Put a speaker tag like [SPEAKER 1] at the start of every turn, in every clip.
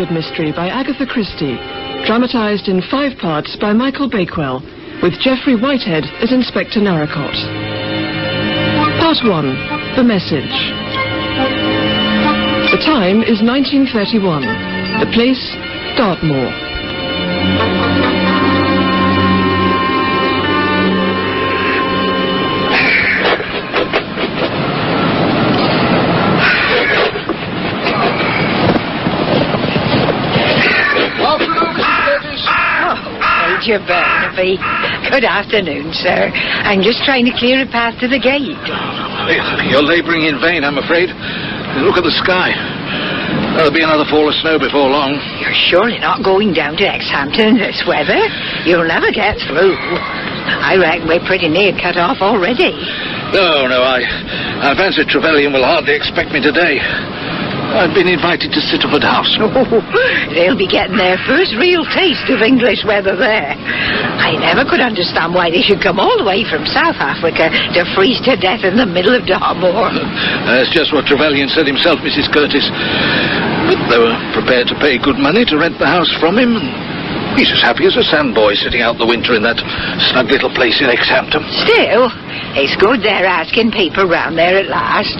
[SPEAKER 1] Sittaford Mystery by Agatha Christie, dramatised in five parts by Michael Bakewell, with Geoffrey Whitehead as Inspector Narracott. Part 1. The Message. The time is 1931. The place, Dartmoor.
[SPEAKER 2] Major Burnaby. Good afternoon, sir. I'm just trying to clear a path to the gate.
[SPEAKER 3] You're labouring in vain, I'm afraid. Look at the sky. There'll be another fall of snow before long.
[SPEAKER 2] You're surely not going down to Exhampton in this weather. You'll never get through. I reckon we're pretty near cut off already.
[SPEAKER 3] No, no, I, I fancy Trevelyan will hardly expect me today. I've been invited to Sittaford House.
[SPEAKER 2] Oh, they'll be getting their first real taste of English weather there. I never could understand why they should come all the way from South Africa to freeze to death in the middle of Dartmoor.
[SPEAKER 3] That's just what Trevelyan said himself, Mrs. Curtis. But they were prepared to pay good money to rent the house from him. And he's as happy as a sandboy sitting out the winter in that snug little place in Exhampton.
[SPEAKER 2] Still, it's good they're asking people round there at last.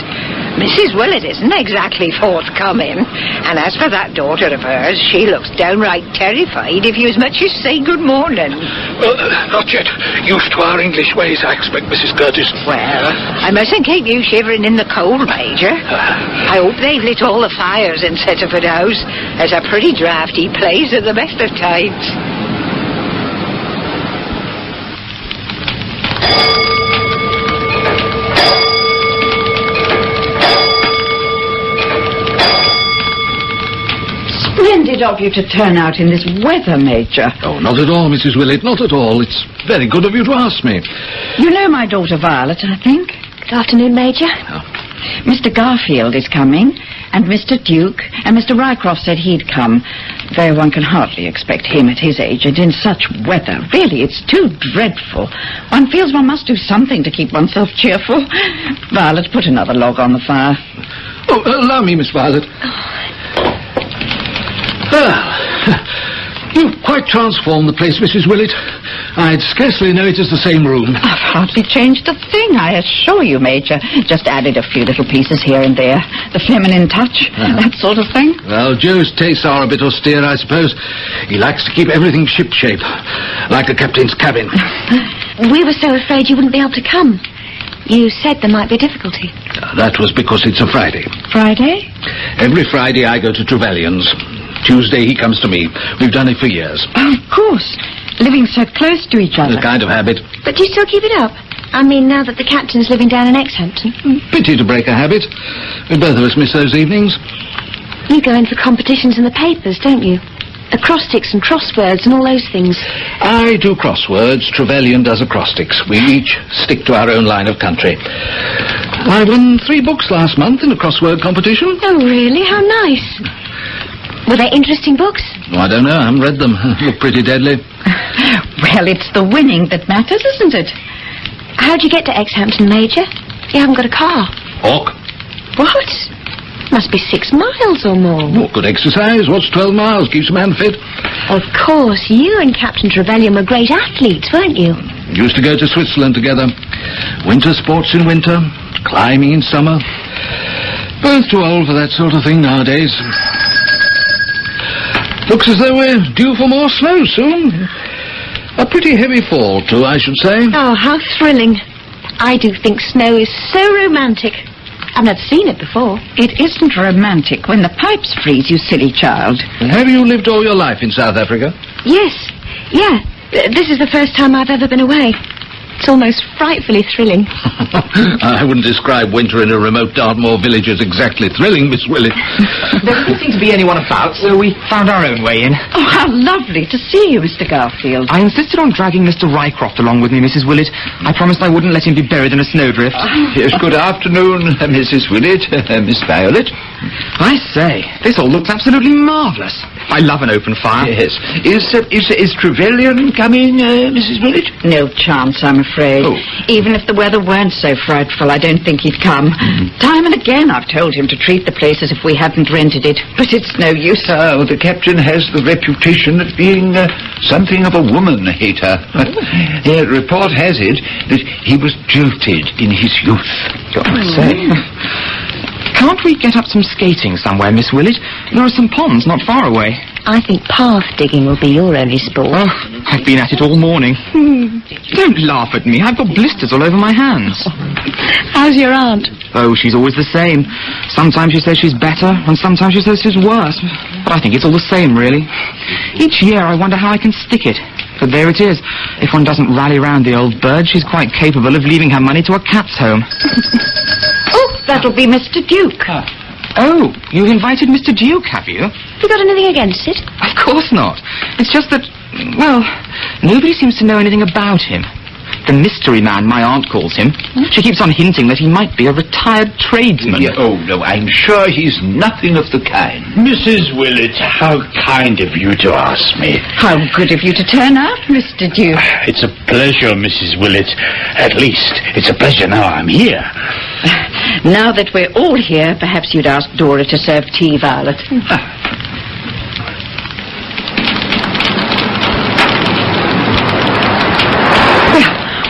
[SPEAKER 2] Mrs. Willett isn't exactly forthcoming. And as for that daughter of hers, she looks downright terrified if you as much as say good morning.
[SPEAKER 3] Well, not yet. Used to our English ways, I expect, Mrs. Curtis.
[SPEAKER 2] Well, I mustn't keep you shivering in the cold, Major. I hope they've lit all the fires in Sittaford House. It's a pretty draughty place at the best of times.
[SPEAKER 4] Splendid of you to turn out in this weather, Major.
[SPEAKER 3] Oh, not at all, Mrs. Willett, not at all. It's very good of you to ask me.
[SPEAKER 4] You know my daughter Violet, I think.
[SPEAKER 5] Good afternoon, Major. Oh.
[SPEAKER 4] Mr. Garfield is coming, and Mr. Duke, and Mr. Rycroft said he'd come. Though one can hardly expect him at his age and in such weather. Really, it's too dreadful. One feels one must do something to keep oneself cheerful. Violet, put another log on the fire.
[SPEAKER 3] Oh, uh, allow me, Miss Violet. Oh, Well, you've quite transformed the place, Mrs. Willett. I'd scarcely know it as the same room.
[SPEAKER 4] I've hardly changed a thing, I assure you, Major. Just added a few little pieces here and there. The feminine touch, that sort of thing.
[SPEAKER 3] Well, Joe's tastes are a bit austere, I suppose. He likes to keep everything shipshape, like a captain's cabin.
[SPEAKER 5] We were so afraid you wouldn't be able to come. You said there might be a difficulty.
[SPEAKER 3] Uh, that was because it's a Friday.
[SPEAKER 4] Friday?
[SPEAKER 3] Every Friday I go to Trevelyan's. Tuesday he comes to me. We've done it for years.
[SPEAKER 4] Of course. Living so close to each other.
[SPEAKER 3] A kind of habit.
[SPEAKER 5] But do you still keep it up? I mean, now that the captain's living down in Exhampton.
[SPEAKER 3] Hmm, pity to break a habit. We both of us miss those evenings.
[SPEAKER 5] You go in for competitions in the papers, don't you? Acrostics and crosswords and all those things.
[SPEAKER 3] I do crosswords. Trevelyan does acrostics. We each stick to our own line of country. I won three books last month in a crossword competition.
[SPEAKER 5] Oh, really? How nice. Were they interesting books?
[SPEAKER 3] Oh, I don't know. I haven't read them. Look pretty deadly.
[SPEAKER 4] Well, it's the winning that matters, isn't it?
[SPEAKER 5] How'd you get to Exhampton, Major? You haven't got a car.
[SPEAKER 3] Hawk.
[SPEAKER 5] What? Must be six miles or more.
[SPEAKER 3] Oh, good exercise. What's 12 miles? Keeps a man fit.
[SPEAKER 5] Of course, you and Captain Trevelyan were great athletes, weren't you?
[SPEAKER 3] Used to go to Switzerland together. Winter sports in winter, climbing in summer. Both too old for that sort of thing nowadays. Looks as though we're due for more snow soon. A pretty heavy fall, too, I should say.
[SPEAKER 5] Oh, how thrilling. I do think snow is so romantic. I've never seen it before.
[SPEAKER 4] It isn't romantic when the pipes freeze, you silly child.
[SPEAKER 3] Have you lived all your life in South Africa?
[SPEAKER 5] Yes, yeah. This is the first time I've ever been away. It's almost frightfully thrilling.
[SPEAKER 3] I wouldn't describe winter in a remote Dartmoor village as exactly thrilling, Miss Willie.
[SPEAKER 6] There didn't seem to be anyone about, so we found our own way in.
[SPEAKER 4] Oh, how lovely to see you, Mr. Garfield.
[SPEAKER 6] I insisted on dragging Mr. Rycroft along with me, Mrs. Willett. I promised I wouldn't let him be buried in a snowdrift.
[SPEAKER 7] Yes, good afternoon, Mrs. Willett, uh, Miss Violet.
[SPEAKER 6] I say, this all looks absolutely marvellous. I love an open fire.
[SPEAKER 7] Yes. Is, uh, is, is Trevelyan coming, uh, Mrs. Willett?
[SPEAKER 4] No chance, I'm afraid.
[SPEAKER 7] Oh.
[SPEAKER 4] Even if the weather weren't so frightful, I don't think he'd come. Time and again I've told him to treat the place as if we hadn't rented it, but it's no use.
[SPEAKER 7] Oh, the captain has the reputation of being uh, something of a woman hater. the report has it that he was jilted in his youth.
[SPEAKER 6] God, I say. Can't we get up some skating somewhere, Miss Willett? There are some ponds not far away.
[SPEAKER 2] I think path digging will be your only sport.
[SPEAKER 6] Oh, I've been at it all morning. Don't laugh at me. I've got blisters all over my hands.
[SPEAKER 2] How's your aunt?
[SPEAKER 6] Oh, she's always the same. Sometimes she says she's better, and sometimes she says she's worse. But I think it's all the same, really. Each year I wonder how I can stick it. But there it is. If one doesn't rally round the old bird, she's quite capable of leaving her money to a cat's home.
[SPEAKER 4] That'll be Mr. Duke.
[SPEAKER 6] Uh, oh, you've invited Mr. Duke, have you?
[SPEAKER 2] Have you got anything against it?
[SPEAKER 6] Of course not. It's just that, well, nobody seems to know anything about him. The mystery man, my aunt calls him. Hmm? She keeps on hinting that he might be a retired tradesman.
[SPEAKER 7] Yeah, oh, no, I'm sure he's nothing of the kind.
[SPEAKER 8] Mrs. Willett, how kind of you to ask me.
[SPEAKER 4] How good of you to turn up, Mr. Duke.
[SPEAKER 8] It's a pleasure, Mrs. Willett. At least, it's a pleasure now I'm here.
[SPEAKER 4] Now that we're all here, perhaps you'd ask Dora to serve tea, Violet. Hmm.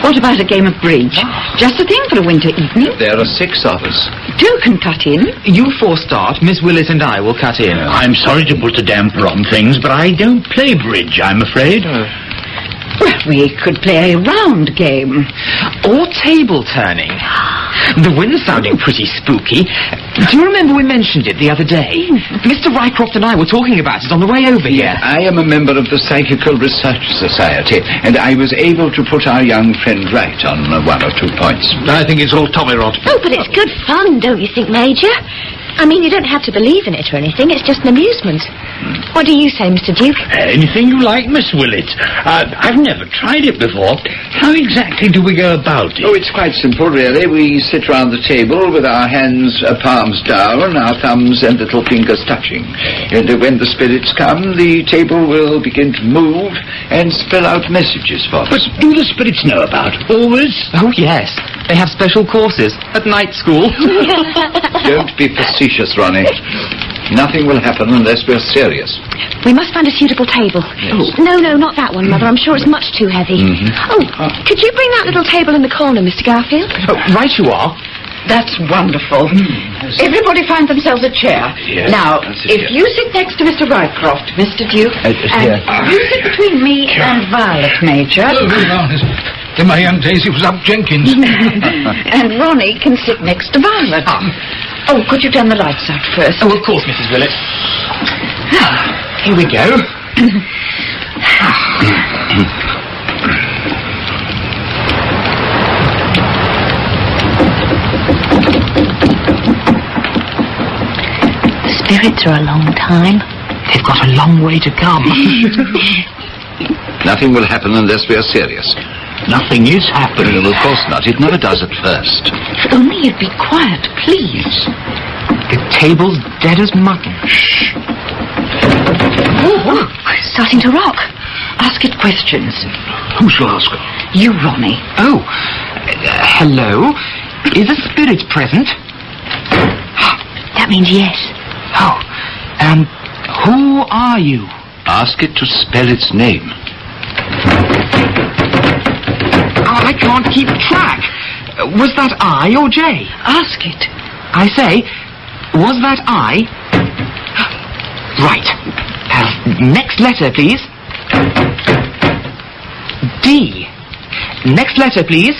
[SPEAKER 4] Well, what about a game of bridge? Just a thing for a winter evening.
[SPEAKER 7] There are six of us.
[SPEAKER 4] Two can cut in.
[SPEAKER 6] You four start, Miss Willis and I will cut in.
[SPEAKER 8] I'm sorry to put a damper on things, but I don't play bridge, I'm afraid.
[SPEAKER 4] Uh, Well, we could play a round game.
[SPEAKER 6] Or table turning. The wind's sounding pretty spooky. Do you remember we mentioned it the other day? Mm. Mr. Rycroft and I were talking about it on the way over here.
[SPEAKER 7] I am a member of the Psychical Research Society, and I was able to put our young friend right on one or two points.
[SPEAKER 3] I think it's all tommy rot.
[SPEAKER 2] Oh, but it's good fun, don't you think, Major? I mean, you don't have to believe in it or anything. It's just an amusement. What do you say, Mr. Duke?
[SPEAKER 8] Anything you like, Miss Willett. Uh, I've never tried it before. How exactly do we go about it?
[SPEAKER 7] Oh, it's quite simple, really. We sit round the table with our hands, uh, palms down, our thumbs and little fingers touching. And uh, when the spirits come, the table will begin to move and spell out messages for us.
[SPEAKER 8] But
[SPEAKER 7] us.
[SPEAKER 8] do the spirits know about always?
[SPEAKER 6] Oh, yes. They have special courses at night school.
[SPEAKER 7] Don't be facetious, Ronnie. Nothing will happen unless we're serious.
[SPEAKER 2] We must find a suitable table. Oh, no, no, not that one, Mother. I'm sure it's much too heavy. Mm-hmm. Oh, could you bring that little table in the corner, Mr. Garfield?
[SPEAKER 6] oh, right you are.
[SPEAKER 4] That's wonderful. Hmm. Everybody find themselves a chair.
[SPEAKER 7] Yes,
[SPEAKER 4] now, if
[SPEAKER 7] here.
[SPEAKER 4] you sit next to Mr. Rycroft, Mr. Duke,
[SPEAKER 7] Uh, uh
[SPEAKER 4] and
[SPEAKER 7] here.
[SPEAKER 4] you sit between me and Violet, Major,
[SPEAKER 3] In my young days, it was up Jenkins.
[SPEAKER 4] and Ronnie can sit next to Violet. Ah. Oh, could you turn the lights out first?
[SPEAKER 6] Oh, of course, Mrs. Willett. Ah, here we go.
[SPEAKER 2] The spirits are a long time.
[SPEAKER 6] They've got a long way to come.
[SPEAKER 7] Nothing will happen unless we are serious.
[SPEAKER 8] Nothing is happening.
[SPEAKER 7] No, of course not. It never does at first.
[SPEAKER 4] If only you'd be quiet, please.
[SPEAKER 6] the table's dead as mutton.
[SPEAKER 4] Oh, it's starting to rock. Ask it questions.
[SPEAKER 8] Who shall ask?
[SPEAKER 6] You, Ronnie. Oh, uh, hello. Is a spirit present?
[SPEAKER 2] That means yes.
[SPEAKER 6] Oh, um, who are you?
[SPEAKER 7] Ask it to spell its name.
[SPEAKER 6] I can't keep track. Was that I or J?
[SPEAKER 4] Ask it.
[SPEAKER 6] I say, was that I? Right. Uh, next letter, please. D. Next letter, please.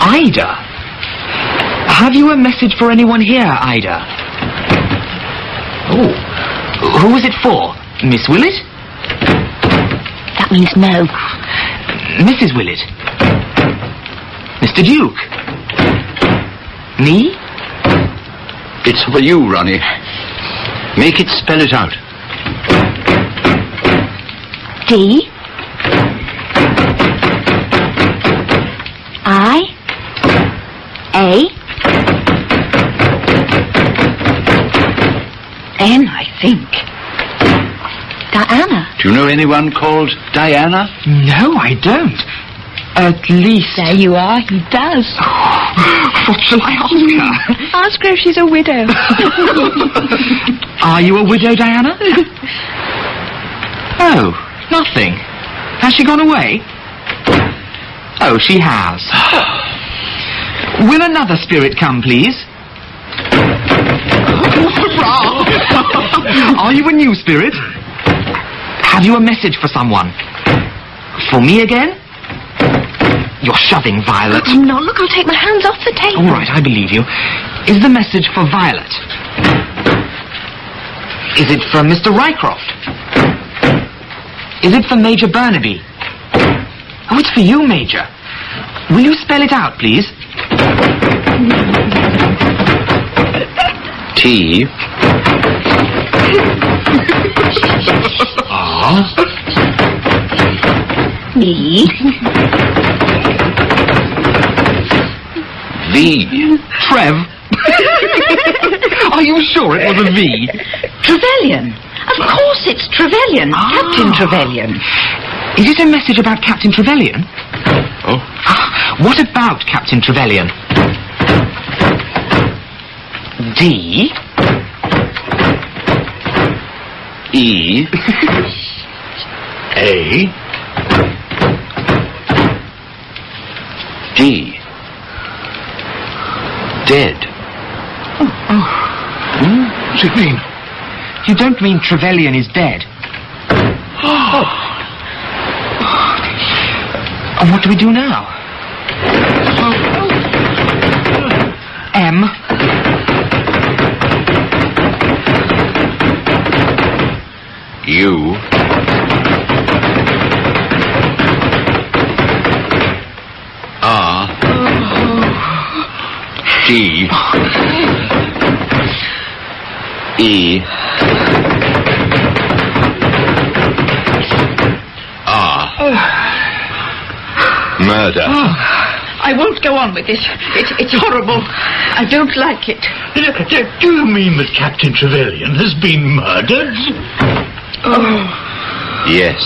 [SPEAKER 6] Ida. Have you a message for anyone here, Ida? Oh. Who is it for? Miss Willett?
[SPEAKER 2] That means no.
[SPEAKER 6] Mrs. Willett? Mr. Duke? Me?
[SPEAKER 7] It's for you, Ronnie. Make it spell it out.
[SPEAKER 2] D. I. A.
[SPEAKER 4] N, I think?
[SPEAKER 2] Diana.
[SPEAKER 7] Do you know anyone called Diana?
[SPEAKER 6] No, I don't. At least...
[SPEAKER 2] There you are. He does.
[SPEAKER 6] What shall I ask her?
[SPEAKER 2] Ask her if she's a widow.
[SPEAKER 6] Are you a widow, Diana? oh, nothing. Has she gone away? Oh, she has. Will another spirit come, please? Are you a new spirit? Have you a message for someone? For me again? You're shoving, Violet.
[SPEAKER 2] I'm not. Look, I'll take my hands off the table.
[SPEAKER 6] All right, I believe you. Is the message for Violet? Is it for Mr. Rycroft? Is it for Major Burnaby? Oh, it's for you, Major. Will you spell it out, please?
[SPEAKER 7] T.
[SPEAKER 2] Me.
[SPEAKER 7] V.
[SPEAKER 6] Trev? Are you sure it was a V?
[SPEAKER 4] Trevelyan. Of course it's Trevelyan. Ah. Captain Trevelyan.
[SPEAKER 6] Is it a message about Captain Trevelyan?
[SPEAKER 7] Oh.
[SPEAKER 6] What about Captain Trevelyan? D.
[SPEAKER 7] E. A. D. Dead. Oh, oh. Hmm?
[SPEAKER 3] What's it mean?
[SPEAKER 6] You don't mean Trevelyan is dead? Oh. And what do we do now? Oh. M.
[SPEAKER 7] U. R. D. E. R. Murder.
[SPEAKER 4] I won't go on with this. It's, it's horrible. I don't like it.
[SPEAKER 8] Do you mean that Captain Trevelyan has been murdered?
[SPEAKER 7] Yes.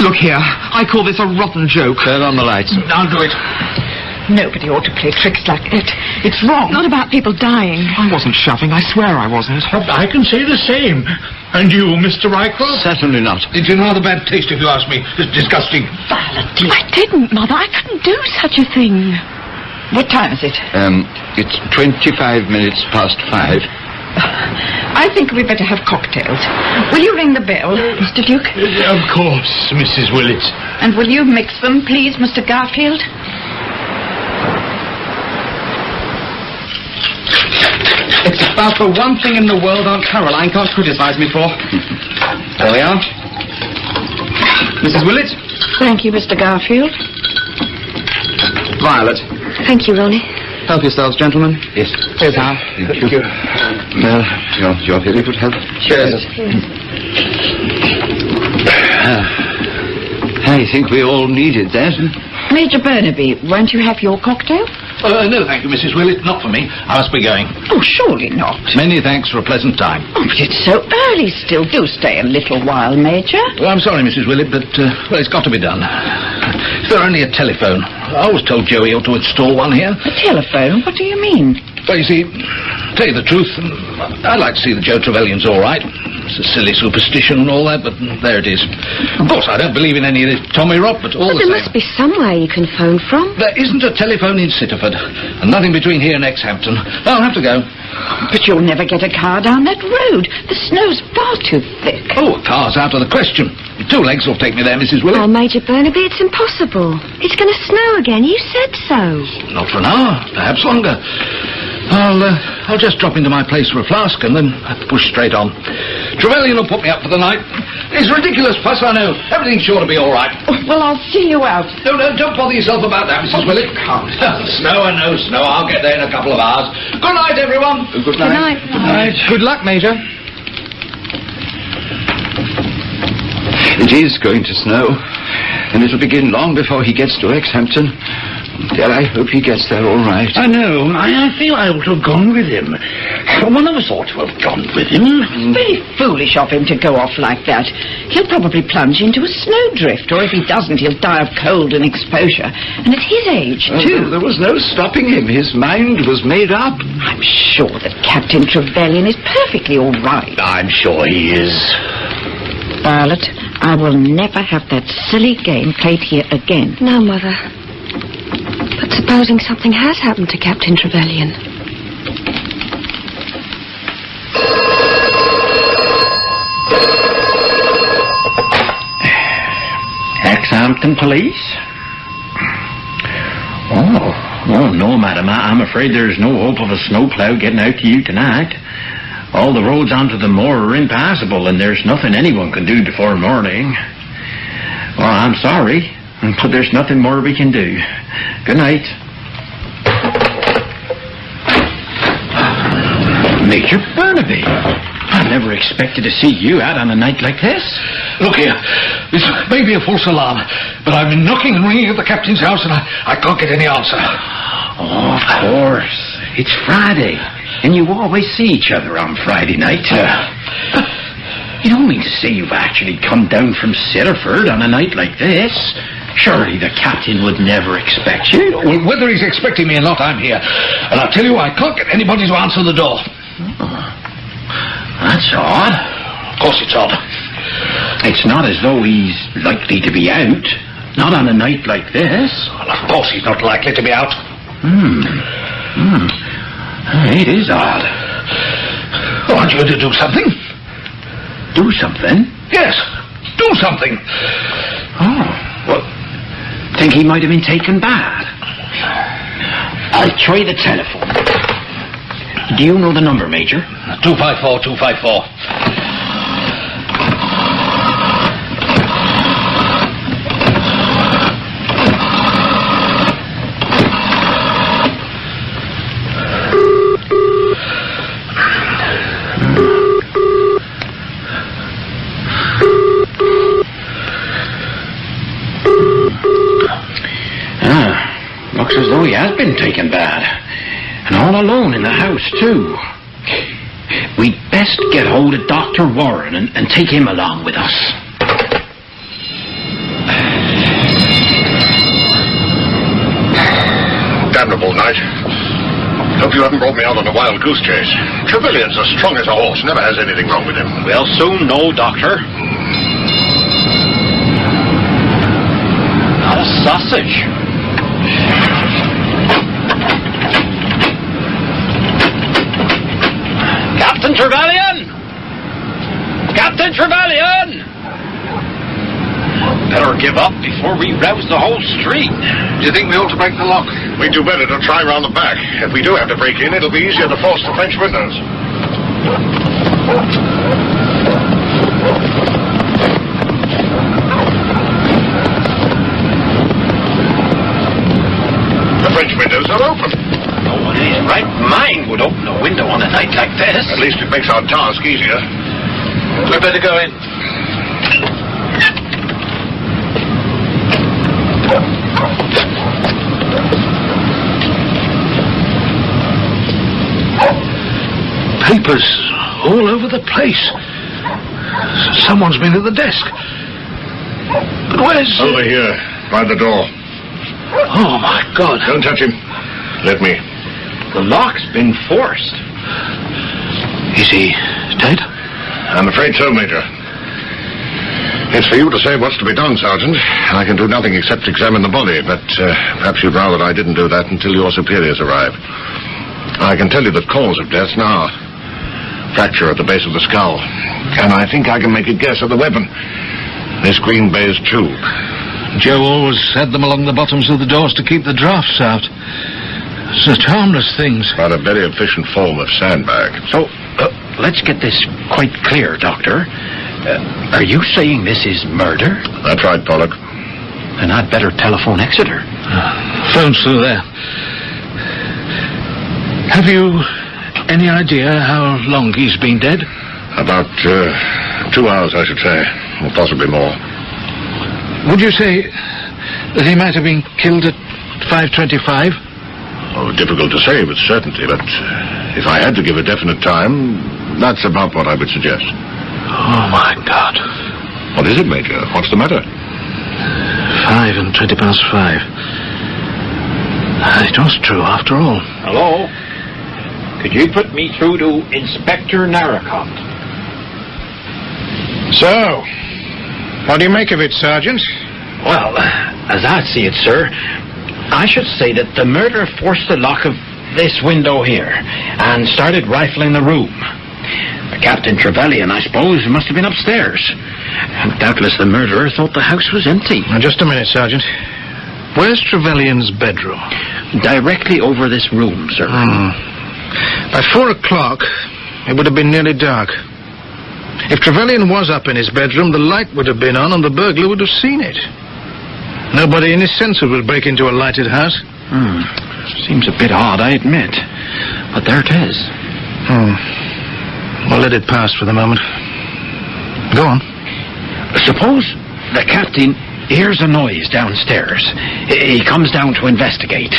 [SPEAKER 6] Look here, I call this a rotten joke.
[SPEAKER 7] Turn on the lights.
[SPEAKER 3] I'll do it.
[SPEAKER 4] Nobody ought to play tricks like that. It's wrong.
[SPEAKER 2] Not about people dying.
[SPEAKER 6] I wasn't shoving, I swear I wasn't.
[SPEAKER 8] I can say the same. And you, Mr. Rycroft?
[SPEAKER 7] Certainly not.
[SPEAKER 3] It's in rather bad taste, if you ask me. It's disgusting. Violently.
[SPEAKER 2] I didn't, Mother. I couldn't do such a thing.
[SPEAKER 4] What time is it?
[SPEAKER 7] Um, it's 25 minutes past five.
[SPEAKER 4] I think we better have cocktails. Will you ring the bell, Mr. Duke?
[SPEAKER 8] Of course, Mrs. Willett.
[SPEAKER 4] And will you mix them, please, Mr. Garfield?
[SPEAKER 6] It's about the one thing in the world Aunt Caroline can't criticize me for. there we are. Mrs. Willett?
[SPEAKER 4] Thank you, Mr. Garfield.
[SPEAKER 6] Violet.
[SPEAKER 2] Thank you, Ronnie.
[SPEAKER 6] Help yourselves, gentlemen.
[SPEAKER 7] Yes.
[SPEAKER 6] Here's how.
[SPEAKER 7] Thank you. Well, you're, you're very good help.
[SPEAKER 6] Cheers.
[SPEAKER 7] I think we all needed that.
[SPEAKER 4] Major Burnaby, won't you have your cocktail?
[SPEAKER 3] Uh, no, thank you, Mrs. Willett. Not for me. I must be going.
[SPEAKER 4] Oh, surely not.
[SPEAKER 3] Many thanks for a pleasant time.
[SPEAKER 4] Oh, but it's so early still. Do stay a little while, Major.
[SPEAKER 3] Well, I'm sorry, Mrs. Willett, but, uh, well, it's got to be done. If there were only a telephone. I always told Joey ought to install one here.
[SPEAKER 4] A telephone? What do you mean?
[SPEAKER 3] Well, you see, tell you the truth, um, I'd like to see that Joe Trevelyan's all right. It's a silly superstition and all that, but mm, there it is. Of course, I don't believe in any of this Tommy Rot, but all
[SPEAKER 2] But
[SPEAKER 3] the
[SPEAKER 2] there
[SPEAKER 3] same.
[SPEAKER 2] must be somewhere you can phone from.
[SPEAKER 3] There isn't a telephone in Sittaford, and nothing between here and Exhampton. I'll have to go.
[SPEAKER 4] But you'll never get a car down that road. The snow's far too thick.
[SPEAKER 3] Oh, a car's out of the question. Two legs will take me there, Mrs. Willett.
[SPEAKER 2] Oh, Major Burnaby, it's impossible. It's going to snow again. You said so.
[SPEAKER 3] Not for an hour, perhaps longer. I'll, uh, I'll just drop into my place for a flask and then push straight on. Trevelyan will put me up for the night. It's ridiculous fuss, I know. Everything's sure to be all right.
[SPEAKER 4] Well, I'll see you out.
[SPEAKER 3] No, no, don't bother yourself about that, Mrs. Willett. snow and no snow. I'll get there in a couple of hours. Good night, everyone.
[SPEAKER 7] Good night.
[SPEAKER 2] Good night.
[SPEAKER 6] Good luck, Major.
[SPEAKER 7] It is going to snow, and it'll begin long before he gets to Exhampton. Well, I hope he gets there all right.
[SPEAKER 8] I know. I, I feel I ought to have gone with him. One of us ought to have gone with him. Mm.
[SPEAKER 4] Very foolish of him to go off like that. He'll probably plunge into a snowdrift, or if he doesn't, he'll die of cold and exposure. And at his age,
[SPEAKER 7] Well,
[SPEAKER 4] too.
[SPEAKER 7] there was no stopping him. His mind was made up.
[SPEAKER 4] I'm sure that Captain Trevelyan is perfectly all right.
[SPEAKER 8] I'm sure he is.
[SPEAKER 4] Violet, I will never have that silly game played here again.
[SPEAKER 2] No, Mother. But supposing something has happened to Captain Trevelyan?
[SPEAKER 8] Exhampton Police? Oh, oh no, madam. I, I'm afraid there's no hope of a snowplow getting out to you tonight. All the roads onto the moor are impassable, and there's nothing anyone can do before morning. Well, I'm sorry, Mm, but there's nothing more we can do. Good night. Major Burnaby. I never expected to see you out on a night like this.
[SPEAKER 3] Look here, this may be a false alarm, but I've been knocking and ringing at the captain's house and I, I can't get any answer.
[SPEAKER 8] Oh, of course. It's Friday, and you always see each other on Friday night. You don't mean to say you've actually come down from Sittaford on a night like this? Surely the captain would never expect you.
[SPEAKER 3] Well, whether he's expecting me or not, I'm here. And I'll tell you, I can't get anybody to answer the door.
[SPEAKER 8] That's odd.
[SPEAKER 3] Of course it's odd.
[SPEAKER 8] It's not as though he's likely to be out. Not on a night like this.
[SPEAKER 3] Well, of course he's not likely to be out.
[SPEAKER 8] Hmm. Hmm. It is odd.
[SPEAKER 3] Oh, aren't you going to do something?
[SPEAKER 8] Do something?
[SPEAKER 3] Yes, do something.
[SPEAKER 8] Oh, well, think he might have been taken bad. I'll try the telephone. Do you know the number, Major?
[SPEAKER 3] 254,
[SPEAKER 8] looks as though he has been taken bad. And all alone in the house, too. We'd best get hold of Dr. Warren and, and take him along with us.
[SPEAKER 9] Damnable night. Hope you haven't brought me out on a wild goose chase. Trevelyan's as strong as a horse, never has anything wrong with him.
[SPEAKER 8] We'll soon know, Doctor. Hmm. Not a sausage. Captain Trevelyan! Captain Trevelyan! Better give up before we rouse the whole street.
[SPEAKER 3] Do you think we ought to break the lock?
[SPEAKER 9] We'd do better to try round the back. If we do have to break in, it'll be easier to force the French windows. The French windows are open.
[SPEAKER 8] No one in right mind would open a window on a night like this.
[SPEAKER 9] At least it makes our task easier.
[SPEAKER 3] We'd better go in. Papers all over the place. Someone's been at the desk. But where's...
[SPEAKER 9] Over here, by the door.
[SPEAKER 3] Oh, my God.
[SPEAKER 9] Don't touch him. Let me.
[SPEAKER 8] The lock's been forced.
[SPEAKER 3] Is he dead?
[SPEAKER 9] I'm afraid so, Major. It's for you to say what's to be done, Sergeant. I can do nothing except examine the body, but uh, perhaps you'd rather I didn't do that until your superiors arrive. I can tell you the cause of death now. Fracture at the base of the skull. And I think I can make a guess at the weapon. This green baize tube.
[SPEAKER 3] Joe always had them along the bottoms of the doors to keep the drafts out. Such harmless things.
[SPEAKER 9] But a very efficient form of sandbag.
[SPEAKER 8] So, uh, let's get this quite clear, Doctor. Uh, are you saying this is murder?
[SPEAKER 9] That's right, Pollock.
[SPEAKER 8] Then I'd better telephone Exeter.
[SPEAKER 3] Phone's through there. Have you any idea how long he's been dead?
[SPEAKER 9] About uh, two hours, I should say. Or possibly more.
[SPEAKER 3] Would you say that he might have been killed at 5.25?
[SPEAKER 9] Oh, difficult to say with certainty, but uh, if I had to give a definite time, that's about what I would suggest.
[SPEAKER 3] Oh, my God.
[SPEAKER 9] What is it, Major? What's the matter?
[SPEAKER 3] Five and twenty past five. It was true, after all.
[SPEAKER 8] Hello? Could you put me through to Inspector Narracott?
[SPEAKER 10] So, what do you make of it, Sergeant?
[SPEAKER 8] Well, as I see it, sir, I should say that the murderer forced the lock of this window here and started rifling the room. Captain Trevelyan, I suppose, must have been upstairs. And doubtless the murderer thought the house was empty.
[SPEAKER 10] Now, just a minute, Sergeant.
[SPEAKER 3] Where's Trevelyan's bedroom?
[SPEAKER 8] Directly over this room, sir.
[SPEAKER 10] Hmm. By four o'clock, it would have been nearly dark. If Trevelyan was up in his bedroom, the light would have been on and the burglar would have seen it. Nobody in his senses would break into a lighted house.
[SPEAKER 8] Hmm. Seems a bit odd, I admit. But there it is.
[SPEAKER 10] Hmm. Well, let it pass for the moment. Go on.
[SPEAKER 8] Suppose the captain hears a noise downstairs. He comes down to investigate.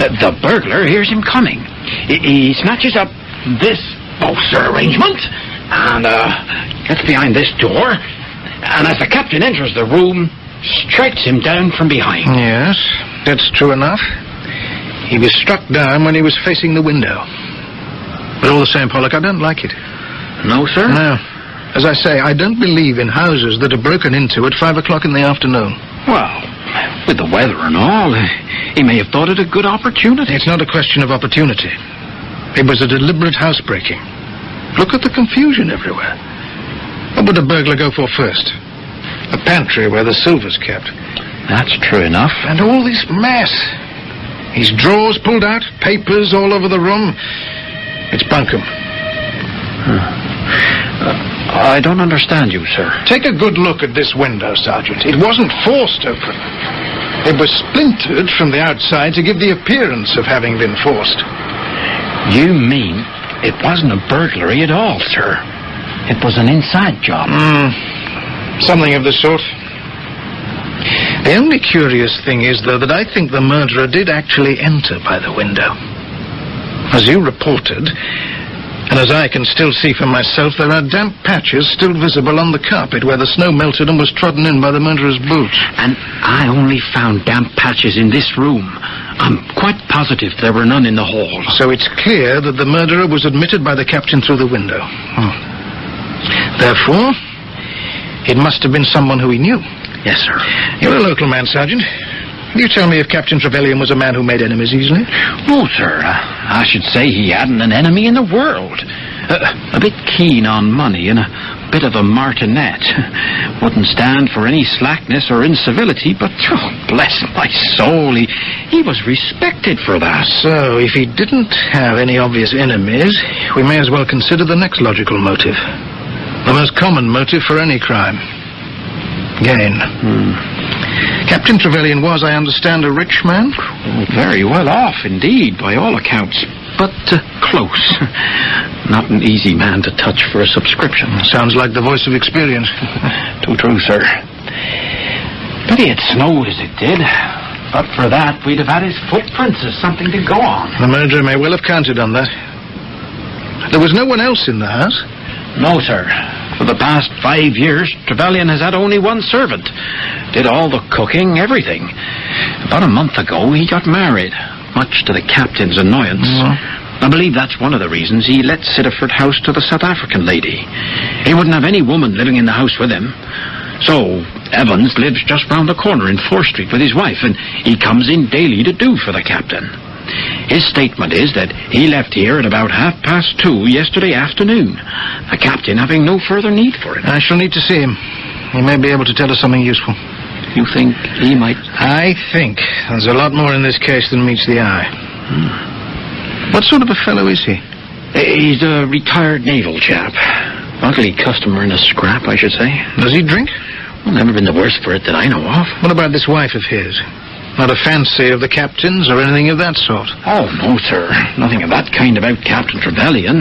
[SPEAKER 8] The, burglar hears him coming. He, he snatches up this bolster arrangement and uh, gets behind this door. And as the captain enters the room, strikes him down from behind.
[SPEAKER 10] Yes, that's true enough. He was struck down when he was facing the window. But all the same, Pollock, I don't like it.
[SPEAKER 8] No, sir?
[SPEAKER 10] No. As I say, I don't believe in houses that are broken into at five o'clock in the afternoon.
[SPEAKER 8] Well, with the weather and all, eh, he may have thought it a good opportunity.
[SPEAKER 10] It's not a question of opportunity. It was a deliberate housebreaking. Look at the confusion everywhere. What would a burglar go for first? The pantry where the silver's kept.
[SPEAKER 8] That's true enough.
[SPEAKER 10] And all this mess. His drawers pulled out, papers all over the room. It's bunkum.
[SPEAKER 8] Uh, I don't understand you, sir.
[SPEAKER 10] Take a good look at this window, Sergeant. It wasn't forced open. It was splintered from the outside to give the appearance of having been forced.
[SPEAKER 8] You mean it wasn't a burglary at all, sir? It was an inside job.
[SPEAKER 10] Mm, something of the sort. The only curious thing is, though, that I think the murderer did actually enter by the window. As you reported, and as I can still see for myself, there are damp patches still visible on the carpet where the snow melted and was trodden in by the murderer's boots.
[SPEAKER 8] And I only found damp patches in this room. I'm quite positive there were none in the hall.
[SPEAKER 10] So it's clear that the murderer was admitted by the captain through the window. Hmm. Therefore, it must have been someone who he knew.
[SPEAKER 8] Yes, sir.
[SPEAKER 10] You're a local man, Sergeant. You tell me if Captain Trevelyan was a man who made enemies easily?
[SPEAKER 8] No, sir. Uh, I should say he hadn't an enemy in the world. Uh, a bit keen on money and a bit of a martinet. Wouldn't stand for any slackness or incivility, but, oh, bless my soul, he, he was respected for that.
[SPEAKER 10] So, if he didn't have any obvious enemies, we may as well consider the next logical motive. The most common motive for any crime. Gain.
[SPEAKER 8] Hmm.
[SPEAKER 10] Captain Trevelyan was, I understand, a rich man?
[SPEAKER 8] Very well off, indeed, by all accounts. But uh, close. Not an easy man to touch for a subscription.
[SPEAKER 10] Sounds like the voice of experience.
[SPEAKER 8] Too true, sir. Pity it snowed as it did. But for that, we'd have had his footprints as something to go on.
[SPEAKER 10] The murderer may well have counted on that. There was no one else in the house?
[SPEAKER 8] No, sir. For the past five years, Trevelyan has had only one servant. Did all the cooking, everything. About a month ago, he got married, much to the captain's annoyance.
[SPEAKER 10] Mm-hmm.
[SPEAKER 8] I believe that's one of the reasons he let Sittaford House to the South African lady. He wouldn't have any woman living in the house with him. So, Evans lives just round the corner in Fore Street with his wife, and he comes in daily to do for the captain. His statement is that he left here at about half past two yesterday afternoon, the captain having no further need for it.
[SPEAKER 10] I shall need to see him. He may be able to tell us something useful.
[SPEAKER 8] You think he might...
[SPEAKER 10] I think there's a lot more in this case than meets the eye. Hmm. What sort of a fellow is he?
[SPEAKER 8] Uh, he's a retired naval chap. Ugly customer in a scrap, I should say.
[SPEAKER 10] Does he drink?
[SPEAKER 8] Well, never been the worse for it that I know of.
[SPEAKER 10] What about this wife of his? Not a fancy of the captain's or anything of that sort?
[SPEAKER 8] Oh, no, sir. Nothing of that kind about Captain Trevelyan.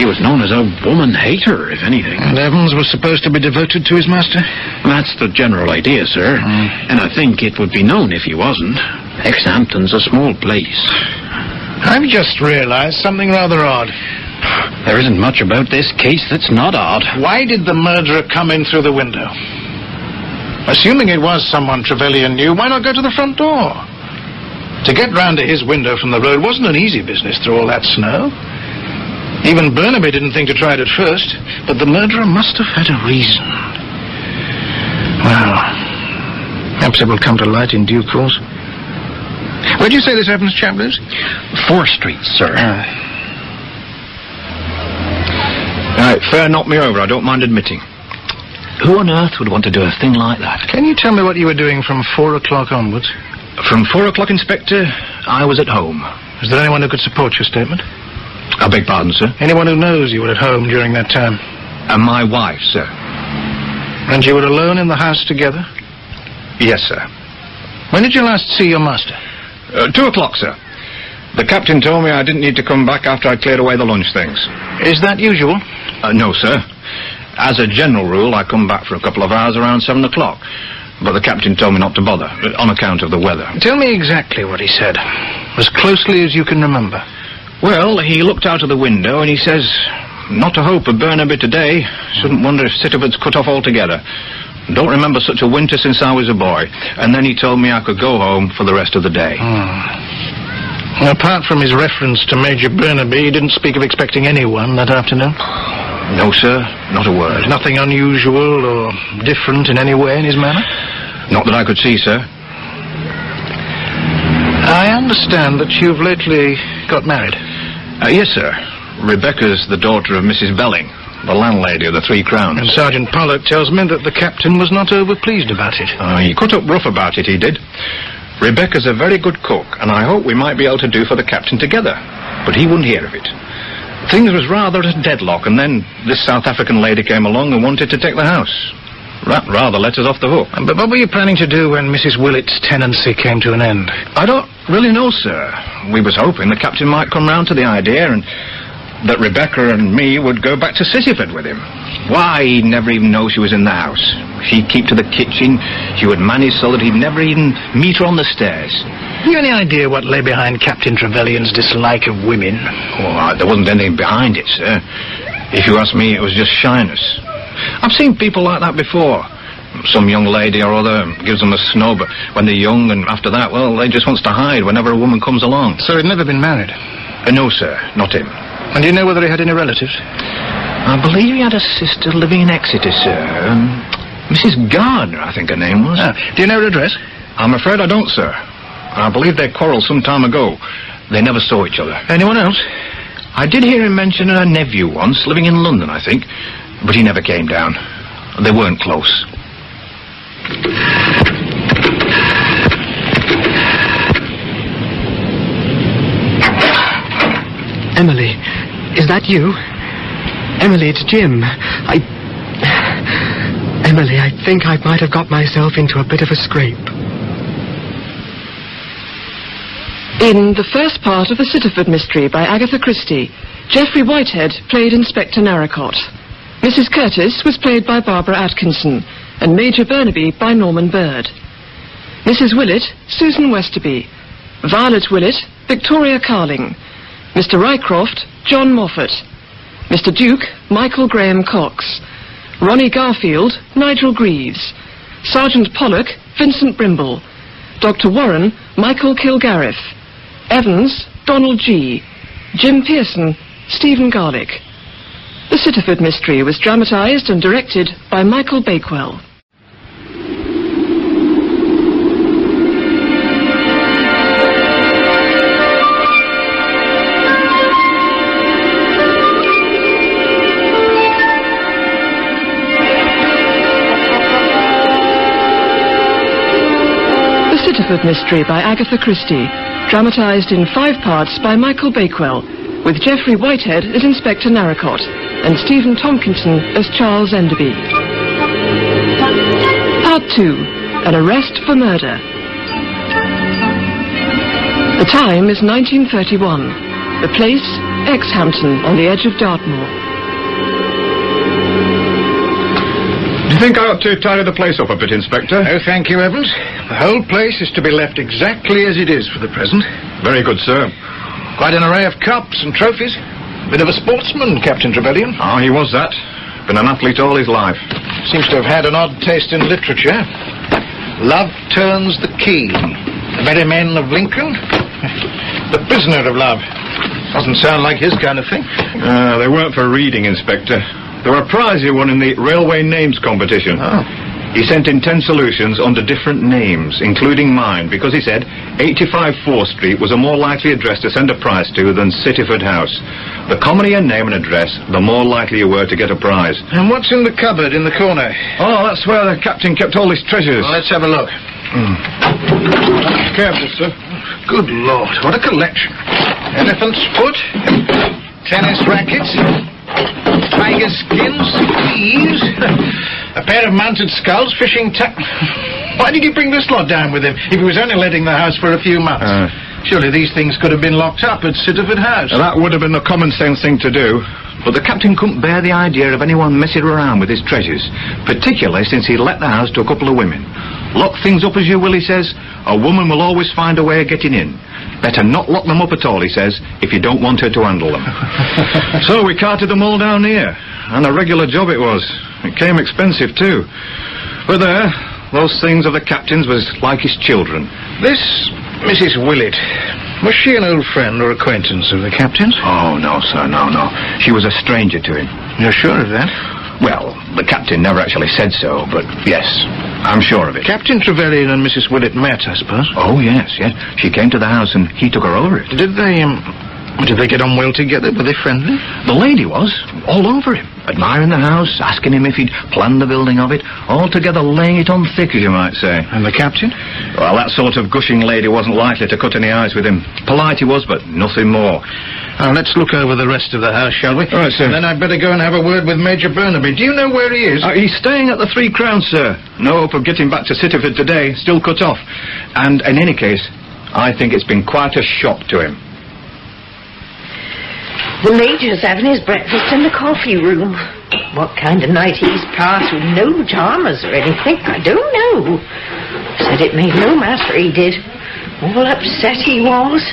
[SPEAKER 8] He was known as a woman hater, if anything.
[SPEAKER 10] And Evans was supposed to be devoted to his master?
[SPEAKER 8] That's the general idea, sir. Hmm. And I think it would be known if he wasn't. Exhampton's a small place.
[SPEAKER 10] I've just realized something rather odd.
[SPEAKER 8] There isn't much about this case that's not odd.
[SPEAKER 10] Why did the murderer come in through the window? Assuming it was someone Trevelyan knew, why not go to the front door? To get round to his window from the road wasn't an easy business through all that snow. Even Burnaby didn't think to try it at first, but the murderer must have had a reason. Well, perhaps it will come to light in due course. Where'd you say this happens, chap lives?
[SPEAKER 8] Fore Street, sir. Ah.
[SPEAKER 11] Right, fair knocked me over, I don't mind admitting. Who on earth would want to do a thing like that?
[SPEAKER 10] Can you tell me what you were doing from four o'clock onwards?
[SPEAKER 11] From four o'clock, Inspector, I was at home.
[SPEAKER 10] Is there anyone who could support your statement?
[SPEAKER 11] I beg pardon, sir?
[SPEAKER 10] Anyone who knows you were at home during that time?
[SPEAKER 11] And my wife, sir.
[SPEAKER 10] And you were alone in the house together?
[SPEAKER 11] Yes, sir.
[SPEAKER 10] When did you last see your master?
[SPEAKER 11] Uh, two o'clock, sir. The captain told me I didn't need to come back after I cleared away the lunch things.
[SPEAKER 10] Is that usual?
[SPEAKER 11] Uh, no, sir. As a general rule, I come back for a couple of hours around seven o'clock. But the captain told me not to bother, uh, on account of the weather.
[SPEAKER 10] Tell me exactly what he said, as closely as you can remember.
[SPEAKER 11] Well, he looked out of the window and he says, Not to hope of Burnaby today. Shouldn't wonder if Sittaford's cut off altogether. Don't remember such a winter since I was a boy. And then he told me I could go home for the rest of the day.
[SPEAKER 10] Hmm. Apart from his reference to Major Burnaby, he didn't speak of expecting anyone that afternoon?
[SPEAKER 11] No, sir, not a word.
[SPEAKER 10] Nothing unusual or different in any way in his manner?
[SPEAKER 11] Not that I could see, sir.
[SPEAKER 10] I understand that you've lately got married.
[SPEAKER 11] Uh, yes, sir. Rebecca's the daughter of Mrs. Belling, the landlady of the Three Crowns.
[SPEAKER 10] And Sergeant Pollock tells me that the captain was not over pleased about it.
[SPEAKER 11] Uh, he cut up rough about it, he did. Rebecca's a very good cook, and I hope we might be able to do for the captain together. But he wouldn't hear of it. Things was rather at a deadlock, and then this South African lady came along and wanted to take the house. That rather let us off the hook.
[SPEAKER 10] But what were you planning to do when Mrs. Willett's tenancy came to an end?
[SPEAKER 11] I don't really know, sir. We was hoping the captain might come round to the idea and that Rebecca and me would go back to Sittaford with him. Why, he'd never even know she was in the house. She'd keep to the kitchen. She would manage so that he'd never even meet her on the stairs.
[SPEAKER 10] Have you any idea what lay behind Captain Trevelyan's dislike of women?
[SPEAKER 11] Oh, there wasn't anything behind it, sir. If you ask me, it was just shyness. I've seen people like that before. Some young lady or other gives them a snub when they're young, and after that, well, they just wants to hide whenever a woman comes along.
[SPEAKER 10] So he'd never been married?
[SPEAKER 11] Uh, no, sir, not him.
[SPEAKER 10] And do you know whether he had any relatives?
[SPEAKER 11] I believe he had a sister living in Exeter, sir. Um, Mrs. Gardner, I think her name was.
[SPEAKER 10] Ah, do you know her address?
[SPEAKER 11] I'm afraid I don't, sir. I believe they quarrelled some time ago. They never saw each other.
[SPEAKER 10] Anyone else?
[SPEAKER 11] I did hear him mention her nephew once, living in London, I think. But he never came down. They weren't close.
[SPEAKER 12] Emily, is that you? Emily, it's Jim. I. Emily, I think I might have got myself into a bit of a scrape.
[SPEAKER 1] In the first part of The Sittaford Mystery by Agatha Christie, Geoffrey Whitehead played Inspector Narracott. Mrs. Curtis was played by Barbara Atkinson, and Major Burnaby by Norman Bird. Mrs. Willett, Susan Westerby. Violet Willett, Victoria Carling. Mr. Rycroft, John Moffat. Mr. Duke, Michael Graham Cox. Ronnie Garfield, Nigel Greaves. Sergeant Pollock, Vincent Brimble. Dr. Warren, Michael Kilgarriff. Evans, Donald Gee Jim Pearson, Stephen Garlick. The Sittaford Mystery was dramatised and directed by Michael Bakewell. The Mystery by Agatha Christie, dramatised in five parts by Michael Bakewell, with Geoffrey Whitehead as Inspector Narracott and Stephen Tompkinson as Charles Enderby. Part 2 An Arrest for Murder. The time is 1931. The place, Exhampton, on the edge of Dartmoor.
[SPEAKER 11] Do you think I ought to tidy the place up a bit, Inspector?
[SPEAKER 10] Oh, thank you, Evans. The whole place is to be left exactly as it is for the present.
[SPEAKER 11] Very good, sir.
[SPEAKER 10] Quite an array of cups and trophies. Bit of a sportsman, Captain Trevelyan.
[SPEAKER 11] Ah, he was that. Been an athlete all his life.
[SPEAKER 10] Seems to have had an odd taste in literature. Love turns the key. The merry men of Lincoln. The prisoner of love. Doesn't sound like his kind of thing.
[SPEAKER 11] Uh, they weren't for reading, Inspector. They were a prize he won in the Railway Names competition.
[SPEAKER 10] Oh.
[SPEAKER 11] He sent in ten solutions under different names, including mine, because he said 85 Fore Street was a more likely address to send a prize to than Sittaford House. The commoner your name and address, the more likely you were to get a prize.
[SPEAKER 10] And what's in the cupboard in the corner?
[SPEAKER 11] Oh, that's where the captain kept all his treasures.
[SPEAKER 10] Well, let's have a look. Hmm.
[SPEAKER 11] Careful, sir.
[SPEAKER 10] Good Lord, what a collection. Elephant's foot, tennis rackets, tiger skins, keys, a pair of mounted skulls, fishing ta... Why did he bring this lot down with him if he was only letting the house for a few months?
[SPEAKER 11] Uh.
[SPEAKER 10] Surely these things could have been locked up at Sittaford House.
[SPEAKER 11] That would have been the common sense thing to do. But the captain couldn't bear the idea of anyone messing around with his treasures, particularly since he'd let the house to a couple of women. Lock things up as you will, he says. A woman will always find a way of getting in. Better not lock them up at all, he says, if you don't want her to handle them. so we carted them all down here. And a regular job it was. It came expensive, too. But there, those things of the captain's was like his children.
[SPEAKER 10] This Mrs. Willett, was she an old friend or acquaintance of the captain's?
[SPEAKER 11] Oh, no, sir, no, no. She was a stranger to him.
[SPEAKER 10] You're sure of that?
[SPEAKER 11] Well, the captain never actually said so, but yes, I'm sure of it.
[SPEAKER 10] Captain Trevelyan and Mrs. Willett met, I suppose.
[SPEAKER 11] Oh, yes, yes. She came to the house and he took her over it.
[SPEAKER 10] Did they, um, did they get on well together? Were they friendly?
[SPEAKER 11] The lady was, all over him, admiring the house, asking him if he'd planned the building of it, altogether laying it on thick, as you might say.
[SPEAKER 10] And the captain?
[SPEAKER 11] Well, that sort of gushing lady wasn't likely to cut any eyes with him. Polite he was, but nothing more.
[SPEAKER 10] Now, let's look over the rest of the house, shall we?
[SPEAKER 11] All right, sir.
[SPEAKER 10] And then I'd better go and have a word with Major Burnaby. Do you know where he is?
[SPEAKER 11] Uh, he's staying at the Three Crowns, sir. No hope of getting back to Sittaford today. Still cut off. And in any case, I think it's been quite a shock to him.
[SPEAKER 13] The Major's having his breakfast in the coffee room. What kind of night he's passed with no pajamas or anything, I don't know. Said it made no matter, he did. All upset he was.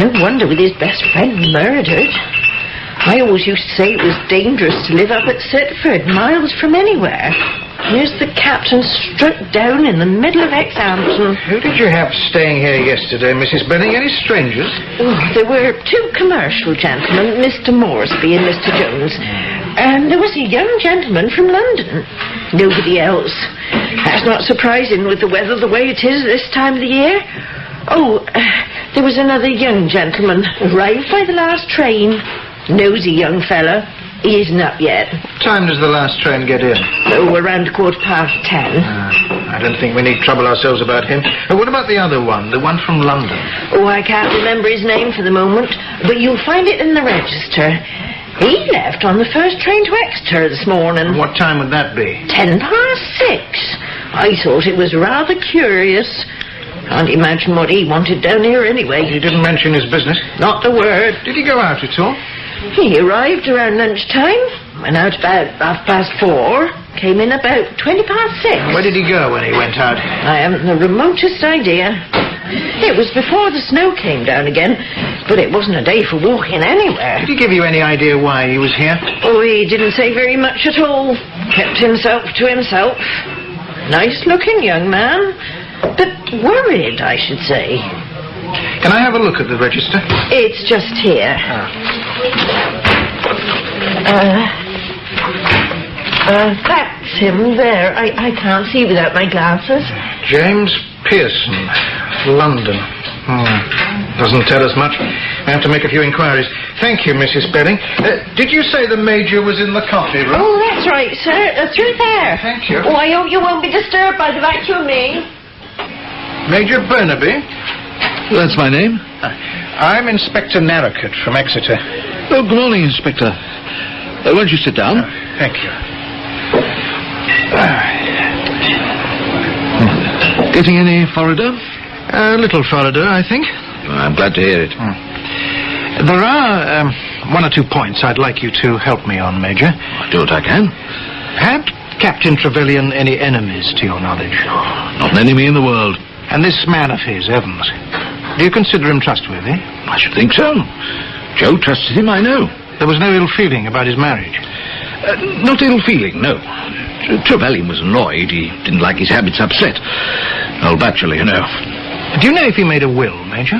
[SPEAKER 13] No wonder with his best friend murdered. I always used to say it was dangerous to live up at Sittaford, miles from anywhere. Here's the captain struck down in the middle of Exhampton.
[SPEAKER 10] Who did you have staying here yesterday, Mrs. Belling? Any strangers?
[SPEAKER 13] Oh, there were two commercial gentlemen, Mr. Moresby and Mr. Jones. And there was a young gentleman from London. Nobody else. That's not surprising with the weather the way it is this time of the year. Oh, uh, there was another young gentleman, arrived by the last train. Nosy young fella. He isn't up yet.
[SPEAKER 10] What time does the last train get in?
[SPEAKER 13] Oh, around quarter past ten.
[SPEAKER 10] I don't think we need trouble ourselves about him. Uh, what about the other one, the one from London?
[SPEAKER 13] Oh, I can't remember his name for the moment, but you'll find it in the register. He left on the first train to Exeter this morning.
[SPEAKER 10] What time would that be?
[SPEAKER 13] Ten past six. I thought it was rather curious. Can't imagine what he wanted down here anyway.
[SPEAKER 10] He didn't mention his business.
[SPEAKER 13] Not a word.
[SPEAKER 10] Did he go out at all?
[SPEAKER 13] He arrived around lunchtime, went out about half past four, came in about twenty past six.
[SPEAKER 10] Where did he go when he went out?
[SPEAKER 13] I haven't the remotest idea. It was before the snow came down again, but it wasn't a day for walking anywhere.
[SPEAKER 10] Did he give you any idea why he was here?
[SPEAKER 13] Oh, he didn't say very much at all. Kept himself to himself. Nice looking young man, but worried, I should say.
[SPEAKER 10] Can I have a look at the register?
[SPEAKER 13] It's just here. Uh, uh, that's him there. I, I can't see without my glasses.
[SPEAKER 10] James Pearson, London. Hmm. Doesn't tell us much. I have to make a few inquiries. Thank you, Mrs. Belling. Uh, did you say the Major was in the coffee room?
[SPEAKER 13] Oh, that's right, sir. Uh, through there.
[SPEAKER 10] Thank you.
[SPEAKER 13] Oh, I hope you won't be disturbed by the vacuuming.
[SPEAKER 10] Major Burnaby?
[SPEAKER 3] That's my name.
[SPEAKER 10] I'm Inspector Narracott from Exeter.
[SPEAKER 3] Oh, good morning, Inspector. Uh, won't you sit down?
[SPEAKER 10] Thank you.
[SPEAKER 3] Getting any Florida?
[SPEAKER 10] A little Florida, I think.
[SPEAKER 3] I'm glad to hear it.
[SPEAKER 10] There are um, one or two points I'd like you to help me on, Major.
[SPEAKER 3] I'll Do what I can.
[SPEAKER 10] Had Captain Trevelyan any enemies, to your knowledge?
[SPEAKER 3] Not an enemy in the world.
[SPEAKER 10] And this man of his, Evans, do you consider him trustworthy?
[SPEAKER 3] I should think so. Joe trusted him, I know.
[SPEAKER 10] There was no ill feeling about his marriage.
[SPEAKER 3] Uh, not ill feeling, no. Trevelyan was annoyed. He didn't like his habits upset. Old bachelor, you know.
[SPEAKER 10] Do you know if he made a will, Major?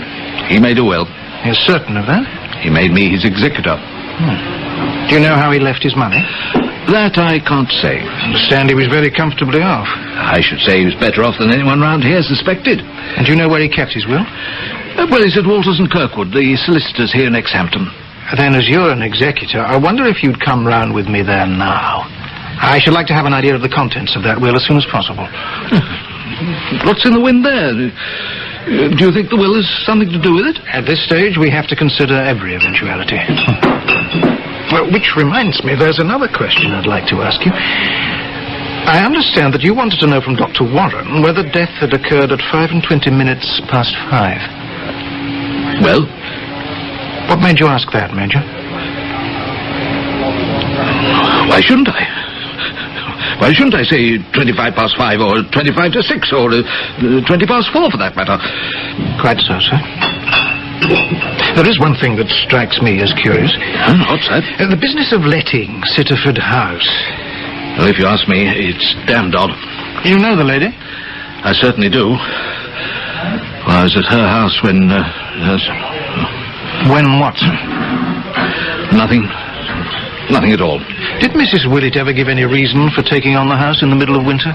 [SPEAKER 3] He made a will.
[SPEAKER 10] You're certain of that?
[SPEAKER 3] He made me his executor.
[SPEAKER 10] Hmm. Do you know how he left his money?
[SPEAKER 3] That I can't say.
[SPEAKER 10] I understand he was very comfortably off.
[SPEAKER 3] I should say he was better off than anyone round here suspected.
[SPEAKER 10] And do you know where he kept his will?
[SPEAKER 3] Uh, well, he's at Walters and Kirkwood, the solicitors here in Exhampton.
[SPEAKER 10] Then, as you're an executor, I wonder if you'd come round with me there now. I should like to have an idea of the contents of that will as soon as possible.
[SPEAKER 3] What's in the wind there? Uh, do you think the will has something to do with it?
[SPEAKER 10] At this stage, we have to consider every eventuality. well, which reminds me, there's another question I'd like to ask you. I understand that you wanted to know from Dr. Warren whether death had occurred at five and twenty minutes past five.
[SPEAKER 3] Well?
[SPEAKER 10] What made you ask that, Major?
[SPEAKER 3] Why shouldn't I? Why shouldn't I say 25 past 5 or 25 to 6 or uh, 20 past 4 for that matter?
[SPEAKER 10] Quite so, sir. There is one thing that strikes me as curious.
[SPEAKER 3] Huh? What's that?
[SPEAKER 10] Uh, the business of letting Sittaford House.
[SPEAKER 3] Well, if you ask me, it's damned odd.
[SPEAKER 10] You know the lady?
[SPEAKER 3] I certainly do. Well, I was at her house when... Uh.
[SPEAKER 10] When what?
[SPEAKER 3] Nothing. Nothing at all.
[SPEAKER 10] Did Mrs. Willett ever give any reason for taking on the house in the middle of winter?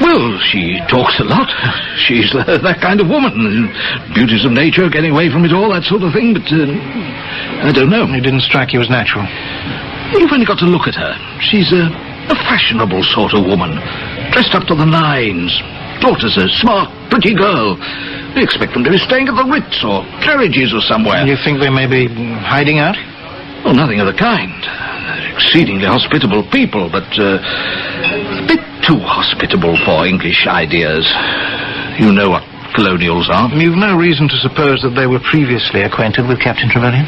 [SPEAKER 3] Well, she talks a lot. She's uh, that kind of woman. Beauties of nature, getting away from it all, that sort of thing, but uh, I don't know.
[SPEAKER 10] It didn't strike you as natural.
[SPEAKER 3] You've only got to look at her. She's a, a fashionable sort of woman, dressed up to the nines. Daughter's a smart, pretty girl. You expect them to be staying at the Ritz or Claridge's or somewhere.
[SPEAKER 10] You think they may be hiding out?
[SPEAKER 3] Oh, nothing of the kind. They're exceedingly hospitable people, but uh, too hospitable for English ideas. You know what colonials are.
[SPEAKER 10] You've no reason to suppose that they were previously acquainted with Captain Trevelyan?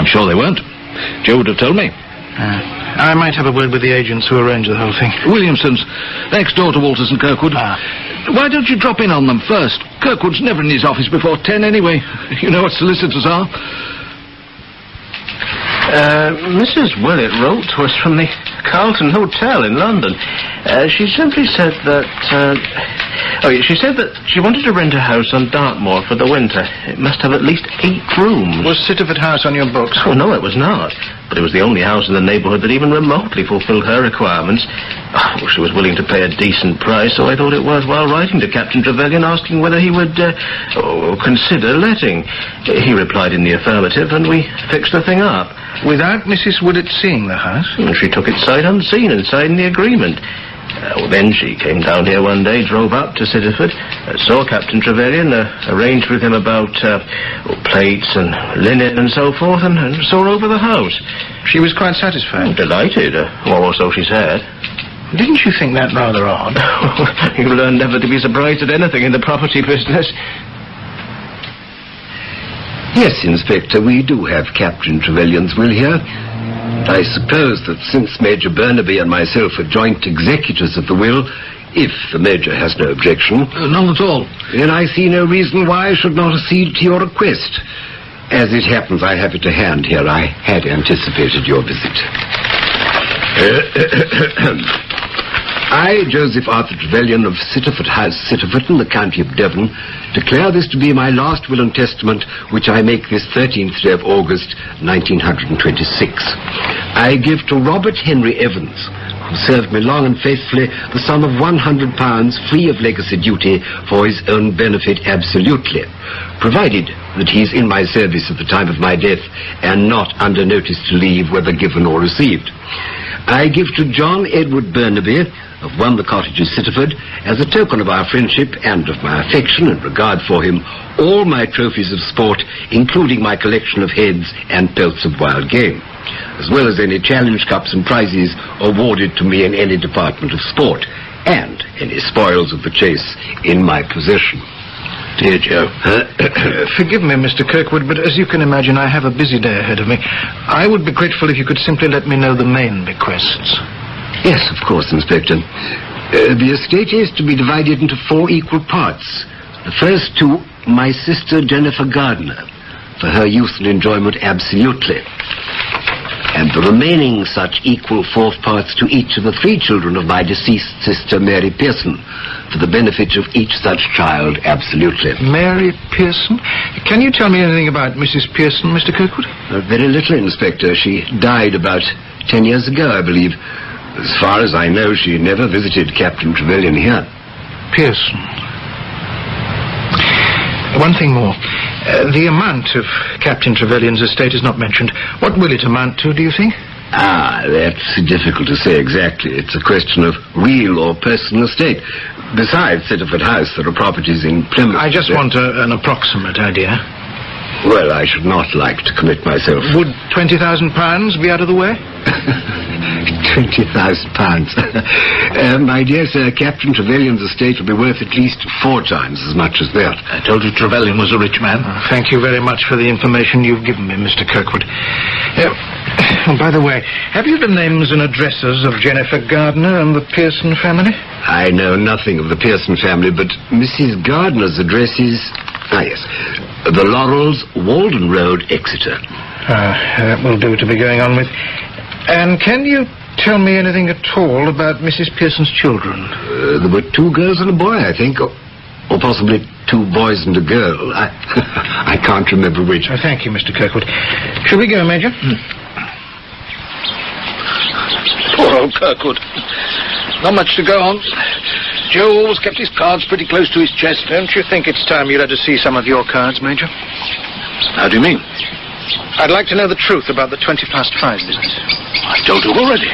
[SPEAKER 3] I'm sure they weren't. Joe would have told me.
[SPEAKER 10] Uh, I might have a word with the agents who arranged the whole thing.
[SPEAKER 3] Williamson's, next door to Walters and Kirkwood.
[SPEAKER 10] Ah.
[SPEAKER 3] Why don't you drop in on them first? Kirkwood's never in his office before ten anyway. You know what solicitors are.
[SPEAKER 14] Uh, Mrs. Willett wrote to us from the Carlton Hotel in London. Uh, she simply said that. Uh, oh, she said that she wanted to rent a house on Dartmoor for the winter. It must have at least eight rooms.
[SPEAKER 10] Was Sittaford House on your books?
[SPEAKER 14] Oh, no, it was not. But it was the only house in the neighbourhood that even remotely fulfilled her requirements. Oh, she was willing to pay a decent price, so I thought it worthwhile writing to Captain Trevelyan asking whether he would uh, oh, consider letting. He replied in the affirmative, and we fixed the thing up.
[SPEAKER 10] Without Mrs. Willett seeing the house?
[SPEAKER 14] And she took it sight unseen and signed the agreement. Uh, well, then she came down here one day, drove up to Sittaford, uh, saw Captain Trevelyan, uh, arranged with him about uh, plates and linen and so forth, and, and saw over the house.
[SPEAKER 10] She was quite satisfied.
[SPEAKER 14] Oh, delighted, uh, or so she said.
[SPEAKER 10] Didn't you think that rather odd?
[SPEAKER 14] you learn never to be surprised at anything in the property business.
[SPEAKER 7] Yes, Inspector, we do have Captain Trevelyan's will here. I suppose that since Major Burnaby and myself are joint executors of the will, if the Major has no objection...
[SPEAKER 3] Uh, none at all.
[SPEAKER 7] Then I see no reason why I should not accede to your request. As it happens, I have it to hand here. I had anticipated your visit. I, Joseph Arthur Trevelyan of Sittaford House, Sittaford, in the county of Devon, declare this to be my last will and testament, which I make this 13th day of August, 1926. I give to Robert Henry Evans, who served me long and faithfully, the sum of £100 free of legacy duty for his own benefit absolutely, provided that he is in my service at the time of my death and not under notice to leave, whether given or received. I give to John Edward Burnaby, of One the Cottages, Sittaford, as a token of our friendship and of my affection and regard for him, all my trophies of sport, including my collection of heads and pelts of wild game, as well as any challenge cups and prizes awarded to me in any department of sport, and any spoils of the chase in my possession. Dear Joe.
[SPEAKER 10] Uh, forgive me, Mr. Kirkwood, but as you can imagine, I have a busy day ahead of me. I would be grateful if you could simply let me know the main bequests.
[SPEAKER 15] Yes, of course, Inspector. Uh, the estate is to be divided into four equal parts. The first to my sister Jennifer Gardner, for her use and enjoyment absolutely. And the remaining such equal fourth parts to each of the three children of my deceased sister Mary Pearson, for the benefit of each such child absolutely.
[SPEAKER 10] Mary Pearson? Can you tell me anything about Mrs. Pearson, Mr. Kirkwood?
[SPEAKER 15] Uh, very little, Inspector. She died about ten years ago, I believe. As far as I know, she never visited Captain Trevelyan here.
[SPEAKER 10] Pearson. One thing more. Uh, the amount of Captain Trevelyan's estate is not mentioned. What will it amount to, do you think?
[SPEAKER 15] Ah, that's difficult to say exactly. It's a question of real or personal estate. Besides Sittaford House, there are properties in Plymouth.
[SPEAKER 10] I just want a, an approximate idea.
[SPEAKER 15] Well, I should not like to commit myself.
[SPEAKER 10] Would £20,000 be out of the way?
[SPEAKER 15] Twenty thousand pounds. uh, my dear sir, Captain Trevelyan's estate will be worth at least four times as much as that.
[SPEAKER 10] I told you Trevelyan was a rich man. Oh, thank you very much for the information you've given me, Mr. Kirkwood. Uh, oh, by the way, have you the names and addresses of Jennifer Gardner and the Pearson family?
[SPEAKER 15] I know nothing of the Pearson family, but Mrs. Gardner's address is... Ah, yes. The Laurels, Walden Road, Exeter.
[SPEAKER 10] Ah, that will do to be going on with. And can you tell me anything at all about Mrs. Pearson's children?
[SPEAKER 15] Uh, there were two girls and a boy, I think. Or, or possibly two boys and a girl. I, I can't remember which.
[SPEAKER 10] Oh, thank you, Mr. Kirkwood. Shall we go, Major?
[SPEAKER 3] Hmm. Poor old Kirkwood. Not much to go on. Joe always kept his cards pretty close to his chest.
[SPEAKER 10] Don't you think it's time you let us see some of your cards, Major?
[SPEAKER 3] How do you mean?
[SPEAKER 10] I'd like to know the truth about the 20 past five business.
[SPEAKER 3] I've told you already.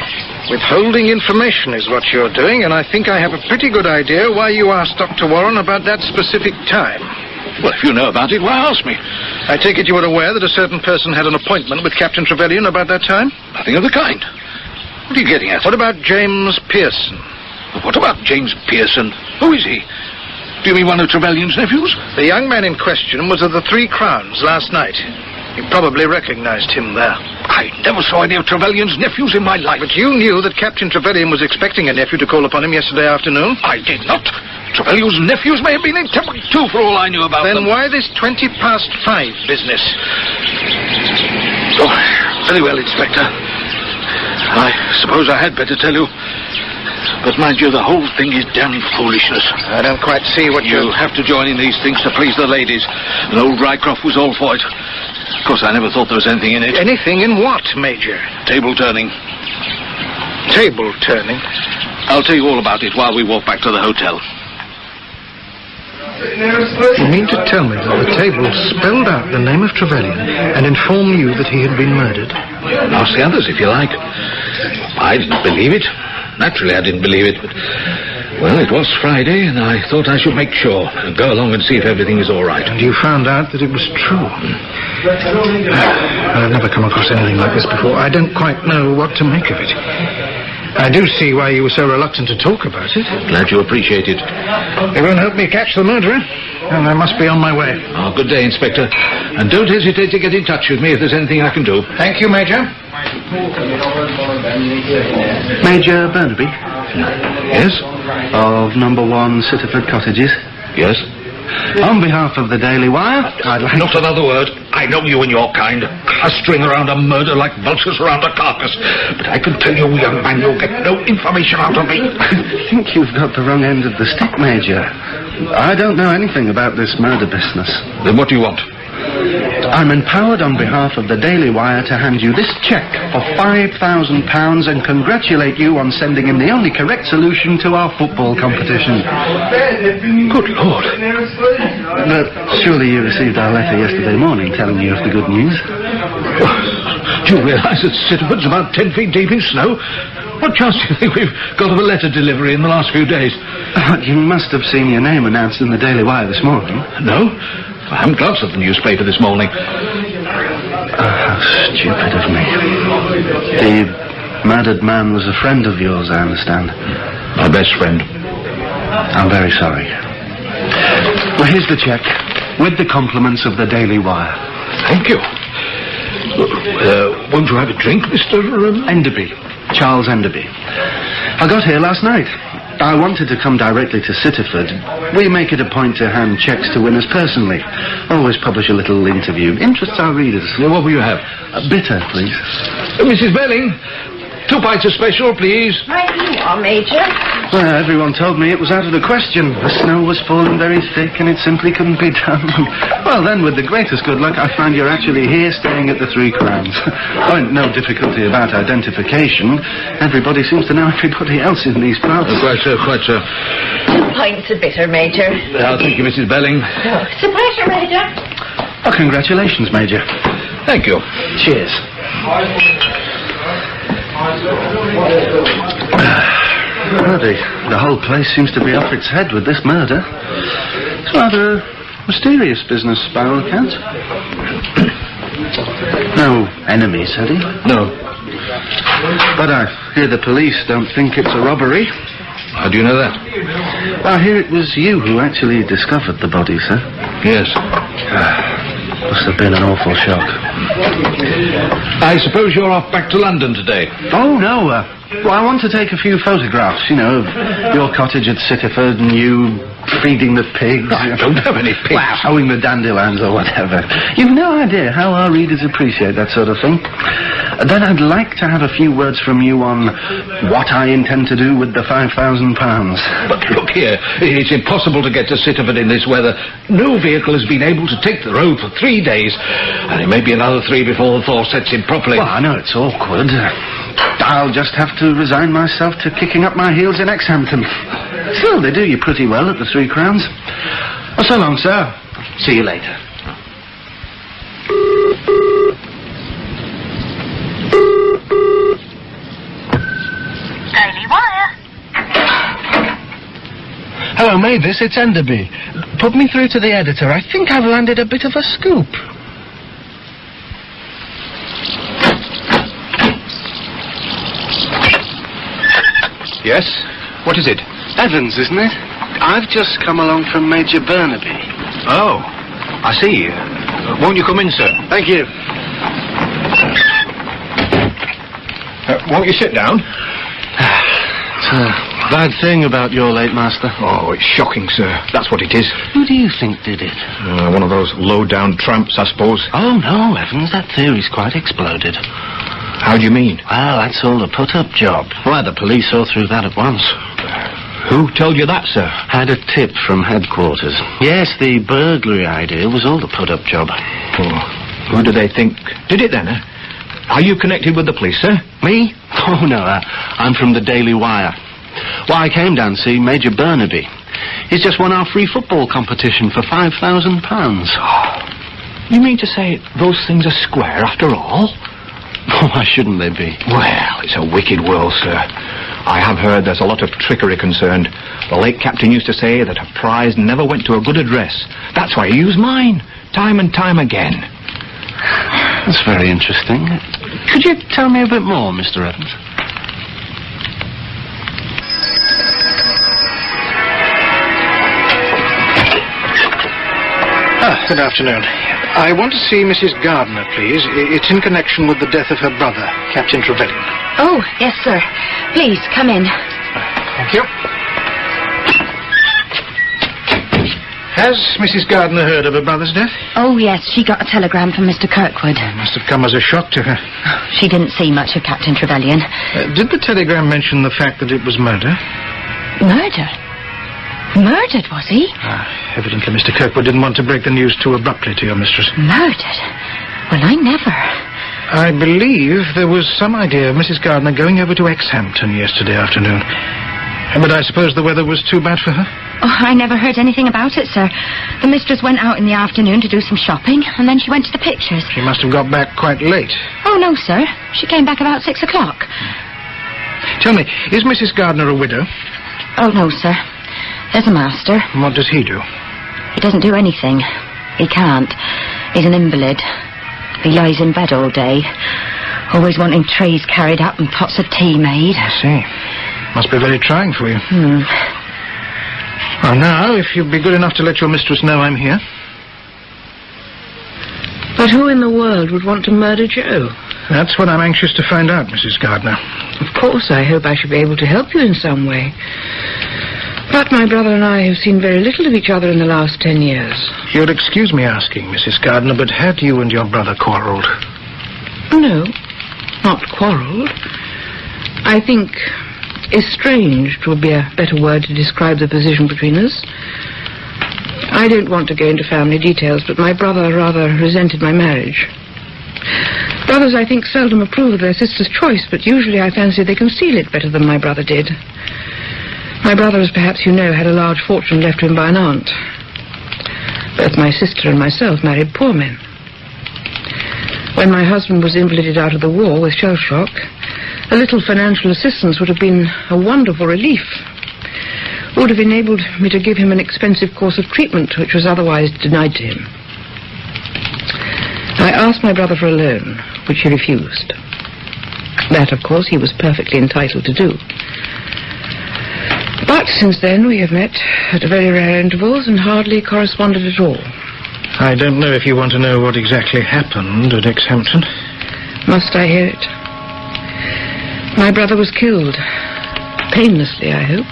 [SPEAKER 10] Withholding information is what you're doing, and I think I have a pretty good idea why you asked Dr. Warren about that specific time.
[SPEAKER 3] Well, if you know about it, why ask me?
[SPEAKER 10] I take it you were aware that a certain person had an appointment with Captain Trevelyan about that time?
[SPEAKER 3] Nothing of the kind. What are you getting at?
[SPEAKER 10] What about James Pearson?
[SPEAKER 3] What about James Pearson? Who is he? Do you mean one of Trevelyan's nephews?
[SPEAKER 10] The young man in question was at the Three Crowns last night. You probably recognized him there.
[SPEAKER 3] I never saw any of Trevelyan's nephews in my life.
[SPEAKER 10] But you knew that Captain Trevelyan was expecting a nephew to call upon him yesterday afternoon?
[SPEAKER 3] I did not. Trevelyan's nephews may have been in Timbuktu for all I knew about
[SPEAKER 10] then
[SPEAKER 3] them.
[SPEAKER 10] Then why this 20 past five business?
[SPEAKER 3] Oh, very well, Inspector. I suppose I had better tell you. But mind you, the whole thing is damn foolishness.
[SPEAKER 10] I don't quite see what
[SPEAKER 3] you...
[SPEAKER 10] you...
[SPEAKER 3] have to join in these things to please the ladies. And old Rycroft was all for it. Of course, I never thought there was anything in it.
[SPEAKER 10] Anything in what, Major?
[SPEAKER 3] Table turning.
[SPEAKER 10] Table turning?
[SPEAKER 3] I'll tell you all about it while we walk back to the hotel.
[SPEAKER 10] You mean to tell me that the table spelled out the name of Trevelyan and informed you that he had been murdered?
[SPEAKER 3] Ask the others if you like. I didn't believe it. Naturally, I didn't believe it, but... Well, it was Friday, and I thought I should make sure and go along and see if everything is all right.
[SPEAKER 10] And you found out that it was true? I've never come across anything like this before. I don't quite know what to make of it. I do see why you were so reluctant to talk about it.
[SPEAKER 3] Glad you appreciate it.
[SPEAKER 10] It won't help me catch the murderer, and I must be on my way.
[SPEAKER 3] Oh, good day, Inspector. And don't hesitate to get in touch with me if there's anything I can do.
[SPEAKER 10] Thank you, Major.
[SPEAKER 16] Major Burnaby?
[SPEAKER 3] Yes?
[SPEAKER 16] Of number one Sittaford Cottages?
[SPEAKER 3] Yes?
[SPEAKER 16] On behalf of the Daily Wire, I'd like
[SPEAKER 3] Not another word. I know you and your kind. Clustering around a murder like vultures around a carcass. But I can tell you, young man, you'll get no information out of me.
[SPEAKER 16] I think you've got the wrong end of the stick, Major. I don't know anything about this murder business.
[SPEAKER 3] Then what do you want?
[SPEAKER 16] I'm empowered on behalf of the Daily Wire to hand you this cheque for £5,000 and congratulate you on sending in the only correct solution to our football competition.
[SPEAKER 3] Good Lord.
[SPEAKER 16] But surely you received our letter yesterday morning telling you of the good news.
[SPEAKER 3] Do you realise that Sittaford's about ten feet deep in snow? What chance do you think we've got of a letter delivery in the last few days?
[SPEAKER 16] But you must have seen your name announced in the Daily Wire this morning.
[SPEAKER 3] No. I haven't glanced at the newspaper this morning.
[SPEAKER 16] Oh, how stupid of me. The murdered man was a friend of yours, I understand.
[SPEAKER 3] My best friend.
[SPEAKER 16] I'm very sorry. Well, here's the cheque, with the compliments of the Daily Wire.
[SPEAKER 3] Thank you. Uh, won't you have a drink, Mr. Um...
[SPEAKER 16] Enderby. Charles Enderby. I got here last night. I wanted to come directly to Sittaford. We make it a point to hand cheques to winners personally. Always publish a little interview. Interests our readers.
[SPEAKER 3] What will you have?
[SPEAKER 16] A bitter, please.
[SPEAKER 3] Uh, Mrs. Belling, two pints of special, please.
[SPEAKER 4] Right you are, Major.
[SPEAKER 16] Well, everyone told me it was out of the question. The snow was falling very thick and it simply couldn't be done. well, then, with the greatest good luck, I find you're actually here staying at the Three Crowns. oh, and no difficulty about identification. Everybody seems to know everybody else in these parts.
[SPEAKER 3] Uh, quite so, quite so.
[SPEAKER 4] Two pints of bitter, Major.
[SPEAKER 3] Uh, thank you, Mrs. Belling.
[SPEAKER 4] Oh, it's a pleasure, Major.
[SPEAKER 16] Oh, congratulations, Major.
[SPEAKER 3] Thank you.
[SPEAKER 16] Cheers. Well, the, the whole place seems to be off its head with this murder. It's rather a mysterious business, by all accounts. no enemies, had he?
[SPEAKER 3] No.
[SPEAKER 16] But I hear the police don't think it's a robbery.
[SPEAKER 3] How do you know that?
[SPEAKER 16] I hear it was you who actually discovered the body, sir.
[SPEAKER 3] Yes. Ah.
[SPEAKER 16] Must have been an awful shock.
[SPEAKER 3] I suppose you're off back to London today.
[SPEAKER 16] Oh, no. Uh, well, I want to take a few photographs, you know, of your cottage at Sittaford and you feeding the pigs.
[SPEAKER 3] I don't have any pigs.
[SPEAKER 16] Well, sowing the dandelions or whatever. You've no idea how our readers appreciate that sort of thing. Uh, Then I'd like to have a few words from you on what I intend to do with the £5,000.
[SPEAKER 3] But look here, it's impossible to get to Sittaford in this weather. No vehicle has been able to take the road for three days, and it may be another three before the thaw sets in properly.
[SPEAKER 16] Well, I know it's awkward. I'll just have to resign myself to kicking up my heels in Exhampton. Still, they do you pretty well at the Three Crowns. Well, so long, sir. See you later.
[SPEAKER 17] Daily Wire.
[SPEAKER 10] Hello, Mavis, it's Enderby. Put me through to the editor. I think I've landed a bit of a scoop.
[SPEAKER 11] Yes? What is it?
[SPEAKER 16] Evans, isn't it? I've just come along from Major Burnaby.
[SPEAKER 11] Oh, I see. Uh, won't you come in, sir?
[SPEAKER 16] Thank you.
[SPEAKER 11] Uh, won't you sit down?
[SPEAKER 16] It's a bad thing about your late master.
[SPEAKER 11] Oh, it's shocking, sir. That's what it is.
[SPEAKER 16] Who do you think did it?
[SPEAKER 11] Uh, one of those low-down tramps, I suppose.
[SPEAKER 16] Oh, no, Evans, that theory's quite exploded.
[SPEAKER 11] How do you mean?
[SPEAKER 16] Well, that's all a put-up job. Why, the police saw through that at once.
[SPEAKER 11] Who told you that, sir?
[SPEAKER 16] Had a tip from headquarters. Yes, the burglary idea was all the put-up job.
[SPEAKER 11] Oh, who do they think did it then? Eh? Are you connected with the police, sir?
[SPEAKER 16] Me? Oh, no, uh, I'm from the Daily Wire. Why, I came down to see Major Burnaby. He's just won our free football competition for £5,000.
[SPEAKER 11] You mean to say those things are square after all?
[SPEAKER 16] Oh, why shouldn't they be?
[SPEAKER 11] Well, it's a wicked world, sir. I have heard there's a lot of trickery concerned. The late captain used to say that a prize never went to a good address. That's why he used mine, time and time again.
[SPEAKER 16] That's very interesting. Could you tell me a bit more, Mr. Evans?
[SPEAKER 10] Ah, good afternoon. I want to see Mrs. Gardner, please. It's in connection with the death of her brother, Captain Trevelyan.
[SPEAKER 2] Oh, yes, sir. Please, come in.
[SPEAKER 10] Thank you. Has Mrs. Gardner heard of her brother's death?
[SPEAKER 2] Oh, yes, she got a telegram from Mr. Kirkwood.
[SPEAKER 10] Must have come as a shock to her.
[SPEAKER 2] She didn't see much of Captain Trevelyan.
[SPEAKER 10] Uh, did the telegram mention the fact that it was murder?
[SPEAKER 2] Murder? Murdered, was he?
[SPEAKER 10] Ah, evidently Mr. Kirkwood didn't want to break the news too abruptly to your mistress.
[SPEAKER 2] Murdered? Well, I never.
[SPEAKER 10] I believe there was some idea of Mrs. Gardner going over to Exhampton yesterday afternoon. But I suppose the weather was too bad for her?
[SPEAKER 2] Oh, I never heard anything about it, sir. The mistress went out in the afternoon to do some shopping, and then she went to the pictures.
[SPEAKER 10] She must have got back quite late.
[SPEAKER 2] Oh, no, sir. She came back about six o'clock.
[SPEAKER 10] Tell me, is Mrs. Gardner a widow?
[SPEAKER 2] Oh, no, sir. There's a master.
[SPEAKER 10] And What does he do?
[SPEAKER 2] He doesn't do anything. He can't. He's an invalid. He lies in bed all day, always wanting trays carried up and pots of tea made.
[SPEAKER 10] I see. Must be very trying for you.
[SPEAKER 2] Hmm.
[SPEAKER 10] Well, now, if you'd be good enough to let your mistress know I'm here.
[SPEAKER 17] But who in the world would want to murder Joe?
[SPEAKER 10] That's what I'm anxious to find out, Mrs. Gardner.
[SPEAKER 17] Of course, I hope I shall be able to help you in some way. But my brother and I have seen very little of each other in the last ten years.
[SPEAKER 10] You'll excuse me asking, Mrs. Gardner, but had you and your brother quarrelled?
[SPEAKER 17] No, not quarrelled. I think estranged would be a better word to describe the position between us. I don't want to go into family details, but my brother rather resented my marriage. Brothers, I think, seldom approve of their sister's choice, but usually I fancy they conceal it better than my brother did. My brother, as perhaps you know, had a large fortune left to him by an aunt. Both my sister and myself married poor men. When my husband was invalided out of the war with shell shock, a little financial assistance would have been a wonderful relief. Would have enabled me to give him an expensive course of treatment which was otherwise denied to him. I asked my brother for a loan, which he refused. That, of course, he was perfectly entitled to do. But since then we have met at very rare intervals and hardly corresponded at all.
[SPEAKER 10] I don't know if you want to know what exactly happened at Exhampton.
[SPEAKER 17] Must I hear it? My brother was killed. Painlessly, I hope.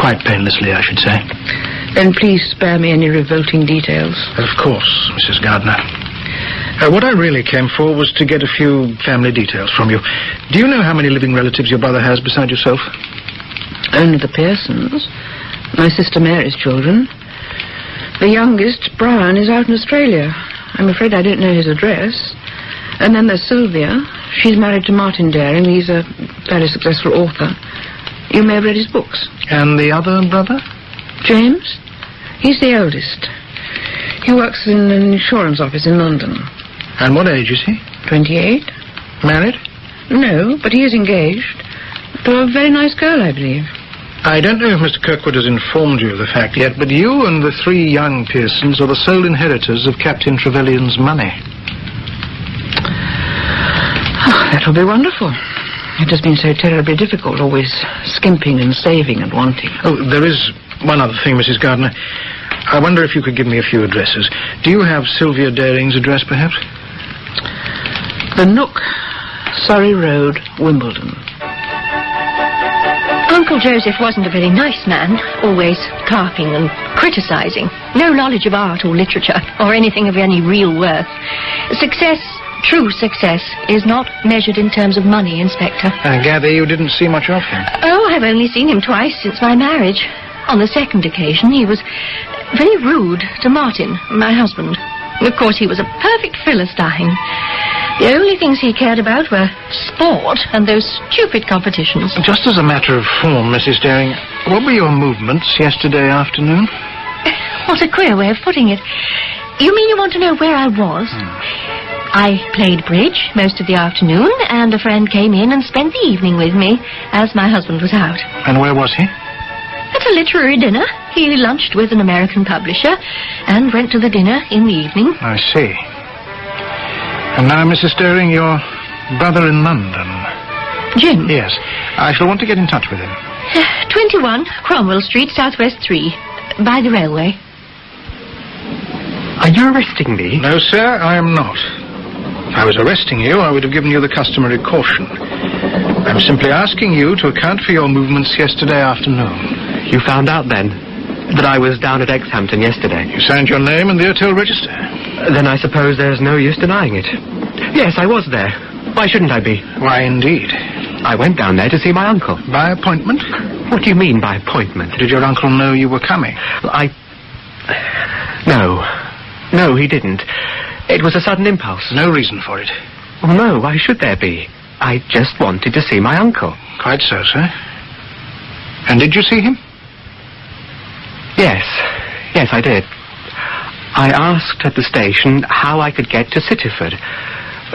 [SPEAKER 10] Quite painlessly, I should say.
[SPEAKER 17] Then please spare me any revolting details.
[SPEAKER 10] Of course, Mrs. Gardner. Uh, what I really came for was to get a few family details from you. Do you know how many living relatives your brother has beside yourself?
[SPEAKER 17] Only the Pearsons. My sister Mary's children. The youngest, Brian, is out in Australia. I'm afraid I don't know his address. And then there's Sylvia. She's married to Martin Daring. He's a very successful author. You may have read his books.
[SPEAKER 10] And the other brother?
[SPEAKER 17] James? He's the eldest. He works in an insurance office in London.
[SPEAKER 10] And what age is he?
[SPEAKER 17] 28.
[SPEAKER 10] Married?
[SPEAKER 17] No, but he is engaged. To a very nice girl, I believe.
[SPEAKER 10] I don't know if Mr. Kirkwood has informed you of the fact yet, but you and the three young Pearsons are the sole inheritors of Captain Trevelyan's money.
[SPEAKER 17] Oh, that'll be wonderful. It has been so terribly difficult, always skimping and saving and wanting.
[SPEAKER 10] Oh, there is one other thing, Mrs. Gardner. I wonder if you could give me a few addresses. Do you have Sylvia Daring's address, perhaps?
[SPEAKER 17] The Nook, Surrey Road, Wimbledon.
[SPEAKER 18] Uncle Joseph wasn't a very nice man, always carping and criticizing. No knowledge of art or literature or anything of any real worth. Success, true success, is not measured in terms of money, Inspector.
[SPEAKER 10] I gather you didn't see much of him.
[SPEAKER 18] Oh, I've only seen him twice since my marriage. On the second occasion, he was very rude to Martin, my husband. Of course, he was a perfect Philistine. The only things he cared about were sport and those stupid competitions.
[SPEAKER 10] Just as a matter of form, Mrs. Daring, what were your movements yesterday afternoon?
[SPEAKER 18] What a queer way of putting it. You mean you want to know where I was? Hmm. I played bridge most of the afternoon, and a friend came in and spent the evening with me, as my husband was out.
[SPEAKER 10] And where was he?
[SPEAKER 18] At a literary dinner. He lunched with an American publisher and went to the dinner in the evening.
[SPEAKER 10] I see. And now, Mrs. Daring, your brother in London.
[SPEAKER 18] Jim?
[SPEAKER 10] Yes. I shall want to get in touch with him.
[SPEAKER 18] Uh, 21 Cromwell Street, Southwest 3, by the railway.
[SPEAKER 12] Are you arresting me?
[SPEAKER 10] No, sir, I am not. If I was arresting you, I would have given you the customary caution. I'm simply asking you to account for your movements yesterday afternoon.
[SPEAKER 12] You found out then that I was down at Exhampton yesterday.
[SPEAKER 10] You signed your name in the hotel register.
[SPEAKER 12] Then I suppose there's no use denying it. Yes, I was there. Why shouldn't I be?
[SPEAKER 10] Why, indeed.
[SPEAKER 12] I went down there to see my uncle.
[SPEAKER 10] By appointment?
[SPEAKER 12] What do you mean by appointment?
[SPEAKER 10] Did your uncle know you were coming?
[SPEAKER 12] I. No. No, he didn't. It was a sudden impulse.
[SPEAKER 10] No reason for it.
[SPEAKER 12] Well, no, why should there be? I just wanted to see my uncle.
[SPEAKER 10] Quite so, sir. And did you see him?
[SPEAKER 12] Yes. Yes, I did. I asked at the station how I could get to Sittaford.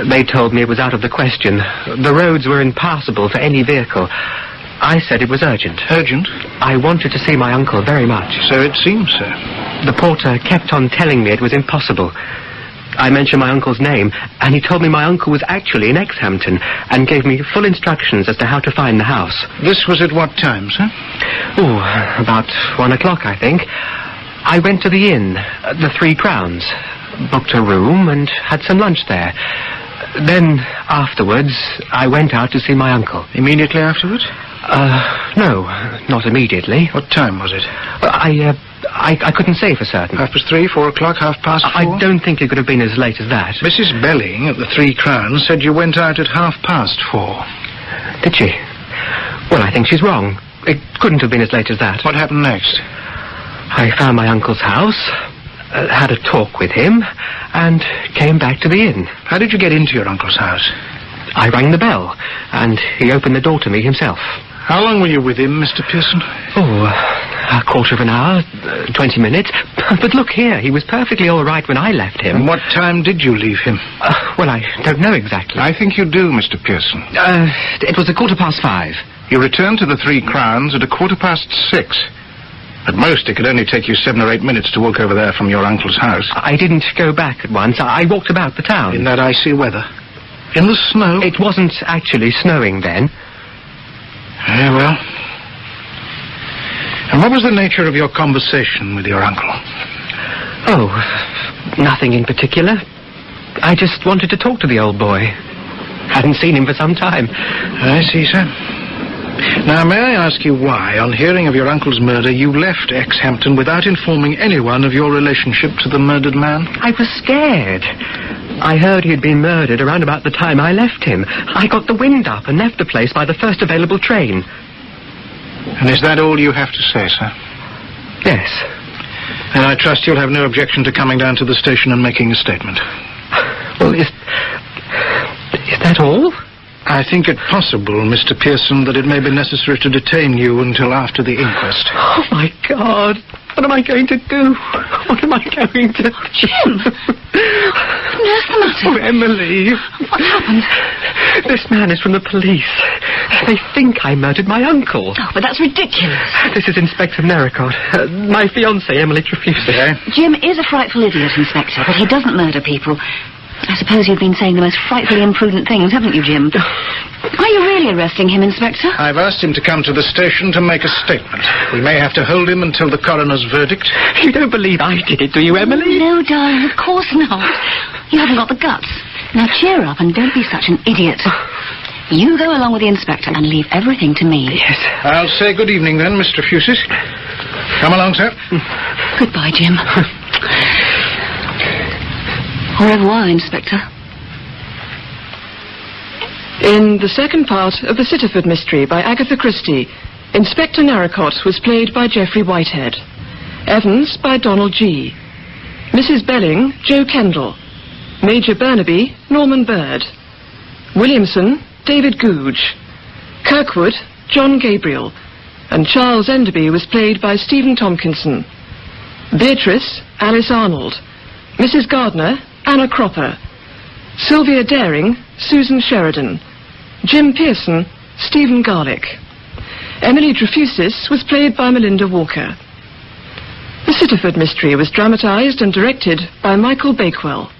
[SPEAKER 12] They told me it was out of the question. The roads were impassable for any vehicle. I said it was urgent.
[SPEAKER 10] Urgent?
[SPEAKER 12] I wanted to see my uncle very much.
[SPEAKER 10] So it seems, sir.
[SPEAKER 12] The porter kept on telling me it was impossible. I mentioned my uncle's name, and he told me my uncle was actually in Exhampton, and gave me full instructions as to how to find the house.
[SPEAKER 10] This was at what time, sir?
[SPEAKER 12] Oh, about one o'clock, I think. I went to the inn, uh, the Three Crowns, booked a room, and had some lunch there. Then, afterwards, I went out to see my uncle.
[SPEAKER 10] Immediately afterwards?
[SPEAKER 12] Uh, no, not immediately.
[SPEAKER 10] What time was it?
[SPEAKER 12] I, uh, I, I couldn't say for certain.
[SPEAKER 10] Half past three, four o'clock, half past four?
[SPEAKER 12] I don't think it could have been as late as that.
[SPEAKER 10] Mrs. Belling at the Three Crowns said you went out at half past four.
[SPEAKER 12] Did she? Well, I think she's wrong. It couldn't have been as late as that.
[SPEAKER 10] What happened next?
[SPEAKER 12] I found my uncle's house, uh, had a talk with him, and came back to the inn.
[SPEAKER 10] How did you get into your uncle's house?
[SPEAKER 12] I rang the bell, and he opened the door to me himself.
[SPEAKER 10] How long were you with him, Mr. Pearson?
[SPEAKER 12] Oh, a quarter of an hour, uh, 20 minutes. But look here, he was perfectly all right when I left him.
[SPEAKER 10] And what time did you leave him?
[SPEAKER 12] Uh, well, I don't know exactly.
[SPEAKER 10] I think you do, Mr. Pearson.
[SPEAKER 12] Uh, it was a quarter past five.
[SPEAKER 10] You returned to the Three Crowns at a quarter past six. At most, it could only take you seven or eight minutes to walk over there from your uncle's house.
[SPEAKER 12] I didn't go back at once. I walked about the town.
[SPEAKER 10] In that icy weather? In the snow?
[SPEAKER 12] It wasn't actually snowing then.
[SPEAKER 10] Yeah, well. And what was the nature of your conversation with your uncle?
[SPEAKER 12] Oh, nothing in particular. I just wanted to talk to the old boy. Hadn't seen him for some time.
[SPEAKER 10] I see, sir. Now, may I ask you why, on hearing of your uncle's murder, you left Exhampton without informing anyone of your relationship to the murdered man?
[SPEAKER 12] I was scared. I heard he'd been murdered around about the time I left him. I got the wind up and left the place by the first available train.
[SPEAKER 10] And is that all you have to say, sir?
[SPEAKER 12] Yes.
[SPEAKER 10] And I trust you'll have no objection to coming down to the station and making a statement.
[SPEAKER 12] Well, is... Is that all?
[SPEAKER 10] I think it possible, Mr. Pearson, that it may be necessary to detain you until after the inquest.
[SPEAKER 12] Oh, my God. What am I going to do? What am I going to do?
[SPEAKER 18] Jim! Nurse the matter?
[SPEAKER 12] Oh, Emily.
[SPEAKER 18] What happened?
[SPEAKER 12] This man is from the police. They think I murdered my uncle.
[SPEAKER 18] Oh, but that's ridiculous.
[SPEAKER 12] This is Inspector Narracott. Uh, my fiancée, Emily Trefusis.
[SPEAKER 2] Jim is a frightful idiot, Inspector, but he doesn't murder people. I suppose you've been saying the most frightfully imprudent things, haven't you, Jim? Are you really arresting him, Inspector?
[SPEAKER 10] I've asked him to come to the station to make a statement. We may have to hold him until the coroner's verdict.
[SPEAKER 12] You don't believe I did it, do you, Emily?
[SPEAKER 2] No, darling, of course not. You haven't got the guts. Now cheer up and don't be such an idiot. You go along with the inspector and leave everything to me.
[SPEAKER 12] Yes.
[SPEAKER 10] I'll say good evening then, Mr. Fusis. Come along, sir.
[SPEAKER 2] Goodbye, Jim. Au revoir, Inspector.
[SPEAKER 1] In the second part of The Sittaford Mystery by Agatha Christie, Inspector Narracott was played by Geoffrey Whitehead. Evans by Donald Gee Mrs. Belling, Jo Kendall. Major Burnaby, Norman Bird. Williamson, David Googe. Kirkwood, John Gabriel. And Charles Enderby was played by Stephen Tompkinson. Beatrice, Alice Arnold. Mrs. Gardner, Anna Cropper. Sylvia Daring, Susan Sheridan. Jim Pearson, Stephen Garlick. Emily Trefusis was played by Melinda Walker. The Sittaford Mystery was dramatised and directed by Michael Bakewell.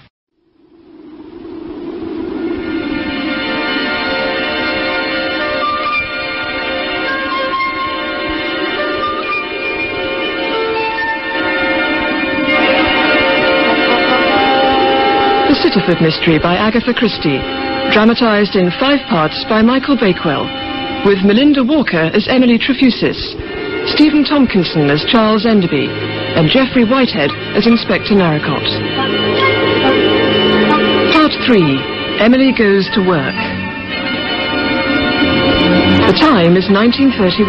[SPEAKER 1] The Mystery by Agatha Christie, dramatised in five parts by Michael Bakewell, with Melinda Walker as Emily Trefusis, Stephen Tompkinson as Charles Enderby, and Geoffrey Whitehead as Inspector Narracott. Part 3 Emily Goes to Work. The time is 1931.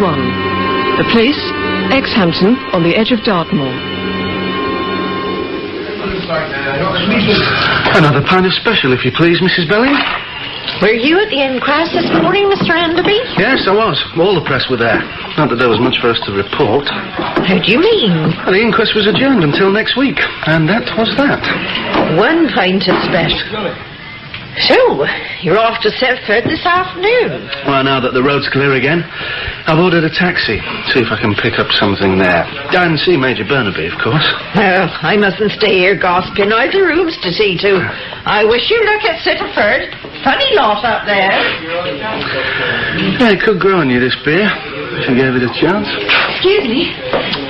[SPEAKER 1] The place, Exhampton, on the edge of Dartmoor.
[SPEAKER 16] Another pint of special, if you please, Mrs. Belling.
[SPEAKER 19] Were you at the inquest this morning, Mr. Enderby?
[SPEAKER 16] Yes, I was. All the press were there. Not that there was much for us to report.
[SPEAKER 19] How do you mean?
[SPEAKER 16] Well, the inquest was adjourned until next week, and that was that.
[SPEAKER 19] One pint of special.
[SPEAKER 13] So, you're off to Sittaford this afternoon?
[SPEAKER 16] Well, now that the road's clear again, I've ordered a taxi. See if I can pick up something there. Down And see Major Burnaby, of course.
[SPEAKER 13] Well, I mustn't stay here gossiping. I've the rooms to see to. I wish you luck at Sittaford. Funny lot up there.
[SPEAKER 16] Yeah, it could grow on you, this beer, if you gave it a chance.
[SPEAKER 2] Excuse me.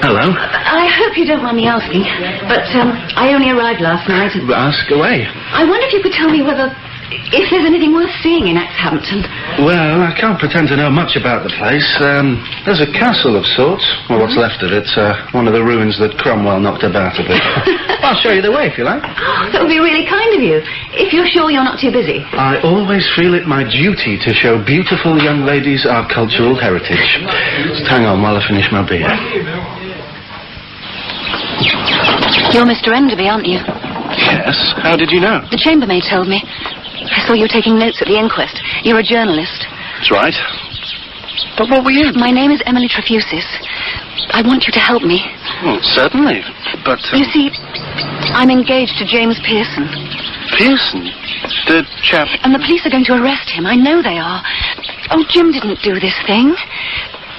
[SPEAKER 16] Hello.
[SPEAKER 2] I hope you don't mind me asking, but um, I only arrived last night.
[SPEAKER 16] Ask away.
[SPEAKER 2] I wonder if you could tell me whether if there's anything worth seeing in Exhampton.
[SPEAKER 16] Well, I can't pretend to know much about the place. Um, there's a castle of sorts. Well, what's left of it. uh, one of the ruins that Cromwell knocked about a bit. I'll show you the way if you like.
[SPEAKER 2] Oh, that would be really kind of you. If you're sure you're not too busy.
[SPEAKER 16] I always feel it my duty to show beautiful young ladies our cultural heritage. Just hang on while I finish my beer.
[SPEAKER 2] You're Mr. Enderby, aren't you?
[SPEAKER 16] Yes. How did you know?
[SPEAKER 2] The chambermaid told me. I saw you taking notes at the inquest. You're a journalist.
[SPEAKER 16] That's right. But what were you?
[SPEAKER 2] My name is Emily Trefusis. I want you to help me.
[SPEAKER 16] Well, certainly. But. Um,
[SPEAKER 2] You see, I'm engaged to James Pearson.
[SPEAKER 16] Pearson? The chap.
[SPEAKER 2] And the police are going to arrest him. I know they are. Oh, Jim didn't do this thing.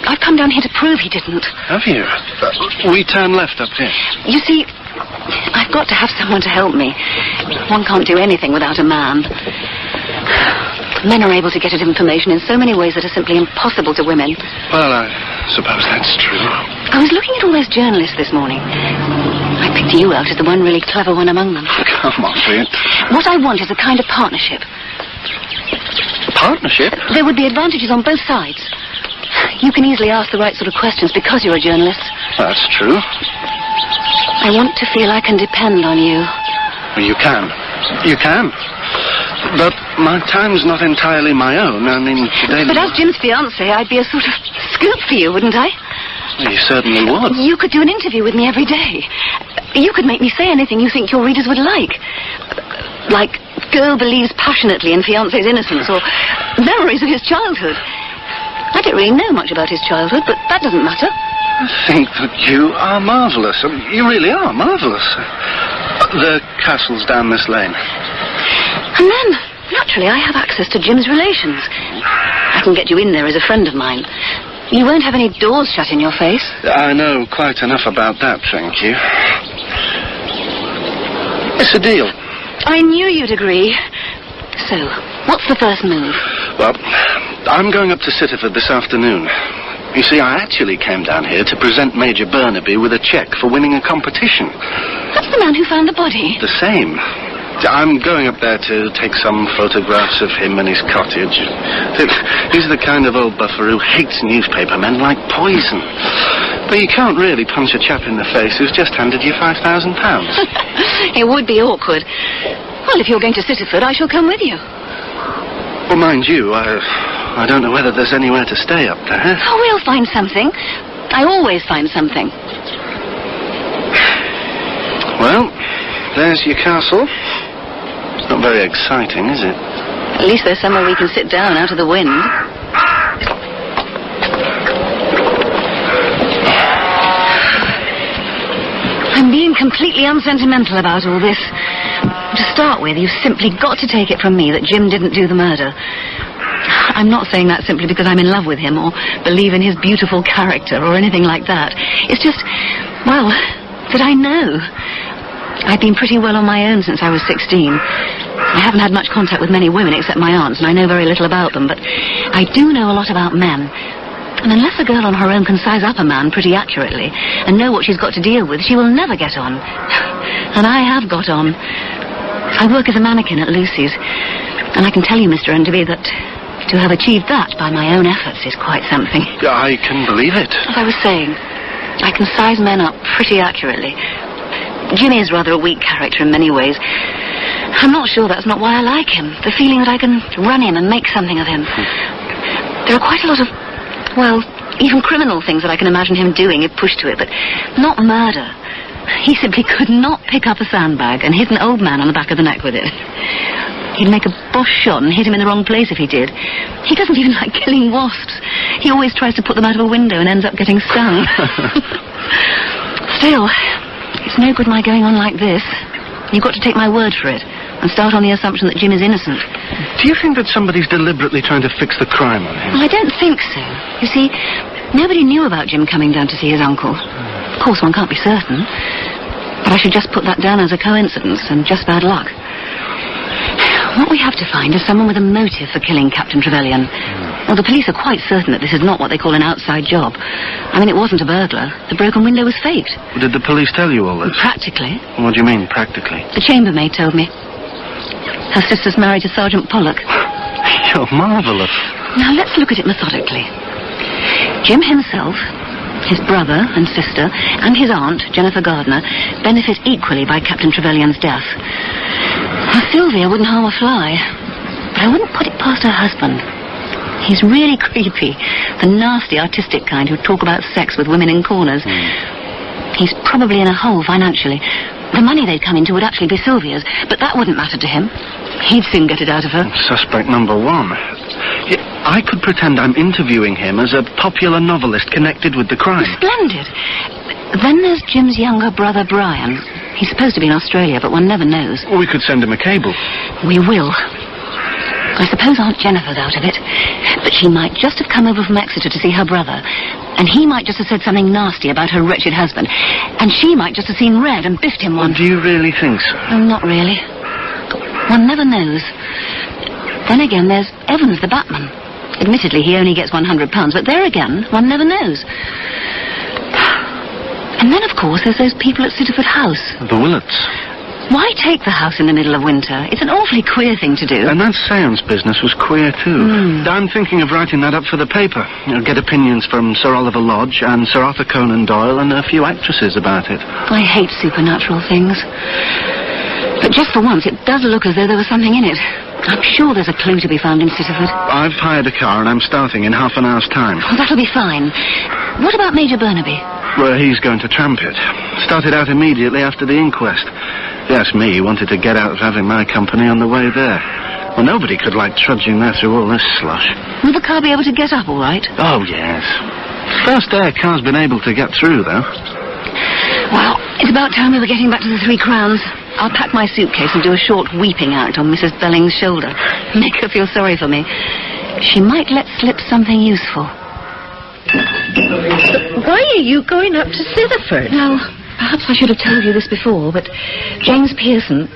[SPEAKER 2] I've come down here to prove he didn't.
[SPEAKER 16] Have you? Uh, we turn left up here.
[SPEAKER 2] You see, I've got to have someone to help me. One can't do anything without a man. Men are able to get at information in so many ways that are simply impossible to women.
[SPEAKER 16] Well, I suppose that's true.
[SPEAKER 2] I was looking at all those journalists this morning. I picked you out as the one really clever one among them.
[SPEAKER 16] Come on, it.
[SPEAKER 2] What I want is a kind of partnership.
[SPEAKER 16] Partnership?
[SPEAKER 2] There would be advantages on both sides. You can easily ask the right sort of questions because you're a journalist.
[SPEAKER 16] That's true.
[SPEAKER 2] I want to feel I can depend on you.
[SPEAKER 16] Well, you can. You can. But my time's not entirely my own. I mean, today.
[SPEAKER 2] But as Jim's fiancée, I'd be a sort of scoop for you, wouldn't I?
[SPEAKER 16] Well, you certainly would.
[SPEAKER 2] You could do an interview with me every day. You could make me say anything you think your readers would like. Like, girl believes passionately in fiancé's innocence, or memories of his childhood. I don't really know much about his childhood, but that doesn't matter.
[SPEAKER 16] I think that you are marvellous. I mean, you really are marvellous. The castle's down this lane.
[SPEAKER 2] And then, naturally, I have access to Jim's relations. I can get you in there as a friend of mine. You won't have any doors shut in your face.
[SPEAKER 16] I know quite enough about that, thank you. It's a deal.
[SPEAKER 2] I knew you'd agree. So, what's the first move?
[SPEAKER 16] Well, I'm going up to Sittaford this afternoon. You see, I actually came down here to present Major Burnaby with a cheque for winning a competition.
[SPEAKER 2] That's the man who found the body.
[SPEAKER 16] The same. I'm going up there to take some photographs of him and his cottage. He's the kind of old buffer who hates newspaper men like poison. But you can't really punch a chap in the face who's just handed you £5,000.
[SPEAKER 2] it would be awkward. Well, if you're going to Sittaford, I shall come with you.
[SPEAKER 16] Well, mind you, I, I don't know whether there's anywhere to stay up there.
[SPEAKER 2] Oh, we'll find something. I always find something.
[SPEAKER 16] Well, there's your castle. It's not very exciting, is it?
[SPEAKER 2] At least there's somewhere we can sit down out of the wind. I'm being completely unsentimental about all this. To start with, you've simply got to take it from me that Jim didn't do the murder. I'm not saying that simply because I'm in love with him or believe in his beautiful character or anything like that. It's just, well, that I know. I've been pretty well on my own since I was 16. I haven't had much contact with many women except my aunts, and I know very little about them, but I do know a lot about men. And unless a girl on her own can size up a man pretty accurately and know what she's got to deal with, she will never get on. and I have got on. I work as a mannequin at Lucy's, and I can tell you, Mr. Enderby, that to have achieved that by my own efforts is quite something.
[SPEAKER 16] I can believe it.
[SPEAKER 2] As I was saying, I can size men up pretty accurately. Jimmy is rather a weak character in many ways. I'm not sure that's not why I like him. The feeling that I can run him and make something of him. Hmm. There are quite a lot of, well, even criminal things that I can imagine him doing if pushed to it, but not murder. He simply could not pick up a sandbag and hit an old man on the back of the neck with it. He'd make a boss shot and hit him in the wrong place if he did. He doesn't even like killing wasps. He always tries to put them out of a window and ends up getting stung. Still, it's no good my going on like this. You've got to take my word for it. And start on the assumption that Jim is innocent.
[SPEAKER 16] Do you think that somebody's deliberately trying to fix the crime on him?
[SPEAKER 2] Well, I don't think so. You see, nobody knew about Jim coming down to see his uncle. Of course, one can't be certain. But I should just put that down as a coincidence and just bad luck. What we have to find is someone with a motive for killing Captain Trevelyan. Well, the police are quite certain that this is not what they call an outside job. I mean, it wasn't a burglar. The broken window was faked.
[SPEAKER 16] Did the police tell you all this?
[SPEAKER 2] Practically.
[SPEAKER 16] What do you mean, practically?
[SPEAKER 2] The chambermaid told me. Her sister's married to Sergeant Pollock.
[SPEAKER 16] You're marvellous.
[SPEAKER 2] Now, let's look at it methodically. Jim himself, his brother and sister, and his aunt, Jennifer Gardner, benefit equally by Captain Trevelyan's death. Now, Sylvia wouldn't harm a fly, but I wouldn't put it past her husband. He's really creepy, the nasty artistic kind who'd talk about sex with women in corners. Hmm. He's probably in a hole financially. The money they'd come into would actually be Sylvia's, but that wouldn't matter to him. He'd soon get it out of her.
[SPEAKER 16] Suspect number one. I could pretend I'm interviewing him as a popular novelist connected with the crime.
[SPEAKER 2] Splendid. Then there's Jim's younger brother, Brian. He's supposed to be in Australia, but one never knows.
[SPEAKER 16] We could send him a cable.
[SPEAKER 2] We will. I suppose Aunt Jennifer's out of it. But she might just have come over from Exeter to see her brother. And he might just have said something nasty about her wretched husband. And she might just have seen red and biffed him one.
[SPEAKER 16] Do you really think so?
[SPEAKER 2] Oh, not really. One never knows. Then again, there's Evans, the batman. Admittedly, he only gets £100, but there again, one never knows. And then, of course, there's those people at Sittaford House.
[SPEAKER 16] The Willetts.
[SPEAKER 2] Why take the house in the middle of winter? It's an awfully queer thing to do.
[SPEAKER 16] And that seance business was queer, too. Hmm. I'm thinking of writing that up for the paper. You'll get opinions from Sir Oliver Lodge and Sir Arthur Conan Doyle and a few actresses about it.
[SPEAKER 2] I hate supernatural things. But just for once, it does look as though there was something in it. I'm sure there's a clue to be found in Sittaford.
[SPEAKER 16] I've hired a car and I'm starting in half an hour's time.
[SPEAKER 2] Well, that'll be fine. What about Major Burnaby?
[SPEAKER 16] Well, he's going to tramp it. Started out immediately after the inquest. Yes, me, he wanted to get out of having my company on the way there. Well, nobody could like trudging there through all this slush.
[SPEAKER 2] Will the car be able to get up all right?
[SPEAKER 16] Oh, yes. First air car's been able to get through, though.
[SPEAKER 2] Well, it's about time we were getting back to the Three Crowns. I'll pack my suitcase and do a short weeping act on Mrs. Belling's shoulder. Make her feel sorry for me. She might let slip something useful.
[SPEAKER 13] Why are you going up to Sittaford?
[SPEAKER 2] Well, perhaps I should have told you this before, but James Pearson,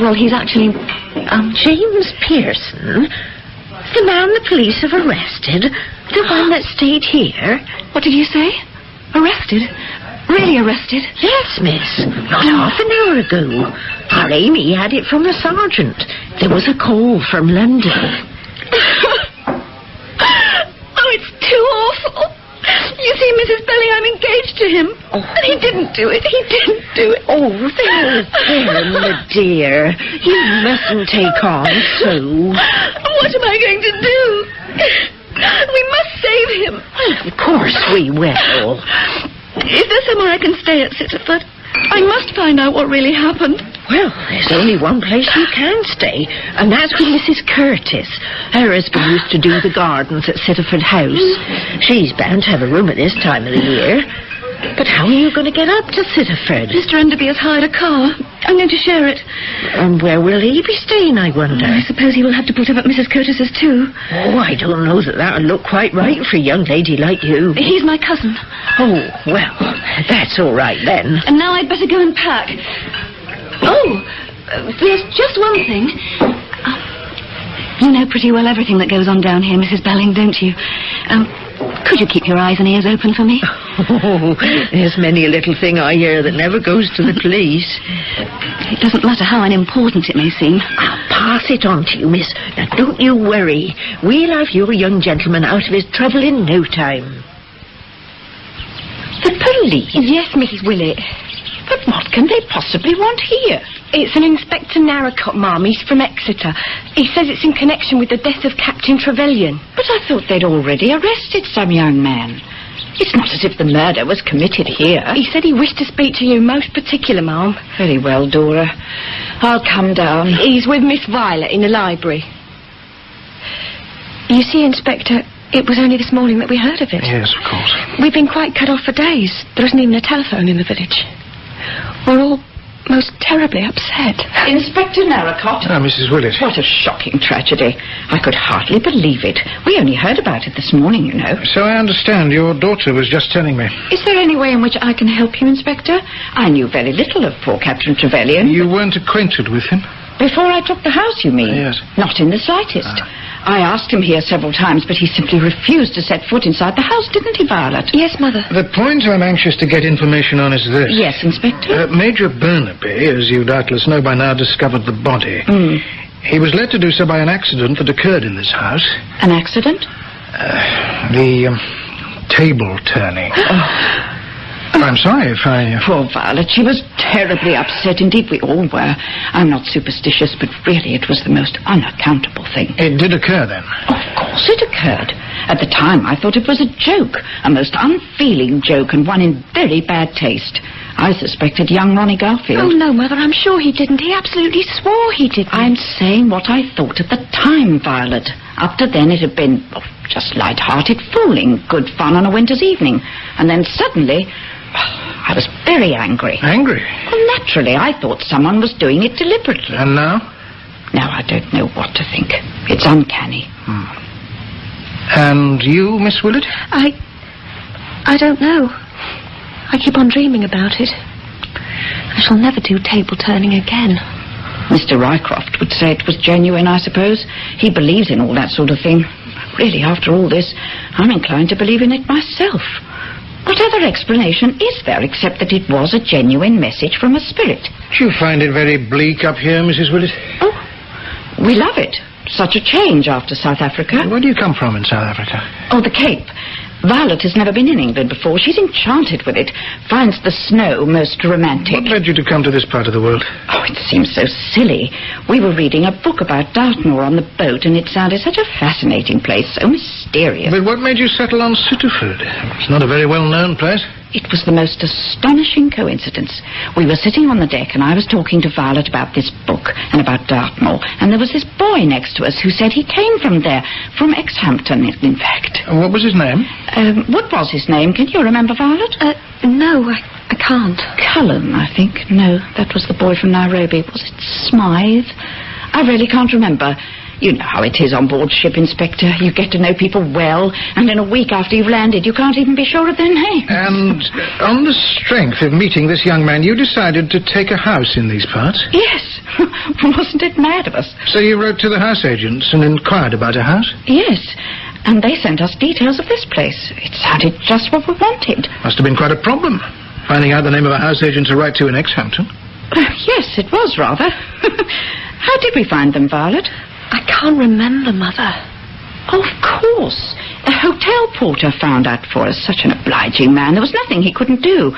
[SPEAKER 2] well, he's actually, um...
[SPEAKER 13] James Pearson? The man the police have arrested? The one that stayed here?
[SPEAKER 2] What did you say? Arrested? Really arrested?
[SPEAKER 13] Yes, miss. Not half an hour ago. Our Amy had it from the sergeant. There was a call from London.
[SPEAKER 17] Oh, it's too awful. You see, Mrs. Belling, I'm engaged to him. Oh. And he didn't do it. He didn't do it.
[SPEAKER 13] Oh, there, there, my dear. You mustn't take on so.
[SPEAKER 17] What am I going to do? We must save him.
[SPEAKER 13] Of course we will.
[SPEAKER 17] Is there somewhere I can stay at Sittaford? I must find out what really happened.
[SPEAKER 13] Well, there's only one place you can stay, and that's with Mrs. Curtis. Her husband used to do the gardens at Sittaford House. She's bound to have a room at this time of the year. But how are you going to get up to Sittaford?
[SPEAKER 17] Mr. Enderby has hired a car. I'm going to share it.
[SPEAKER 13] And where will he be staying, I wonder?
[SPEAKER 17] I suppose he will have to put up at Mrs. Curtis's too.
[SPEAKER 13] Oh, I don't know that that would look quite right for a young lady like you.
[SPEAKER 17] He's my cousin.
[SPEAKER 13] Oh, well, that's all right then.
[SPEAKER 17] And now I'd better go and pack. Oh, there's just one thing. Uh,
[SPEAKER 2] You know pretty well everything that goes on down here, Mrs. Belling, don't you? Um, could you keep your eyes and ears open for me?
[SPEAKER 13] Oh, there's many a little thing I hear that never goes to the police.
[SPEAKER 2] It doesn't matter how unimportant it may seem.
[SPEAKER 13] I'll pass it on to you, miss. Now, don't you worry. We'll have your young gentleman out of his trouble in no time. The police?
[SPEAKER 18] Yes, Mrs. Willett.
[SPEAKER 13] But what can they possibly want here?
[SPEAKER 18] It's an Inspector Narracott, Ma'am. He's from Exeter. He says it's in connection with the death of Captain Trevelyan.
[SPEAKER 13] But I thought they'd already arrested some young man. It's not as if the murder was committed here.
[SPEAKER 18] He said he wished to speak to you most particular, Ma'am.
[SPEAKER 13] Very well, Dora. I'll come down.
[SPEAKER 18] He's with Miss Violet in the library. You see, Inspector, it was only this morning that we heard of it.
[SPEAKER 16] Yes, of course.
[SPEAKER 18] We've been quite cut off for days. There isn't even a telephone in the village. We're all most terribly upset.
[SPEAKER 4] Inspector Narracott.
[SPEAKER 10] Ah, Mrs. Willett.
[SPEAKER 4] What a shocking tragedy. I could hardly believe it. We only heard about it this morning, you know.
[SPEAKER 10] So I understand your daughter was just telling me.
[SPEAKER 4] Is there any way in which I can help you, Inspector? I knew very little of poor Captain Trevelyan.
[SPEAKER 10] You weren't acquainted with him?
[SPEAKER 4] Before I took the house, you mean?
[SPEAKER 10] Yes.
[SPEAKER 4] Not in the slightest. I asked him here several times, but he simply refused to set foot inside the house, didn't he, Violet?
[SPEAKER 18] Yes, Mother.
[SPEAKER 10] The point I'm anxious to get information on is this.
[SPEAKER 4] Yes, Inspector?
[SPEAKER 10] Uh, Major Burnaby, as you doubtless know by now, discovered the body.
[SPEAKER 4] Hmm.
[SPEAKER 10] He was led to do so by an accident that occurred in this house.
[SPEAKER 4] An accident?
[SPEAKER 10] The um, table turning. I'm sorry if I... Uh...
[SPEAKER 4] Poor Violet. She was terribly upset. Indeed, we all were. I'm not superstitious, but really it was the most unaccountable thing.
[SPEAKER 10] It did occur then?
[SPEAKER 4] Of course it occurred. At the time, I thought it was a joke. A most unfeeling joke and one in very bad taste. I suspected young Ronnie Garfield.
[SPEAKER 18] Oh, no, Mother, I'm sure he didn't. He absolutely swore he didn't.
[SPEAKER 4] I'm saying what I thought at the time, Violet. Up to then, it had been oh, just light-hearted fooling, good fun on a winter's evening. And then suddenly, I was very angry.
[SPEAKER 10] Angry?
[SPEAKER 4] Well, naturally, I thought someone was doing it deliberately.
[SPEAKER 10] And now?
[SPEAKER 4] Now I don't know what to think. It's uncanny.
[SPEAKER 10] Hmm. And you, Miss Willett?
[SPEAKER 18] I. I don't know. I keep on dreaming about it. I shall never do table turning again.
[SPEAKER 4] Mr. Rycroft would say it was genuine, I suppose. He believes in all that sort of thing. Really, after all this, I'm inclined to believe in it myself. What other explanation is there except that it was a genuine message from a spirit?
[SPEAKER 10] Do you find it very bleak up here, Mrs. Willis?
[SPEAKER 4] Oh, we love it. Such a change after South Africa.
[SPEAKER 10] Where do you come from in South Africa?
[SPEAKER 4] Oh, the Cape. Violet has never been in England before. She's enchanted with it. Finds the snow most romantic.
[SPEAKER 10] What led you to come to this part of the world?
[SPEAKER 4] Oh, it seems so silly. We were reading a book about Dartmoor on the boat, and it sounded such a fascinating place, so mysterious.
[SPEAKER 10] But what made you settle on Sittaford? It's not a very well-known place.
[SPEAKER 4] It was the most astonishing coincidence. We were sitting on the deck, and I was talking to Violet about this book and about Dartmoor, and there was this boy next to us who said he came from there, from Exhampton, in fact.
[SPEAKER 10] And what was his name?
[SPEAKER 4] Um, what was his name? Can you remember, Violet?
[SPEAKER 18] Uh, no, I, I can't.
[SPEAKER 4] Cullen, I think. No, that was the boy from Nairobi. Was it Smythe? I really can't remember. You know how it is on board ship, Inspector. You get to know people well, and in a week after you've landed, you can't even be sure of their names.
[SPEAKER 10] And on the strength of meeting this young man, you decided to take a house in these parts?
[SPEAKER 4] Yes. Wasn't it mad of us?
[SPEAKER 10] So you wrote to the house agents and inquired about a house?
[SPEAKER 4] Yes. And they sent us details of this place. It sounded just what we wanted.
[SPEAKER 10] Must have been quite a problem, finding out the name of a house agent to write to in Exhampton.
[SPEAKER 4] Uh, yes, it was rather. How did we find them, Violet?
[SPEAKER 18] I can't remember, Mother.
[SPEAKER 4] Of course. The hotel porter found out for us. Such an obliging man. There was nothing he couldn't do.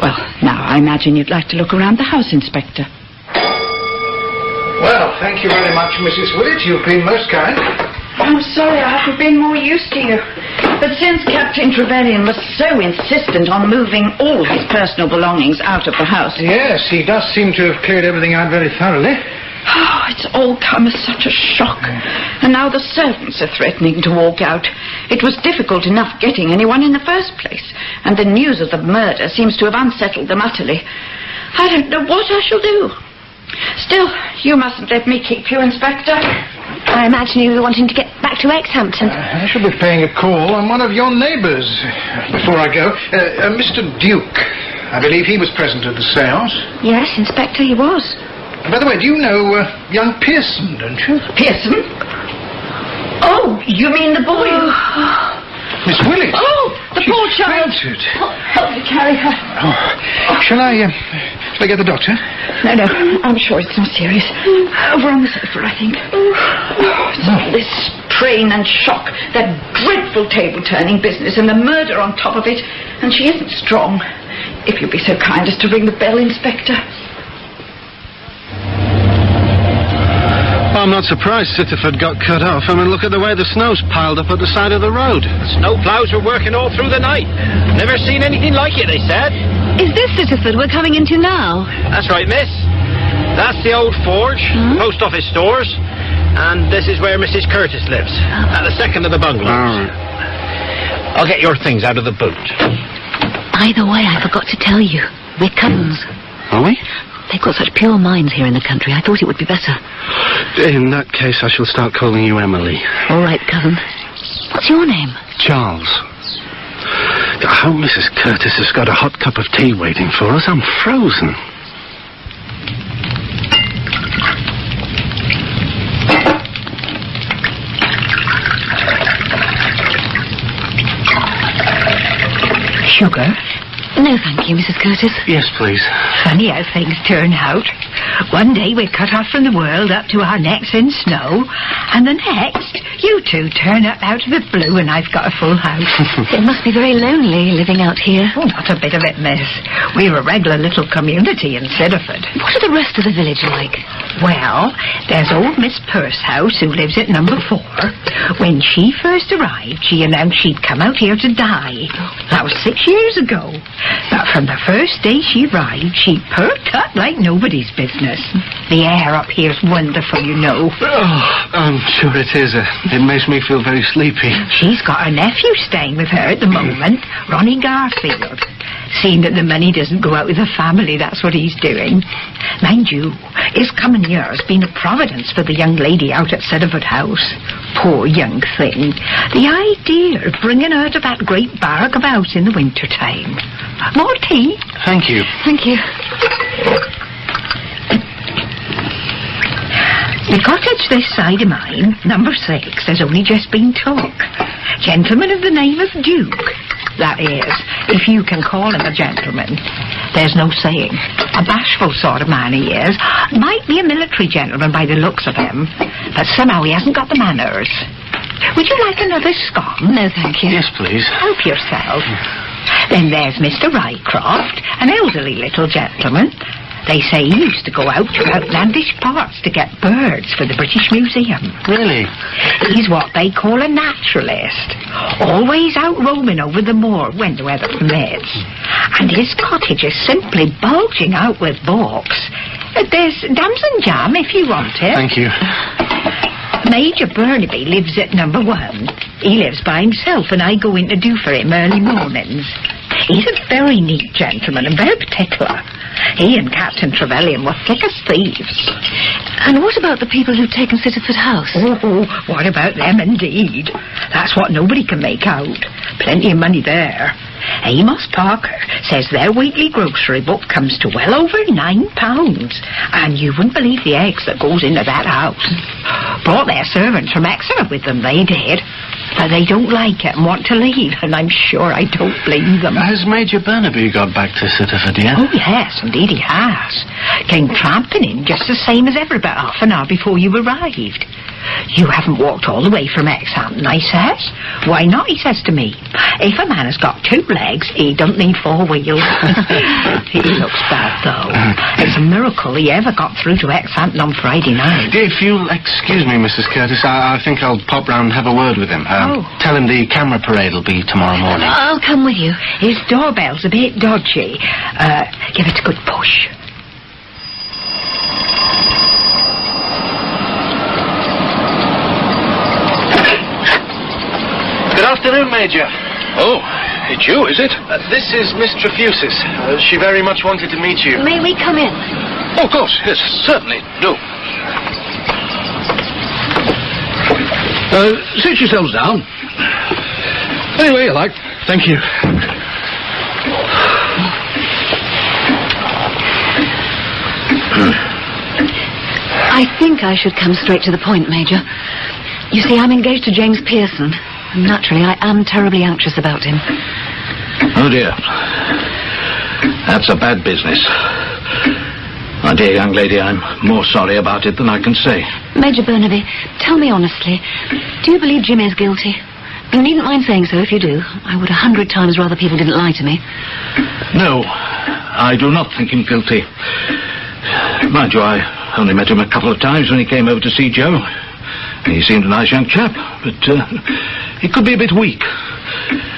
[SPEAKER 4] Well, now I imagine you'd like to look around the house, Inspector.
[SPEAKER 10] Well, thank you very much, Mrs. Willett. You've been most kind.
[SPEAKER 4] I'm sorry I haven't been more use to you. But since Captain Trevelyan was so insistent on moving all his personal belongings out of the house.
[SPEAKER 10] Yes, he does seem to have cleared everything out very thoroughly.
[SPEAKER 4] Oh, it's all come as such a shock. And now the servants are threatening to walk out. It was difficult enough getting anyone in the first place. And the news of the murder seems to have unsettled them utterly. I don't know what I shall do. Still, you mustn't let me keep you, Inspector.
[SPEAKER 18] I imagine you were wanting to get back to Exhampton.
[SPEAKER 10] I shall be paying a call on one of your neighbours before I go. Uh, uh, Mr. Duke. I believe he was present at the seance.
[SPEAKER 18] Yes, Inspector, he was.
[SPEAKER 10] By the way, do you know uh, young Pearson, don't you?
[SPEAKER 4] Pearson? Oh, you mean the boy who...
[SPEAKER 10] Miss Willett.
[SPEAKER 4] Oh, the poor child.
[SPEAKER 10] fainted.
[SPEAKER 4] Oh, help me carry her.
[SPEAKER 10] Oh, shall I, uh, shall I get the doctor?
[SPEAKER 4] No, no, I'm sure it's not serious. Over on the sofa, I think. Oh, it's all this strain and shock, that dreadful table-turning business, and the murder on top of it. And she isn't strong. If you'd be so kind as to ring the bell, Inspector.
[SPEAKER 16] I'm not surprised Sittaford got cut off. I mean, look at the way the snow's piled up at the side of the road.
[SPEAKER 8] Snow plows were working all through the night. Never seen anything like it, they said.
[SPEAKER 2] Is this Sittaford we're coming into now?
[SPEAKER 8] That's right, miss. That's the old forge, hmm? post office stores, and this is where Mrs. Curtis lives, at the second of the bungalows.
[SPEAKER 16] All right.
[SPEAKER 8] I'll get your things out of the boot.
[SPEAKER 2] By the way, I forgot to tell you. We're cousins.
[SPEAKER 16] Are we?
[SPEAKER 2] They've got such pure minds here in the country. I thought it would be better.
[SPEAKER 16] In that case, I shall start calling you Emily.
[SPEAKER 2] All right, cousin. What's your name?
[SPEAKER 16] Charles. I hope Mrs. Curtis has got a hot cup of tea waiting for us. I'm frozen.
[SPEAKER 19] Sugar?
[SPEAKER 2] No, thank you, Mrs. Curtis.
[SPEAKER 16] Yes, please.
[SPEAKER 19] Funny how things turn out. One day we're cut off from the world up to our necks in snow, and the next, you two turn up out of the blue and I've got a full house.
[SPEAKER 2] it must be very lonely living out here.
[SPEAKER 19] Oh, not a bit of it, miss. We're a regular little community in Sittaford.
[SPEAKER 2] What are the rest of the village like?
[SPEAKER 19] Well, there's old Miss Percehouse who lives at number four. When she first arrived, she announced she'd come out here to die. That was six years ago. But from the first day she arrived, she perked up like nobody's business. The air up here's wonderful, you know.
[SPEAKER 16] Oh, I'm sure it is. Uh, it makes me feel very sleepy.
[SPEAKER 19] She's got a nephew staying with her at the moment, Ronnie Garfield. Seeing that the money doesn't go out with the family, that's what he's doing. Mind you, his coming here has been a providence for the young lady out at Sittaford House. Poor young thing. The idea of bringing her to that great barrack of house in the winter time. More tea?
[SPEAKER 16] Thank you.
[SPEAKER 2] Thank you.
[SPEAKER 19] The cottage this side of mine, number six, has only just been took. Gentleman of the name of Duke. That is, if you can call him a gentleman. There's no saying. A bashful sort of man he is. Might be a military gentleman by the looks of him, but somehow he hasn't got the manners. Would you like another scone?
[SPEAKER 2] No, thank you.
[SPEAKER 16] Yes, please.
[SPEAKER 19] Help yourself. Then there's Mr. Rycroft, an elderly little gentleman. They say he used to go out to outlandish parts to get birds for the British Museum.
[SPEAKER 16] Really?
[SPEAKER 19] He's what they call a naturalist. Always out roaming over the moor when the weather permits. And his cottage is simply bulging out with books. There's damson jam if you want it.
[SPEAKER 16] Thank you.
[SPEAKER 19] Major Burnaby lives at number one. He lives by himself, and I go in to do for him early mornings. He's a very neat gentleman and very particular. He and Captain Trevelyan were thick as thieves.
[SPEAKER 2] And what about the people who've taken Sittaford House?
[SPEAKER 19] Oh, what about them indeed? That's what nobody can make out. Plenty of money there. Amos Parker says their weekly grocery book comes to well over nine pounds. And you wouldn't believe the eggs that goes into that house. Brought their servants from Exeter with them, they did. But they don't like it and want to leave, and I'm sure I don't blame them.
[SPEAKER 16] Has Major Burnaby got back to Sittaford yet?
[SPEAKER 19] Oh, yes, indeed he has. Came tramping in just the same as ever about half an hour before you arrived. You haven't walked all the way from Exhampton, I says. Why not, he says to me. If a man has got two legs, he don't need four wheels. he looks bad, though. It's a miracle he ever got through to Exhampton on Friday night.
[SPEAKER 16] If you'll excuse me, Mrs. Curtis, I, I think I'll pop round and have a word with him. Um, Tell him the camera parade will be tomorrow morning.
[SPEAKER 2] I'll come with you.
[SPEAKER 19] His doorbell's a bit dodgy. Uh, give it a good push.
[SPEAKER 16] Good afternoon, Major.
[SPEAKER 3] Oh, it's you, is it?
[SPEAKER 16] Uh, this is Miss Trefusis. Uh, she very much wanted to meet you.
[SPEAKER 2] May we come in?
[SPEAKER 3] Oh, of course, yes, certainly. Do. Uh, sit yourselves down. Anyway you like.
[SPEAKER 16] Thank you.
[SPEAKER 2] I think I should come straight to the point, Major. You see, I'm engaged to James Pearson. And naturally, I am terribly anxious about him.
[SPEAKER 3] Oh, dear. That's a bad business. My dear young lady, I'm more sorry about it than I can say.
[SPEAKER 2] Major Burnaby, tell me honestly, do you believe Jim is guilty? You needn't mind saying so if you do. I would a hundred times rather people didn't lie to me.
[SPEAKER 3] No, I do not think him guilty. Mind you, I only met him a couple of times when he came over to see Joe. He seemed a nice young chap, but uh, he could be a bit weak.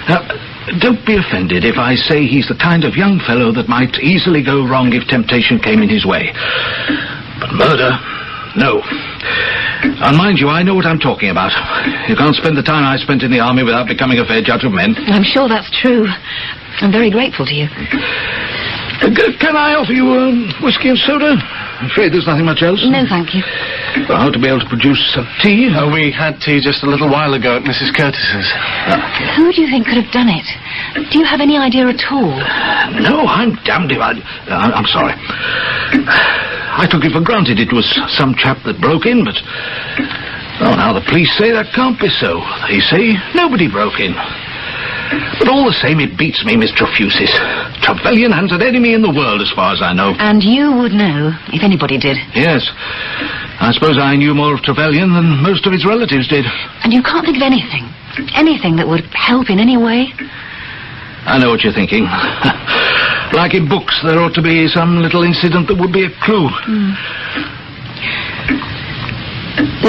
[SPEAKER 3] Now, don't be offended if I say he's the kind of young fellow that might easily go wrong if temptation came in his way. But murder, no. And mind you, I know what I'm talking about. You can't spend the time I spent in the army without becoming a fair judge of men.
[SPEAKER 2] I'm sure that's true. I'm very grateful to you.
[SPEAKER 3] Uh, c- can I offer you um, whiskey and soda? I'm afraid there's nothing much else.
[SPEAKER 2] No, thank you.
[SPEAKER 3] I hope to be able to produce some tea.
[SPEAKER 16] Oh, we had tea just a little while ago at Mrs. Curtis's.
[SPEAKER 2] Who do you think could have done it? Do you have any idea at all?
[SPEAKER 3] No, I'm damned if I... I- I'm sorry. I took it for granted it was some chap that broke in, but... Oh, now the police say that can't be so. They say nobody broke in. But all the same, it beats me, Miss Trefusis. Trevelyan hasn't an enemy in the world, as far as I know.
[SPEAKER 2] And you would know, if anybody did.
[SPEAKER 3] Yes. I suppose I knew more of Trevelyan than most of his relatives did.
[SPEAKER 2] And you can't think of anything. Anything that would help in any way?
[SPEAKER 3] I know what you're thinking. like in books, there ought to be some little incident that would be a clue. Hmm.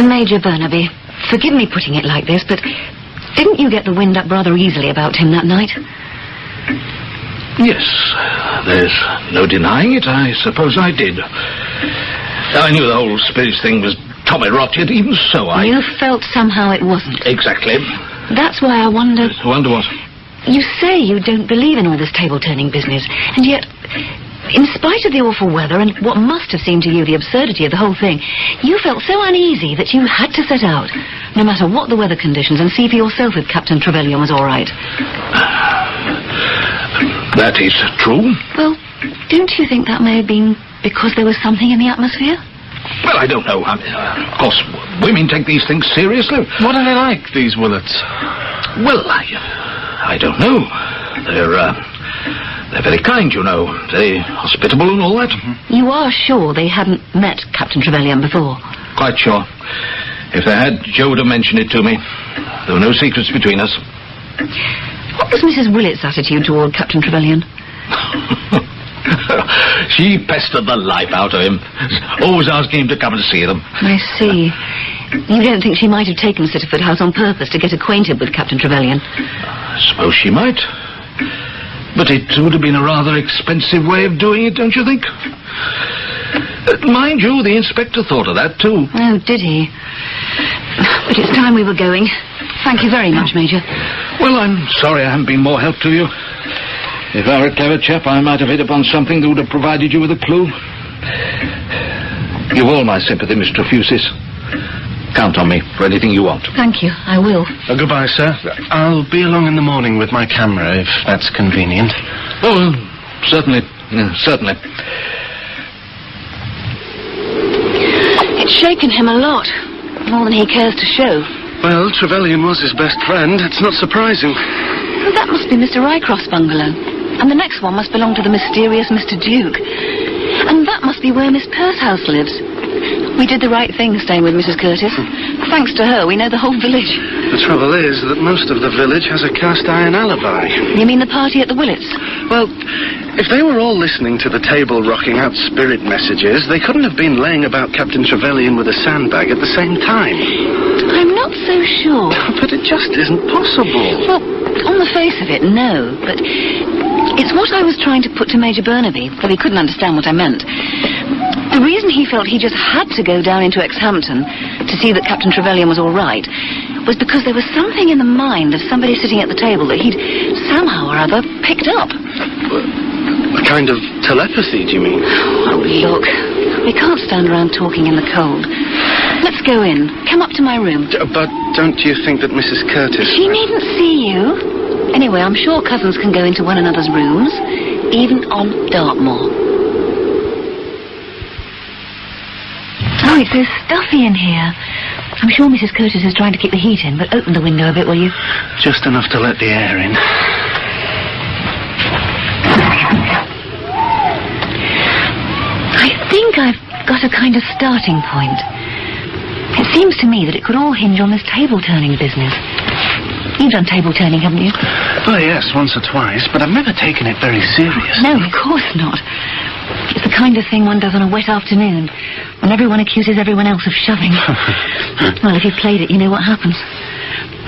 [SPEAKER 2] Major Burnaby, forgive me putting it like this, but didn't you get the wind up rather easily about him that night?
[SPEAKER 3] Yes, there's no denying it. I suppose I did. I knew the whole spirits thing was Tommy rot, yet even so I...
[SPEAKER 2] You felt somehow it wasn't.
[SPEAKER 3] Exactly.
[SPEAKER 2] That's why I wonder.
[SPEAKER 3] Wonder what?
[SPEAKER 2] You say you don't believe in all this table turning business, and yet, in spite of the awful weather and what must have seemed to you the absurdity of the whole thing, you felt so uneasy that you had to set out, no matter what the weather conditions, and see for yourself if Captain Trevelyan was all right.
[SPEAKER 3] That is true.
[SPEAKER 2] Well, don't you think that may have been because there was something in the atmosphere?
[SPEAKER 3] Well, I don't know. I mean, uh, of course, women take these things seriously.
[SPEAKER 16] What are they like, these Willetts?
[SPEAKER 3] Well, I, I don't know. They're, uh, they're very kind, you know. Very hospitable and all that. Mm-hmm.
[SPEAKER 2] You are sure they hadn't met Captain Trevelyan before?
[SPEAKER 3] Quite sure. If they had, Joe would have mentioned it to me. There were no secrets between us.
[SPEAKER 2] What was Mrs. Willett's attitude toward Captain Trevelyan?
[SPEAKER 3] she pestered the life out of him. Always asking him to come and see them.
[SPEAKER 2] I see. You don't think she might have taken Sittaford House on purpose to get acquainted with Captain Trevelyan?
[SPEAKER 3] I suppose she might. But it would have been a rather expensive way of doing it, don't you think? Mind you, the inspector thought of that, too.
[SPEAKER 2] Oh, did he? But it's time we were going. Thank you very much, Major.
[SPEAKER 3] Well, I'm sorry I haven't been more help to you. If I were a clever chap, I might have hit upon something that would have provided you with a clue. You've all my sympathy, Mr. Trefusis. Count on me for anything you want.
[SPEAKER 2] Thank you. I will.
[SPEAKER 16] Uh, goodbye, sir. I'll be along in the morning with my camera, if that's convenient.
[SPEAKER 3] Oh, well, certainly. Yeah, certainly.
[SPEAKER 2] It's shaken him a lot. More than he cares to show.
[SPEAKER 16] Well, Trevelyan was his best friend. It's not surprising.
[SPEAKER 2] Well, that must be Mr. Rycroft's bungalow. And the next one must belong to the mysterious Mr. Duke. And that must be where Miss Percehouse lives. We did the right thing staying with Mrs. Curtis. Thanks to her, we know the whole village.
[SPEAKER 16] The trouble is that most of the village has a cast iron alibi.
[SPEAKER 2] You mean the party at the Willetts?
[SPEAKER 16] Well, if they were all listening to the table rocking out spirit messages, they couldn't have been laying about Captain Trevelyan with a sandbag at the same time.
[SPEAKER 2] I'm not so sure.
[SPEAKER 16] But it just isn't possible.
[SPEAKER 2] Well, on the face of it, no. But it's what I was trying to put to Major Burnaby, though he couldn't understand what I meant. The reason he felt he just had to go down into Exhampton to see that Captain Trevelyan was all right was because there was something in the mind of somebody sitting at the table that he'd somehow or other picked up.
[SPEAKER 16] A kind of telepathy, do you mean?
[SPEAKER 2] Oh, look. We can't stand around talking in the cold. Let's go in. Come up to my room.
[SPEAKER 16] But don't you think that Mrs. Curtis...
[SPEAKER 2] She needn't see you. Anyway, I'm sure cousins can go into one another's rooms, even on Dartmoor. Oh, it's so stuffy in here. I'm sure Mrs. Curtis is trying to keep the heat in, but open the window a bit, will you?
[SPEAKER 16] Just enough to let the air in.
[SPEAKER 2] I think I've got a kind of starting point. It seems to me that it could all hinge on this table turning business. You've done table turning, haven't you?
[SPEAKER 16] Oh, yes, once or twice, but I've never taken it very seriously.
[SPEAKER 2] No, of course not. It's the kind of thing one does on a wet afternoon, when everyone accuses everyone else of shoving. well, if you've played it, you know what happens.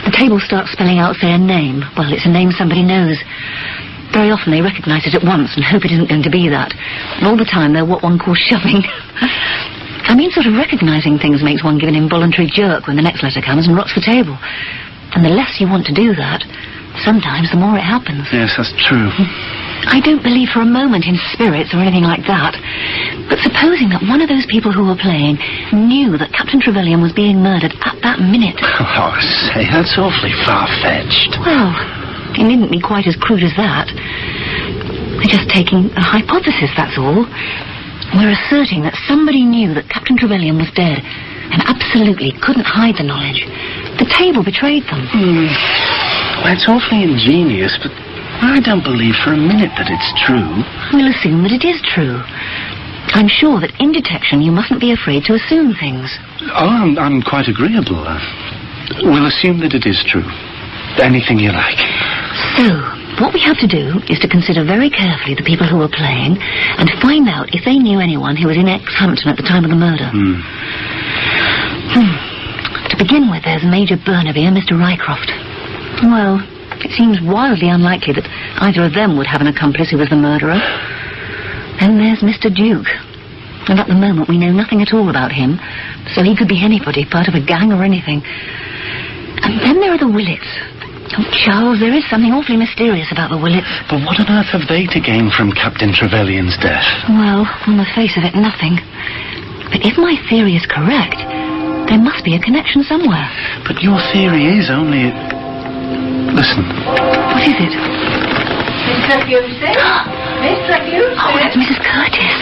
[SPEAKER 2] The table starts spelling out, say, a name. Well, it's a name somebody knows. Very often they recognise it at once and hope it isn't going to be that. And all the time they're what one calls shoving. I mean, sort of recognising things makes one give an involuntary jerk when the next letter comes and rocks the table. And the less you want to do that, sometimes the more it happens.
[SPEAKER 16] Yes, that's true.
[SPEAKER 2] I don't believe for a moment in spirits or anything like that. But supposing that one of those people who were playing knew that Captain Trevelyan was being murdered at that minute.
[SPEAKER 16] Oh, say, that's awfully far-fetched.
[SPEAKER 2] Well, it needn't be quite as crude as that. We're just taking a hypothesis, that's all. We're asserting that somebody knew that Captain Trevelyan was dead and absolutely couldn't hide the knowledge. The table betrayed them.
[SPEAKER 16] Hmm. Well, it's awfully ingenious, but I don't believe for a minute that it's true.
[SPEAKER 2] We'll assume that it is true. I'm sure that in detection you mustn't be afraid to assume things.
[SPEAKER 16] Oh, I'm, I'm quite agreeable. Uh, we'll assume that it is true. Anything you like.
[SPEAKER 2] So, what we have to do is to consider very carefully the people who were playing and find out if they knew anyone who was in Exhampton at the time of the murder.
[SPEAKER 16] Hmm.
[SPEAKER 2] Hmm. To begin with, there's Major Burnaby and Mr. Rycroft. Well, it seems wildly unlikely that either of them would have an accomplice who was the murderer. Then there's Mr. Duke. And at the moment, we know nothing at all about him, so he could be anybody, part of a gang or anything. And then there are the Willetts. Oh, Charles, there is something awfully mysterious about the Willetts.
[SPEAKER 16] But what on earth have they to gain from Captain Trevelyan's death?
[SPEAKER 2] Well, on the face of it, nothing. But if my theory is correct, there must be a connection somewhere.
[SPEAKER 16] But your theory is only... Listen.
[SPEAKER 2] What is it?
[SPEAKER 19] Mr. Busey? Mr. Busey?
[SPEAKER 2] Oh, that's Mrs. Curtis.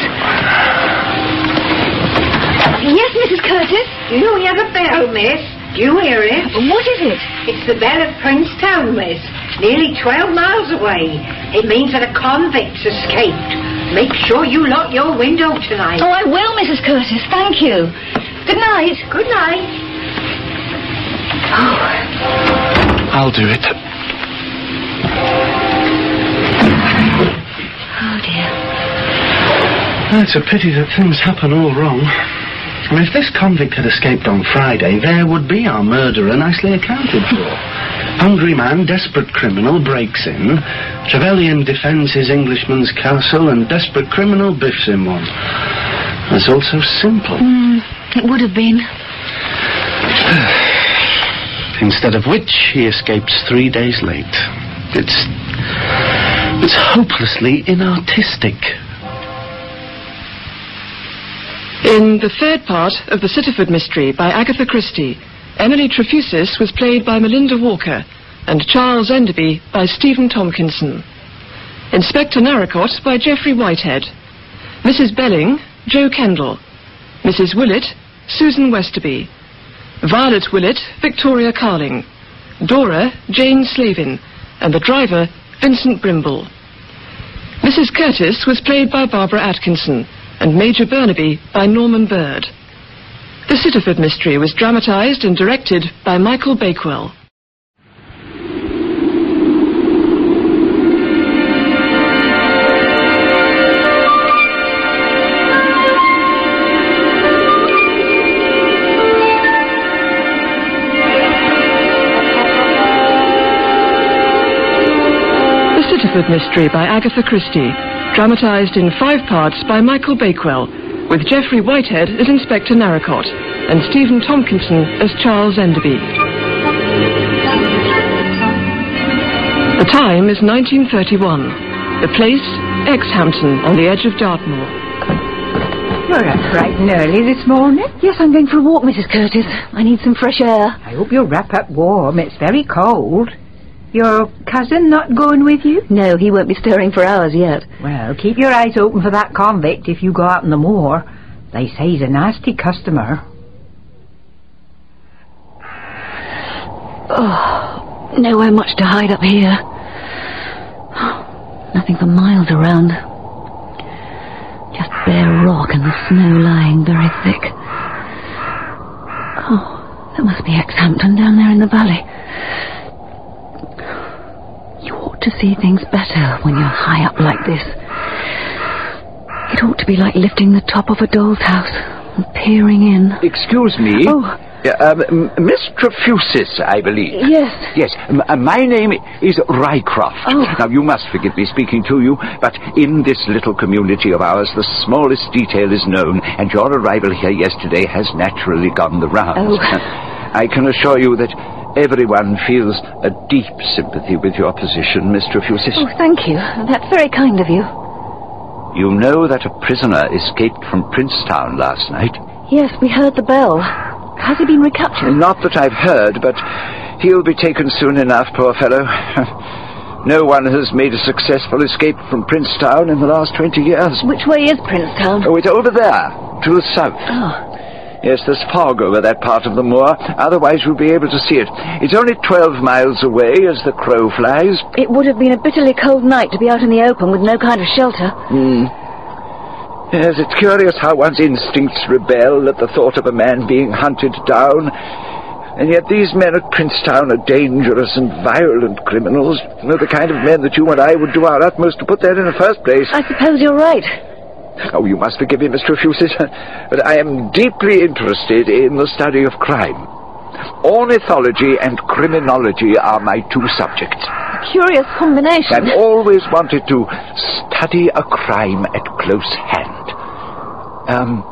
[SPEAKER 19] Yes, Mrs. Curtis? Do you hear the bell, miss? Do you hear it?
[SPEAKER 2] What is it?
[SPEAKER 19] It's the bell of Princetown, miss. Nearly 12 miles away. It means that a convict's escaped. Make sure you lock your window tonight.
[SPEAKER 2] Oh, I will, Mrs. Curtis. Thank you. Good night.
[SPEAKER 19] Good night.
[SPEAKER 16] I'll do it.
[SPEAKER 2] Oh, dear.
[SPEAKER 16] It's a pity that things happen all wrong. I mean, if this convict had escaped on Friday, there would be our murderer nicely accounted for. Hungry man, desperate criminal, breaks in. Trevelyan defends his Englishman's castle, and desperate criminal biffs him one. It's all so simple.
[SPEAKER 2] Hmm, it would have been.
[SPEAKER 16] Instead of which, he escapes three days late. It's... It's hopelessly inartistic.
[SPEAKER 1] In the third part of The Sittaford Mystery by Agatha Christie, Emily Trefusis was played by Melinda Walker and Charles Enderby by Stephen Tompkinson. Inspector Narracott by Geoffrey Whitehead. Mrs. Belling, Jo Kendall. Mrs. Willett, Susan Westerby. Violet Willett, Victoria Carling. Dora, Jane Slavin. And the driver, Vincent Brimble. Mrs. Curtis was played by Barbara Atkinson and Major Burnaby by Norman Bird. The Sittaford Mystery was dramatised and directed by Michael Bakewell. The Mystery by Agatha Christie, dramatised in five parts by Michael Bakewell, with Geoffrey Whitehead as Inspector Narracott and Stephen Tompkinson as Charles Enderby. The time is 1931. The place, Exhampton, on the edge of Dartmoor.
[SPEAKER 13] You're up bright and early this morning.
[SPEAKER 2] Yes, I'm going for a walk, Mrs. Curtis. I need some fresh air.
[SPEAKER 13] I hope you'll wrap up warm. It's very cold. Your cousin not going with you?
[SPEAKER 2] No, he won't be stirring for hours yet.
[SPEAKER 13] Well, keep your eyes open for that convict if you go out on the moor. They say he's a nasty customer.
[SPEAKER 2] Oh, nowhere much to hide up here. Nothing for miles around. Just bare rock and the snow lying very thick. Oh, that must be Exhampton down there in the valley. Ought to see things better when you're high up like this. It ought to be like lifting the top of a doll's house and peering in.
[SPEAKER 7] Excuse me.
[SPEAKER 2] Oh.
[SPEAKER 7] Uh, um, Miss Trefusis, I believe.
[SPEAKER 2] Yes.
[SPEAKER 7] Yes, m- uh, my name is Rycroft.
[SPEAKER 2] Oh.
[SPEAKER 7] Now, you must forgive me speaking to you, but in this little community of ours, the smallest detail is known, and your arrival here yesterday has naturally gone the rounds.
[SPEAKER 2] Oh.
[SPEAKER 7] I can assure you that everyone feels a deep sympathy with your position, Miss Trefusis.
[SPEAKER 2] Oh, thank you. That's very kind of you.
[SPEAKER 7] You know that a prisoner escaped from Princetown last night?
[SPEAKER 2] Yes, we heard the bell. Has he been recaptured?
[SPEAKER 7] Not that I've heard, but he'll be taken soon enough, poor fellow. no one has made a successful escape from Princetown in the last 20 years.
[SPEAKER 2] Which way is Princetown?
[SPEAKER 7] Oh, it's over there, to the south.
[SPEAKER 2] Oh.
[SPEAKER 7] Yes, there's fog over that part of the moor. Otherwise, you'll be able to see it. It's only 12 miles away as the crow flies.
[SPEAKER 2] It would have been a bitterly cold night to be out in the open with no kind of shelter.
[SPEAKER 7] Hmm. Yes, it's curious how one's instincts rebel at the thought of a man being hunted down. And yet these men at Princetown are dangerous and violent criminals. Know, the kind of men that you and I would do our utmost to put there in the first place.
[SPEAKER 2] I suppose you're right.
[SPEAKER 7] Oh, you must forgive me, Mr. Fusis, but I am deeply interested in the study of crime. Ornithology and criminology are my two subjects.
[SPEAKER 2] A Curious combination.
[SPEAKER 7] I've always wanted to study a crime at close hand. Um,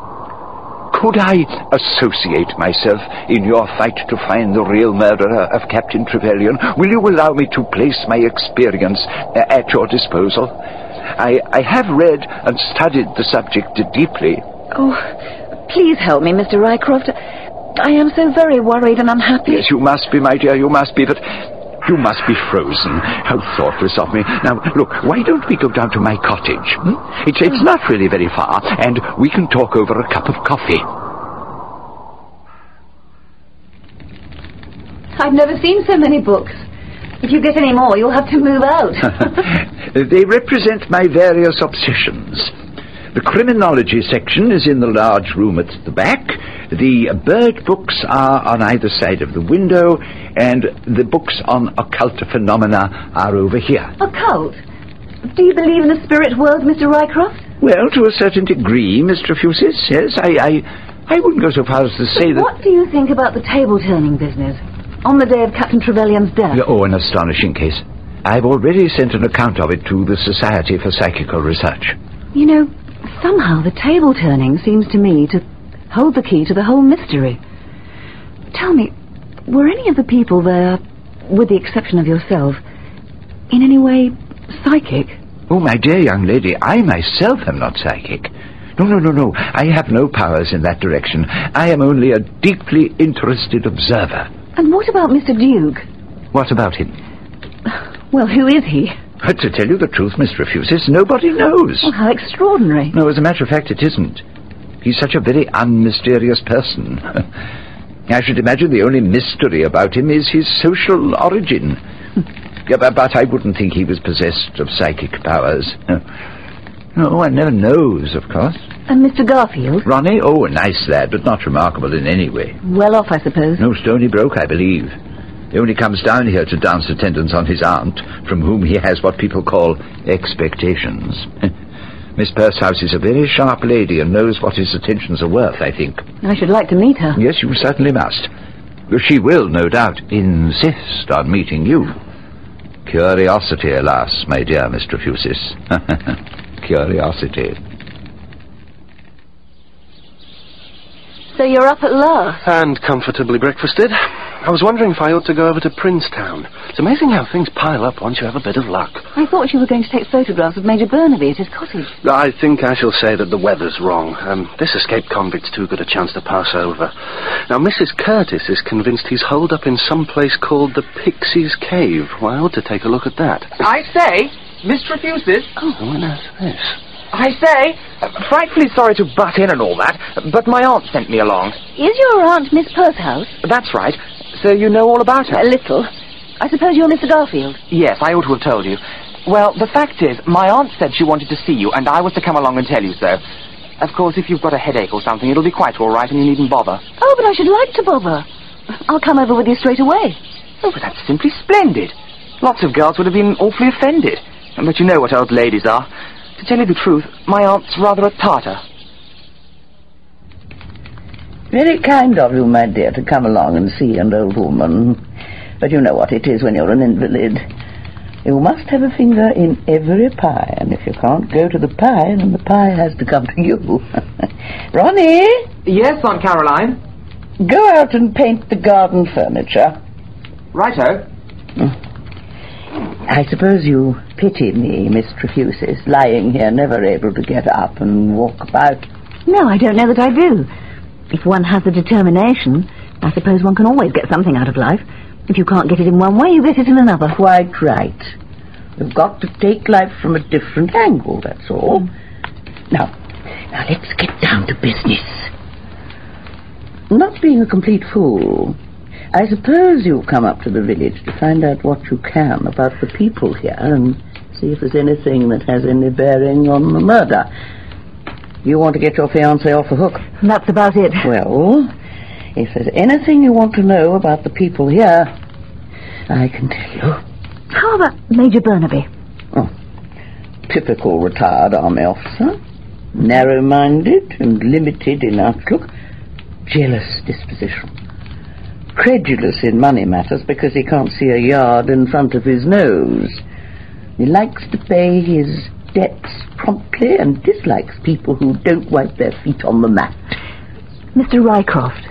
[SPEAKER 7] could I associate myself in your fight to find the real murderer of Captain Trevelyan? Will you allow me to place my experience uh, at your disposal? I, I have read and studied the subject deeply.
[SPEAKER 2] Oh, please help me, Mr. Rycroft. I am so very worried and unhappy.
[SPEAKER 7] Yes, you must be, my dear, you must be, but you must be frozen. How thoughtless of me. Now, look, why don't we go down to my cottage? Hmm? It's, it's not really very far, and we can talk over a cup of coffee.
[SPEAKER 2] I've never seen so many books. If you get any more, you'll have to move out.
[SPEAKER 7] they represent my various obsessions. The criminology section is in the large room at the back. The bird books are on either side of the window, and the books on occult phenomena are over here.
[SPEAKER 2] Occult? Do you believe in the spirit world, Mr. Rycroft?
[SPEAKER 7] Well, to a certain degree, Mr. Trefusis, yes. I, I, I wouldn't go so far as to say that...
[SPEAKER 2] What do you think about the table turning business? On the day of Captain Trevelyan's death?
[SPEAKER 7] Oh, an astonishing case. I've already sent an account of it to the Society for Psychical Research.
[SPEAKER 2] You know, somehow the table turning seems to me to hold the key to the whole mystery. Tell me, were any of the people there, with the exception of yourself, in any way psychic?
[SPEAKER 7] Oh, my dear young lady, I myself am not psychic. No, no, no, no. I have no powers in that direction. I am only a deeply interested observer.
[SPEAKER 2] And what about Mr. Duke?
[SPEAKER 7] What about him?
[SPEAKER 2] Well, who is he?
[SPEAKER 7] Uh, to tell you the truth, Miss Trefusis, nobody knows.
[SPEAKER 2] Well, how extraordinary.
[SPEAKER 7] No, as a matter of fact, it isn't. He's such a very unmysterious person. I should imagine the only mystery about him is his social origin. yeah, but, but I wouldn't think he was possessed of psychic powers. No, one never knows, of course.
[SPEAKER 2] And Mr. Garfield?
[SPEAKER 7] Ronnie? Oh, a nice lad, but not remarkable in any way.
[SPEAKER 2] Well off, I suppose.
[SPEAKER 7] No stony broke, I believe. He only comes down here to dance attendance on his aunt, from whom he has what people call expectations. Miss Percehouse is a very sharp lady and knows what his attentions are worth, I think.
[SPEAKER 2] I should like to meet her.
[SPEAKER 7] Yes, you certainly must. She will, no doubt, insist on meeting you. Curiosity, alas, my dear Mr. Trefusis. Curiosity.
[SPEAKER 2] So you're up at last?
[SPEAKER 16] And comfortably breakfasted. I was wondering if I ought to go over to Princetown. It's amazing how things pile up once you have a bit of luck.
[SPEAKER 2] I thought you were going to take photographs of Major Burnaby at his cottage.
[SPEAKER 16] I think I shall say that the weather's wrong. Um, this escaped convict's too good a chance to pass over. Now, Mrs. Curtis is convinced he's holed up in some place called the Pixie's Cave. Well, I ought to take a look at that.
[SPEAKER 6] I say, Miss Trefusis.
[SPEAKER 16] Oh, when is this?
[SPEAKER 6] I say, uh, frightfully sorry to butt in and all that, but my aunt sent me along.
[SPEAKER 2] Is your aunt Miss Percehouse?
[SPEAKER 6] That's right. So you know all about her?
[SPEAKER 2] A little. I suppose you're Mr. Garfield?
[SPEAKER 6] Yes, I ought to have told you. Well, the fact is, my aunt said she wanted to see you, and I was to come along and tell you so. Of course, if you've got a headache or something, it'll be quite all right and you needn't bother.
[SPEAKER 2] Oh, but I should like to bother. I'll come over with you straight away.
[SPEAKER 6] Oh, but that's simply splendid. Lots of girls would have been awfully offended. But you know what old ladies are. To tell you the truth, my aunt's rather a tartar.
[SPEAKER 20] Very kind of you, my dear, to come along and see an old woman. But you know what it is when you're an invalid. You must have a finger in every pie, and if you can't go to the pie, then the pie has to come to you. Ronnie?
[SPEAKER 6] Yes, Aunt Caroline?
[SPEAKER 20] Go out and paint the garden furniture.
[SPEAKER 6] Righto. Mm.
[SPEAKER 20] I suppose you pity me, Miss Trefusis, lying here never able to get up and walk about.
[SPEAKER 2] No, I don't know that I do. If one has the determination, I suppose one can always get something out of life. If you can't get it in one way, you get it in another.
[SPEAKER 20] Quite right. You've got to take life from a different angle, that's all. Now, now let's get down to business. Not being a complete fool, I suppose you've come up to the village to find out what you can about the people here and see if there's anything that has any bearing on the murder. You want to get your fiancé off the hook?
[SPEAKER 2] That's about it.
[SPEAKER 20] Well, if there's anything you want to know about the people here, I can tell you.
[SPEAKER 2] How about Major Burnaby?
[SPEAKER 20] Oh, typical retired army officer. Narrow-minded and limited in outlook. Jealous disposition. Credulous in money matters because he can't see a yard in front of his nose. He likes to pay his debts promptly and dislikes people who don't wipe their feet on the mat.
[SPEAKER 2] Mr. Rycroft.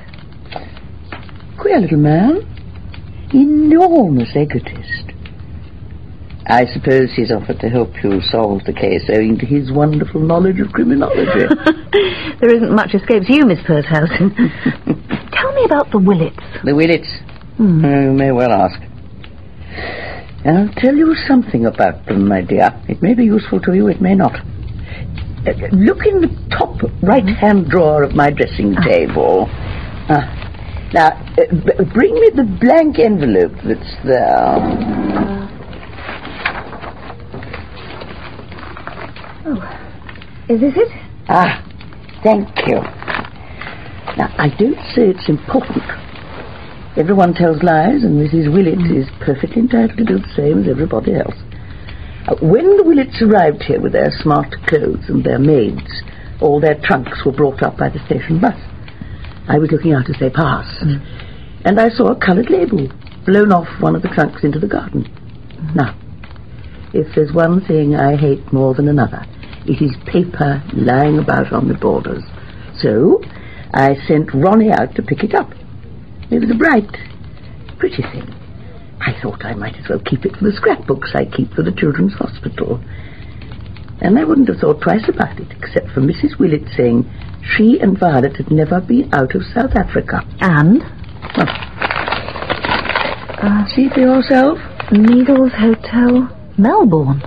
[SPEAKER 20] Queer little man. Enormous egotist. I suppose he's offered to help you solve the case owing to his wonderful knowledge of criminology.
[SPEAKER 2] there isn't much escapes you, Miss Purshausen. Tell me about the Willetts.
[SPEAKER 20] The Willetts? Hmm. You may well ask. I'll tell you something about them, my dear. It may be useful to you, it may not. Uh, look in the top right-hand drawer of my dressing table. Ah. Now, uh, b- bring me the blank envelope that's there.
[SPEAKER 2] Oh, is this it?
[SPEAKER 20] Ah, thank you. Now, I don't say it's important. Everyone tells lies, and Mrs. Willett is perfectly entitled to do the same as everybody else. Uh, when the Willetts arrived here with their smart clothes and their maids, all their trunks were brought up by the station bus. I was looking out as they passed, mm. and I saw a coloured label blown off one of the trunks into the garden. Mm. Now, if there's one thing I hate more than another, it is paper lying about on the borders. So, I sent Ronnie out to pick it up. It was a bright, pretty thing. I thought I might as well keep it for the scrapbooks I keep for the Children's Hospital. And I wouldn't have thought twice about it, except for Mrs. Willett saying she and Violet had never been out of South Africa.
[SPEAKER 2] And?
[SPEAKER 20] Well, uh, see for yourself.
[SPEAKER 2] Needles Hotel, Melbourne.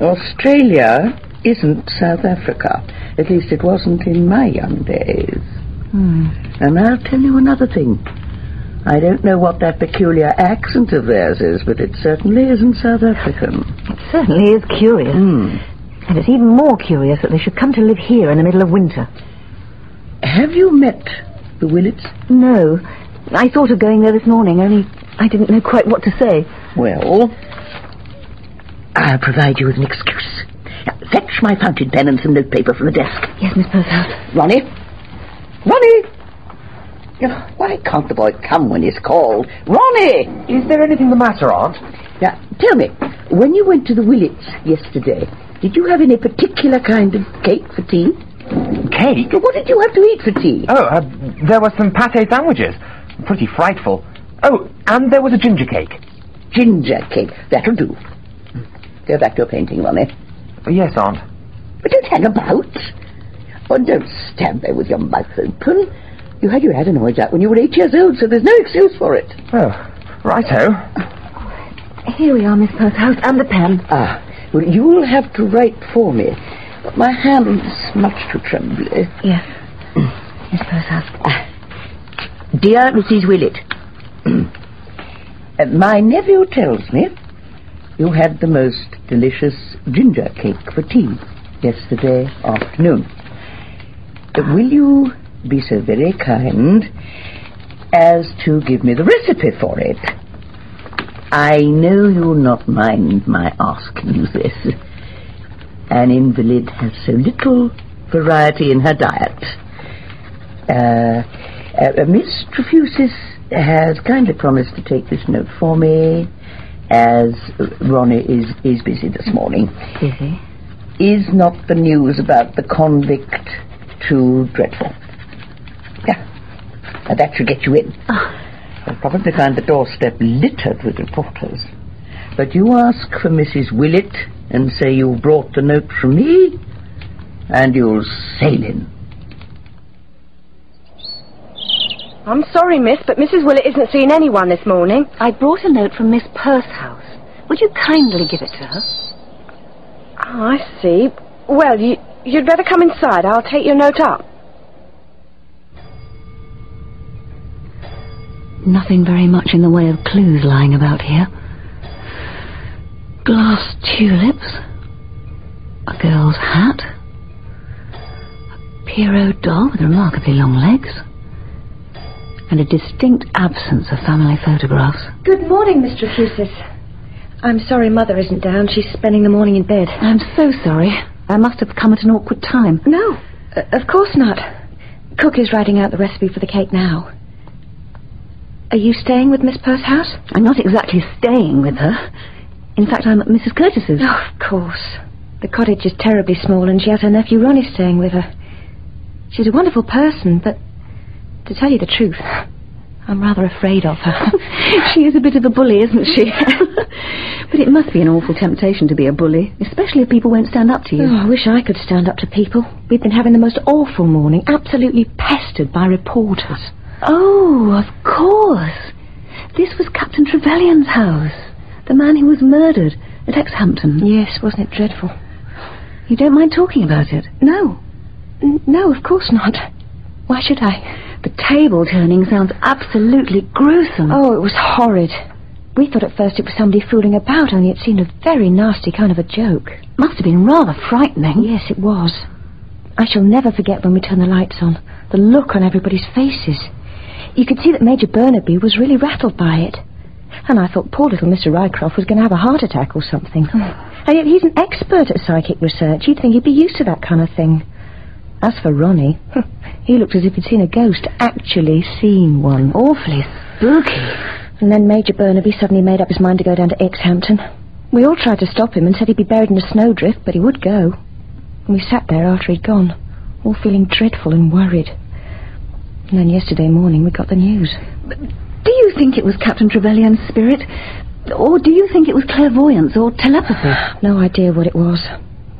[SPEAKER 20] Australia isn't South Africa. At least it wasn't in my young days.
[SPEAKER 2] Hmm.
[SPEAKER 20] And I'll tell you another thing. I don't know what that peculiar accent of theirs is, but it certainly isn't South African.
[SPEAKER 2] It certainly is curious.
[SPEAKER 20] Hmm.
[SPEAKER 2] And it's even more curious that they should come to live here in the middle of winter.
[SPEAKER 20] Have you met the Willetts?
[SPEAKER 2] No. I thought of going there this morning, only I didn't know quite what to say.
[SPEAKER 20] Well, I'll provide you with an excuse. Now, fetch my fountain pen and some notepaper from the desk.
[SPEAKER 2] Yes, Miss Percehouse.
[SPEAKER 20] Ronnie? Ronnie! Why can't the boy come when he's called? Ronnie!
[SPEAKER 6] Is there anything the matter, Aunt?
[SPEAKER 20] Now, tell me, when you went to the Willetts yesterday, did you have any particular kind of cake for tea?
[SPEAKER 6] Cake?
[SPEAKER 20] What did you have to eat for tea?
[SPEAKER 6] Oh, uh, there were some pate sandwiches. Pretty frightful. Oh, and there was a ginger cake.
[SPEAKER 20] Ginger cake. That'll do. Go back to your painting, Ronnie.
[SPEAKER 6] Yes, Aunt.
[SPEAKER 20] But don't hang about. Oh, don't stand there with your mouth open. You had your adenoids out when you were eight years old, so there's no excuse for it.
[SPEAKER 6] Oh, righto.
[SPEAKER 2] Here we are, Miss Percehouse, and the pen.
[SPEAKER 20] Ah, well, you'll have to write for me. But my hand's much too trembly.
[SPEAKER 2] Yes. Miss Percehouse.
[SPEAKER 20] Ah. Dear Mrs. Willett, uh, my nephew tells me you had the most delicious ginger cake for tea yesterday afternoon. Uh, will you be so very kind as to give me the recipe for it? I know you'll not mind my asking you this. An invalid has so little variety in her diet. Uh, uh, Miss Trefusis has kindly promised to take this note for me, as Ronnie is, is busy this morning.
[SPEAKER 2] Busy?
[SPEAKER 20] Is not the news about the convict too dreadful? Yeah. Now that should get you in.
[SPEAKER 2] Oh,
[SPEAKER 20] You'll probably find the doorstep littered with reporters. But you ask for Mrs. Willett and say you brought the note from me, and you'll sail in.
[SPEAKER 5] I'm sorry, miss, but Mrs. Willett isn't seeing anyone this morning.
[SPEAKER 2] I brought a note from Miss Percehouse. Would you kindly give it to her?
[SPEAKER 5] Oh, I see. Well, you, you'd better come inside. I'll take your note up.
[SPEAKER 2] Nothing very much in the way of clues lying about here. Glass tulips, a girl's hat, a Pierrot doll with remarkably long legs, and a distinct absence of family photographs.
[SPEAKER 5] Good morning, Mr. Acusis. I'm sorry Mother isn't down. She's spending the morning in bed.
[SPEAKER 2] I'm so sorry. I must have come at an awkward time.
[SPEAKER 5] No, uh, of course not. Cook is writing out the recipe for the cake now. Are you staying with Miss Percehouse?
[SPEAKER 2] I'm not exactly staying with her. In fact, I'm at Mrs. Curtis's.
[SPEAKER 5] Oh, of course. The cottage is terribly small, and she has her nephew Ronnie staying with her. She's a wonderful person, but to tell you the truth, I'm rather afraid of her.
[SPEAKER 2] she is a bit of a bully, isn't she? but it must be an awful temptation to be a bully, especially if people won't stand up to you.
[SPEAKER 5] Oh, I wish I could stand up to people. We've been having the most awful morning, absolutely pestered by reporters.
[SPEAKER 2] Oh, of course. This was Captain Trevelyan's house. The man who was murdered at Exhampton.
[SPEAKER 5] Yes, wasn't it dreadful?
[SPEAKER 2] You don't mind talking about it?
[SPEAKER 5] No. N- no, of course not. Why should I?
[SPEAKER 2] The table turning sounds absolutely gruesome.
[SPEAKER 5] Oh, it was horrid. We thought at first it was somebody fooling about, only it seemed a very nasty kind of a joke.
[SPEAKER 2] Must have been rather frightening.
[SPEAKER 5] Yes, it was. I shall never forget when we turned the lights on. The look on everybody's faces. You could see that Major Burnaby was really rattled by it. And I thought poor little Mr. Rycroft was going to have a heart attack or something. Hmm. And yet he's an expert at psychic research. You'd think he'd be used to that kind of thing. As for Ronnie, he looked as if he'd seen a ghost, actually seen one.
[SPEAKER 2] Awfully spooky.
[SPEAKER 5] And then Major Burnaby suddenly made up his mind to go down to Exhampton. We all tried to stop him and said he'd be buried in a snowdrift, but he would go. And we sat there after he'd gone, all feeling dreadful and worried. And then yesterday morning we got the news.
[SPEAKER 2] But Do you think it was Captain Trevelyan's spirit? Or do you think it was clairvoyance or telepathy?
[SPEAKER 5] No idea what it was.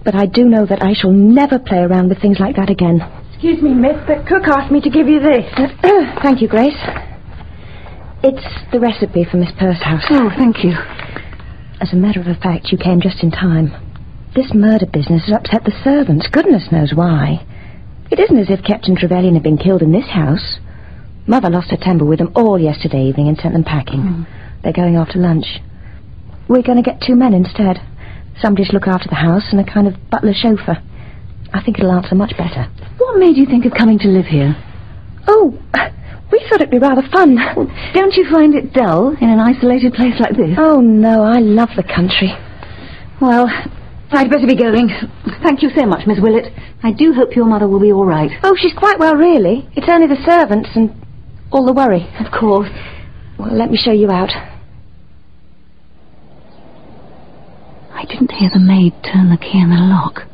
[SPEAKER 5] But I do know that I shall never play around with things like that again.
[SPEAKER 17] Excuse me, miss, but Cook asked me to give you this.
[SPEAKER 5] Thank you, Grace. It's the recipe for Miss Percehouse.
[SPEAKER 2] Oh, thank you.
[SPEAKER 5] As a matter of fact, you came just in time. This murder business has upset the servants. Goodness knows why. It isn't as if Captain Trevelyan had been killed in this house. Mother lost her temper with them all yesterday evening and sent them packing.
[SPEAKER 2] Mm.
[SPEAKER 5] They're going off to lunch. We're going to get two men instead. Somebody to look after the house and a kind of butler chauffeur. I think it'll answer much better.
[SPEAKER 2] What made you think of coming to live here?
[SPEAKER 5] Oh, we thought it'd be rather fun.
[SPEAKER 2] Don't you find it dull in an isolated place like this?
[SPEAKER 5] Oh, no, I love the country.
[SPEAKER 2] Well, I'd better be going. Thank you so much, Miss Willett. I do hope your mother will be all right.
[SPEAKER 5] Oh, she's quite well, really. It's only the servants and all the worry.
[SPEAKER 2] Of course.
[SPEAKER 5] Well, let me show you out.
[SPEAKER 2] I didn't hear the maid turn the key in the lock.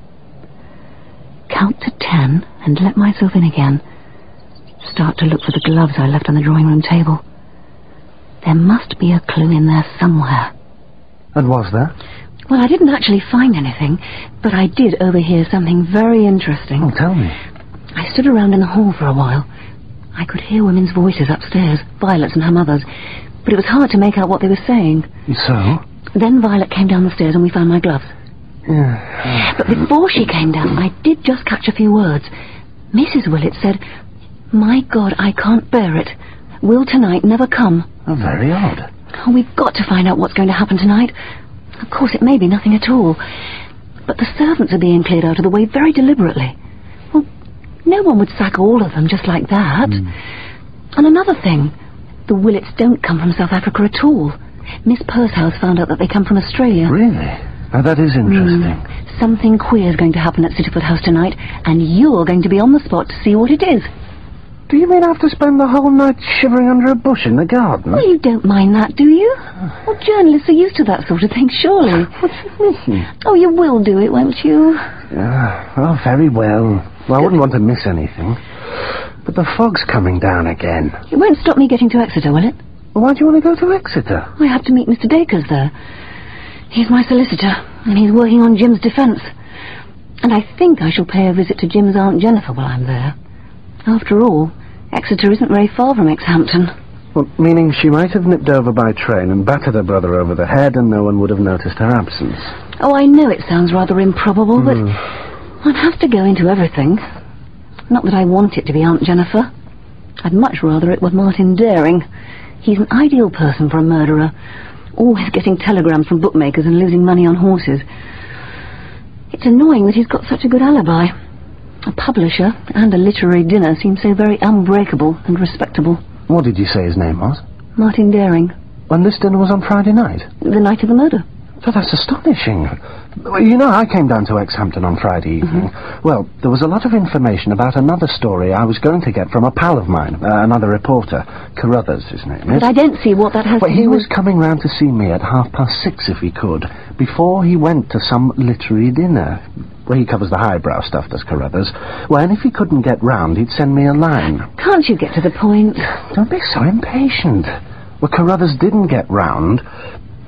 [SPEAKER 2] Count to ten and let myself in again. Start to look for the gloves I left on the drawing room table. There must be a clue in there somewhere.
[SPEAKER 16] And was there?
[SPEAKER 2] Well, I didn't actually find anything, but I did overhear something very interesting.
[SPEAKER 16] Oh, tell me.
[SPEAKER 2] I stood around in the hall for a while. I could hear women's voices upstairs, Violet's and her mother's, but it was hard to make out what they were saying.
[SPEAKER 16] So?
[SPEAKER 2] Then Violet came down the stairs and we found my gloves.
[SPEAKER 16] Yeah.
[SPEAKER 2] But before she came down, I did just catch a few words. Mrs. Willett said, My God, I can't bear it. Will tonight never come?
[SPEAKER 16] Oh, very odd.
[SPEAKER 2] Oh, we've got to find out what's going to happen tonight. Of course, it may be nothing at all. But the servants are being cleared out of the way very deliberately. Well, no one would sack all of them just like that.
[SPEAKER 16] Hmm.
[SPEAKER 2] And another thing, the Willetts don't come from South Africa at all. Miss Percehouse found out that they come from Australia.
[SPEAKER 16] Really? Now, that is interesting.
[SPEAKER 2] Mm. Something queer is going to happen at Sittaford House tonight, and you're going to be on the spot to see what it is.
[SPEAKER 16] Do you mean I have to spend the whole night shivering under a bush in the garden?
[SPEAKER 2] Well, you don't mind that, do you? Well, journalists are used to that sort of thing, surely.
[SPEAKER 16] What do you mean?
[SPEAKER 2] Oh, you will do it, won't you?
[SPEAKER 16] Yeah, well, very well. well I wouldn't want to miss anything. But the fog's coming down again.
[SPEAKER 2] It won't stop me getting to Exeter, will it?
[SPEAKER 16] Well, why do you want to go to Exeter?
[SPEAKER 2] I have to meet Mr. Dacres there. He's my solicitor, and he's working on Jim's defence. And I think I shall pay a visit to Jim's Aunt Jennifer while I'm there. After all, Exeter isn't very far from Exhampton.
[SPEAKER 16] Well, meaning she might have nipped over by train and battered her brother over the head and no one would have noticed her absence.
[SPEAKER 2] Oh, I know it sounds rather improbable, but
[SPEAKER 16] Hmm.
[SPEAKER 2] I'd have to go into everything. Not that I want it to be Aunt Jennifer. I'd much rather it was Martin Daring. He's an ideal person for a murderer. Always getting telegrams from bookmakers and losing money on horses. It's annoying that he's got such a good alibi. A publisher and a literary dinner seem so very unbreakable and respectable.
[SPEAKER 16] What did you say his name was?
[SPEAKER 2] Martin Daring,
[SPEAKER 16] When this dinner was on Friday night?
[SPEAKER 2] the night of the murder.
[SPEAKER 16] Oh, that's astonishing. You know, I came down to Exhampton on Friday evening. Well, there was a lot of information about another story I was going to get from a pal of mine, uh, another reporter. Carruthers, his name is.
[SPEAKER 2] But I don't see what that has
[SPEAKER 16] Well,
[SPEAKER 2] to do he
[SPEAKER 16] was
[SPEAKER 2] with...
[SPEAKER 16] coming round to see me at half past six, if he could, before he went to some literary dinner. Well, he covers the highbrow stuff, does Carruthers. Well, and if he couldn't get round, he'd send me a line.
[SPEAKER 2] Can't you get to the point?
[SPEAKER 16] Don't be so impatient. Well, Carruthers didn't get round,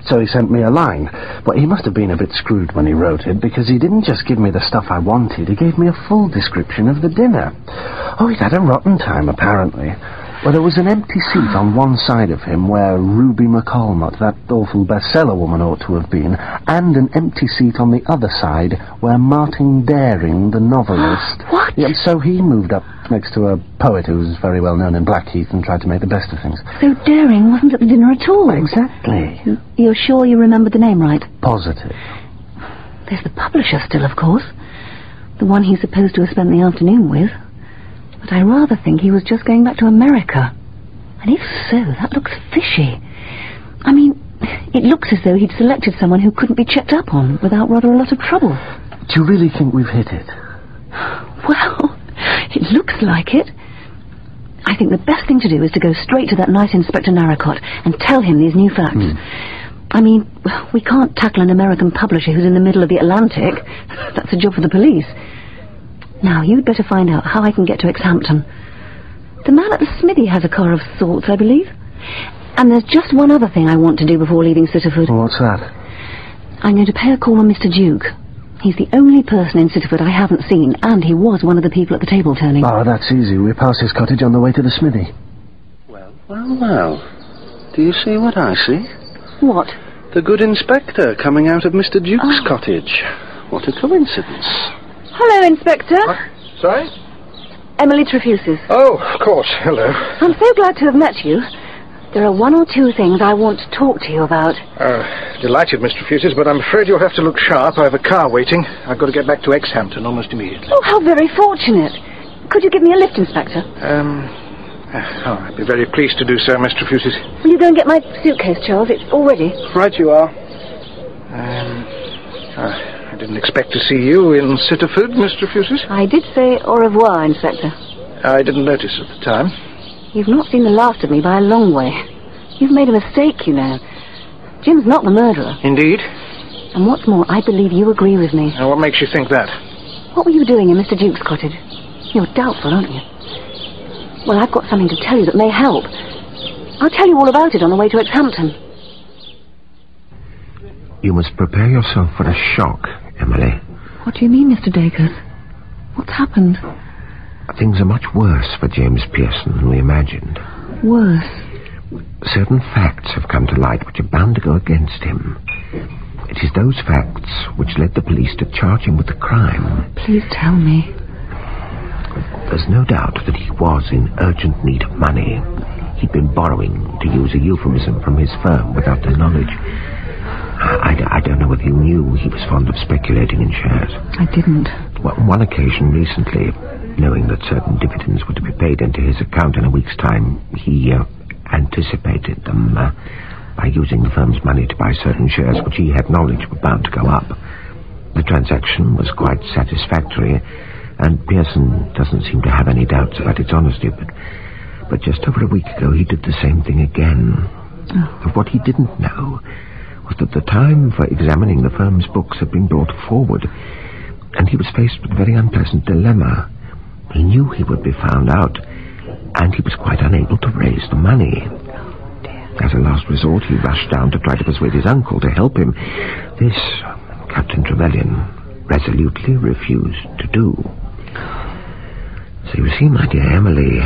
[SPEAKER 16] so he sent me a line. But he must have been a bit screwed when he wrote it, because he didn't just give me the stuff I wanted, he gave me a full description of the dinner. Oh, he'd had a rotten time, apparently. Well, there was an empty seat on one side of him where Ruby McCalmont, that awful bestseller woman, ought to have been, and an empty seat on the other side where Martin Daring, the novelist...
[SPEAKER 2] what?
[SPEAKER 16] Yeah, so he moved up next to a poet who was very well known in Blackheath and tried to make the best of things.
[SPEAKER 2] So Daring wasn't at the dinner at all?
[SPEAKER 16] Exactly.
[SPEAKER 2] You're sure you remembered the name right?
[SPEAKER 16] Positive.
[SPEAKER 2] There's the publisher still, of course. The one he's supposed to have spent the afternoon with. But I rather think he was just going back to America. And if so, that looks fishy. I mean, it looks as though he'd selected someone who couldn't be checked up on without rather a lot of trouble.
[SPEAKER 16] Do you really think we've hit it?
[SPEAKER 2] Well, it looks like it. I think the best thing to do is to go straight to that nice Inspector Narracott and tell him these new facts. Hmm. I mean, we can't tackle an American publisher who's in the middle of the Atlantic. That's a job for the police. Now, you'd better find out how I can get to Exhampton. The man at the smithy has a car of sorts, I believe. And there's just one other thing I want to do before leaving Sittaford.
[SPEAKER 16] Oh, what's that?
[SPEAKER 2] I'm going to pay a call on Mr. Duke. He's the only person in Sittaford I haven't seen, and he was one of the people at the table turning.
[SPEAKER 16] Oh, that's easy. We pass his cottage on the way to the smithy. Well, well. Do you see what I see?
[SPEAKER 2] What?
[SPEAKER 16] The good inspector coming out of Mr. Duke's ah. cottage. What a coincidence.
[SPEAKER 2] Hello, Inspector.
[SPEAKER 16] Sorry?
[SPEAKER 2] Emily Trefusis.
[SPEAKER 16] Oh, of course. Hello.
[SPEAKER 2] I'm so glad to have met you. There are one or two things I want to talk to you about.
[SPEAKER 10] Uh, delighted, Mr. Trefusis, but I'm afraid you'll have to look sharp. I have a car waiting. I've got to get back to Exhampton almost immediately.
[SPEAKER 2] Oh, how very fortunate. Could you give me a lift, Inspector?
[SPEAKER 10] Um, uh, oh, I'd be very pleased to do so, Mr. Trefusis.
[SPEAKER 2] Will you go and get my suitcase, Charles? It's all ready.
[SPEAKER 10] Right you are. Um, uh, didn't expect to see you in Sittaford, Mr. Trefusis.
[SPEAKER 2] I did say au revoir, Inspector.
[SPEAKER 10] I didn't notice at the time.
[SPEAKER 2] You've not seen the last of me by a long way. You've made a mistake, you know. Jim's not the murderer.
[SPEAKER 10] Indeed?
[SPEAKER 2] And what's more, I believe you agree with me.
[SPEAKER 10] Now, what makes you think that?
[SPEAKER 2] What were you doing in Mr. Duke's cottage? You're doubtful, aren't you? Well, I've got something to tell you that may help. I'll tell you all about it on the way to Exhampton.
[SPEAKER 15] You must prepare yourself for a shock, Emily.
[SPEAKER 2] What do you mean, Mr. Dacres? What's happened?
[SPEAKER 15] Things are much worse for James Pearson than we imagined.
[SPEAKER 2] Worse.
[SPEAKER 15] Certain facts have come to light which are bound to go against him. It is those facts which led the police to charge him with the crime.
[SPEAKER 2] Please tell me.
[SPEAKER 15] There's no doubt that he was in urgent need of money. He'd been borrowing, to use a euphemism, from his firm without their knowledge. I, don't know whether you knew he was fond of speculating in shares.
[SPEAKER 2] I didn't.
[SPEAKER 15] Well, on one occasion recently, knowing that certain dividends were to be paid into his account in a week's time, he uh, anticipated them uh, by using the firm's money to buy certain shares which he had knowledge were bound to go up. The transaction was quite satisfactory, and Pearson doesn't seem to have any doubts about its honesty, but, but just over a week ago he did the same thing again. But what he didn't know that the time for examining the firm's books had been brought forward, and he was faced with a very unpleasant dilemma. He knew he would be found out, and he was quite unable to raise the money. As a last resort, he rushed down to try to persuade his uncle to help him. This Captain Trevelyan resolutely refused to do. So you see, my dear Emily,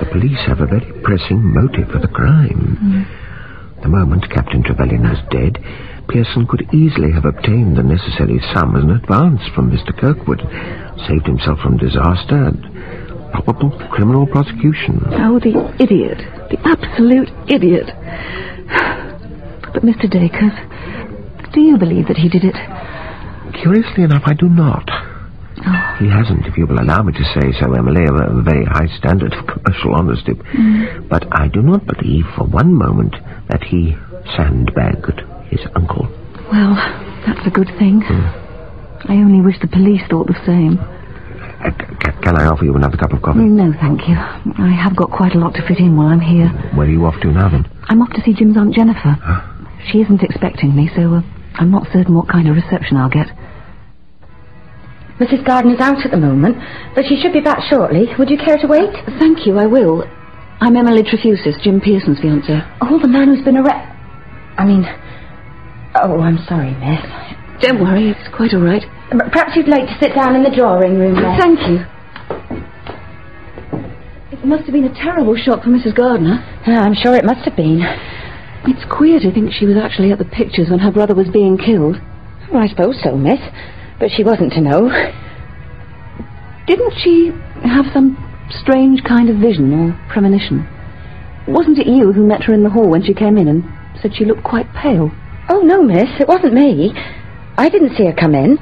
[SPEAKER 15] the police have a very pressing motive for the crime. Mm. The moment Captain Trevelyan was dead, Pearson could easily have obtained the necessary sum as an advance from Mr. Kirkwood, saved himself from disaster and probable criminal prosecution.
[SPEAKER 2] Oh, the idiot. The absolute idiot. But, Mr. Dacres, do you believe that he did it?
[SPEAKER 15] Curiously enough, I do not. He hasn't, if you will allow me to say so, Emily, of a very high standard of commercial honesty. But I do not believe for one moment that he sandbagged his uncle.
[SPEAKER 2] Well, that's a good thing. I only wish the police thought the same.
[SPEAKER 15] Uh, can I offer you another cup of coffee?
[SPEAKER 2] No, thank you. I have got quite a lot to fit in while I'm here.
[SPEAKER 15] Where are you off to now, then?
[SPEAKER 2] I'm off to see Jim's Aunt Jennifer. She isn't expecting me, so uh, I'm not certain what kind of reception I'll get.
[SPEAKER 5] Mrs. Gardner's out at the moment, but she should be back shortly. Would you care to wait?
[SPEAKER 2] Thank you, I will. I'm Emily Trefusis, Jim Pearson's fiancée.
[SPEAKER 5] Oh, the man who's been arrested. I mean, oh, I'm sorry, miss.
[SPEAKER 2] Don't worry, it's quite all right.
[SPEAKER 5] But Perhaps you'd like to sit down in the drawing room there.
[SPEAKER 2] Thank you. It must have been a terrible shock for Mrs. Gardner.
[SPEAKER 5] I'm sure it must have been.
[SPEAKER 2] It's queer to think she was actually at the pictures when her brother was being killed.
[SPEAKER 5] Well, I suppose so, miss. But she wasn't to know.
[SPEAKER 2] Didn't she have some strange kind of vision or premonition? Wasn't it you who met her in the hall when she came in and said she looked quite pale?
[SPEAKER 5] Oh, no, miss. It wasn't me. I didn't see her come in.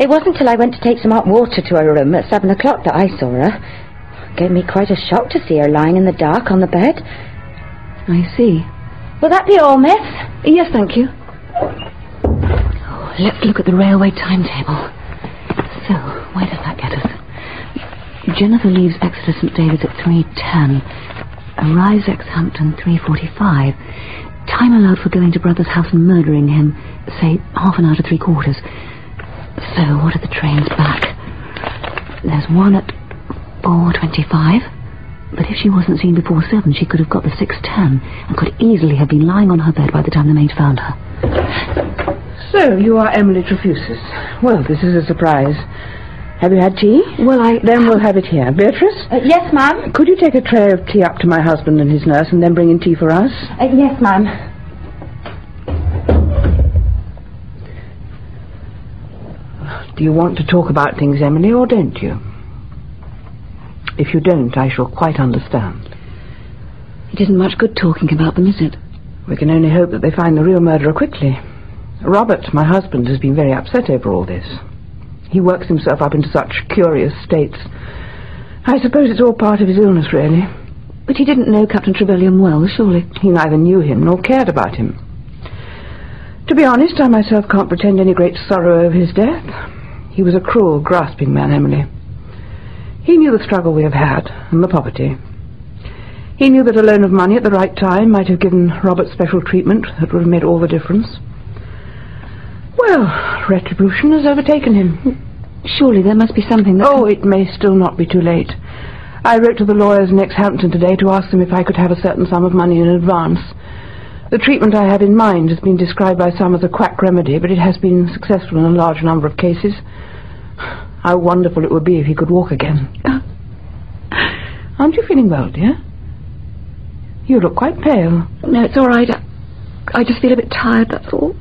[SPEAKER 5] It wasn't till I went to take some hot water to her room at seven o'clock that I saw her. Gave me quite a shock to see her lying in the dark on the bed.
[SPEAKER 2] I see.
[SPEAKER 5] Will that be all, miss?
[SPEAKER 2] Yes, thank you. Let's look at the railway timetable. So, where does that get us? Jennifer leaves Exeter St David's at 3.10. Arrives Exhampton 3.45. Time allowed for going to brother's house and murdering him. Say, half an hour to three quarters. So, what are the trains back? There's one at 4.25. But if she wasn't seen before seven, she could have got the 6.10 and could easily have been lying on her bed by the time the maid found her.
[SPEAKER 17] So, you are Emily Trefusis. Well, this is a surprise. Have you had tea?
[SPEAKER 2] Well, I...
[SPEAKER 17] Then we'll have it here. Beatrice?
[SPEAKER 5] Uh, yes, ma'am.
[SPEAKER 17] Could you take a tray of tea up to my husband and his nurse and then bring in tea for us?
[SPEAKER 5] Uh, yes, ma'am.
[SPEAKER 17] Do you want to talk about things, Emily, or don't you? If you don't, I shall quite understand.
[SPEAKER 2] It isn't much good talking about them, is it?
[SPEAKER 17] We can only hope that they find the real murderer quickly. Robert, my husband, has been very upset over all this. He works himself up into such curious states. I suppose it's all part of his illness, really.
[SPEAKER 2] But he didn't know Captain Trevelyan well, surely.
[SPEAKER 17] He neither knew him nor cared about him. To be honest, I myself can't pretend any great sorrow over his death. He was a cruel, grasping man, Emily. He knew the struggle we have had, and the poverty. He knew that a loan of money at the right time might have given Robert special treatment that would have made all the difference. Well, retribution has overtaken him.
[SPEAKER 2] Surely there must be something that...
[SPEAKER 17] Oh, it may still not be too late. I wrote to the lawyers in Exhampton today to ask them if I could have a certain sum of money in advance. The treatment I have in mind has been described by some as a quack remedy, but it has been successful in a large number of cases. How wonderful it would be if he could walk again. Aren't you feeling well, dear? You look quite pale.
[SPEAKER 2] No, it's all right. I, I just feel a bit tired, that's all.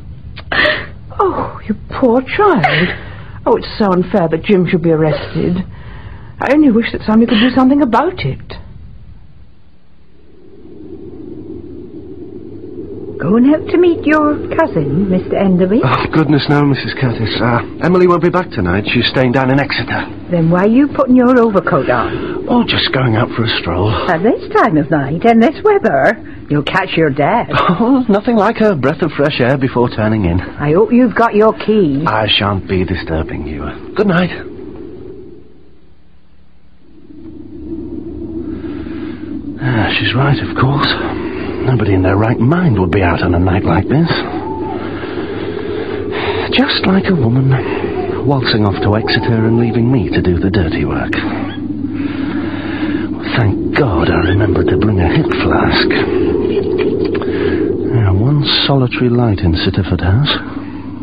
[SPEAKER 17] Oh, you poor child. Oh, it's so unfair that Jim should be arrested. I only wish that somebody could do something about it.
[SPEAKER 21] Going out to meet your cousin, Mr. Enderby?
[SPEAKER 16] Oh, goodness no, Mrs. Curtis. Uh, Emily won't be back tonight. She's staying down in Exeter.
[SPEAKER 21] Then why are you putting your overcoat on?
[SPEAKER 16] Oh, just going out for a stroll.
[SPEAKER 21] At this time of night and this weather, you'll catch your death.
[SPEAKER 16] Oh, nothing like a breath of fresh air before turning in.
[SPEAKER 21] I hope you've got your key.
[SPEAKER 16] I shan't be disturbing you. Good night. Ah, she's right, of course. Nobody in their right mind would be out on a night like this. Just like a woman waltzing off to Exeter and leaving me to do the dirty work. Thank God I remembered to bring a hip flask. Yeah, one solitary light in Sittaford House.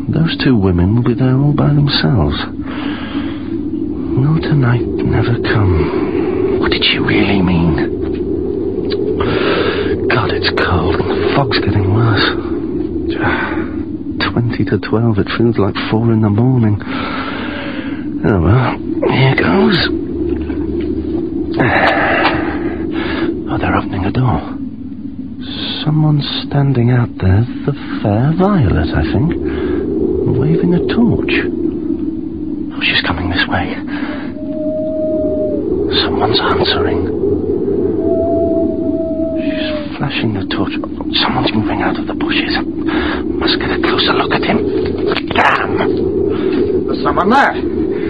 [SPEAKER 16] Those two women will be there all by themselves. Will tonight never come? What did she really mean? God, it's cold and the fog's getting worse. Twenty to twelve, it feels like four in the morning. Oh well, here goes. Oh, they're opening a door. Someone's standing out there, the fair Violet, I think, waving a torch. Oh, she's coming this way. Someone's answering. Out of the bushes. Must get a closer look at him. Damn!
[SPEAKER 22] There's someone there.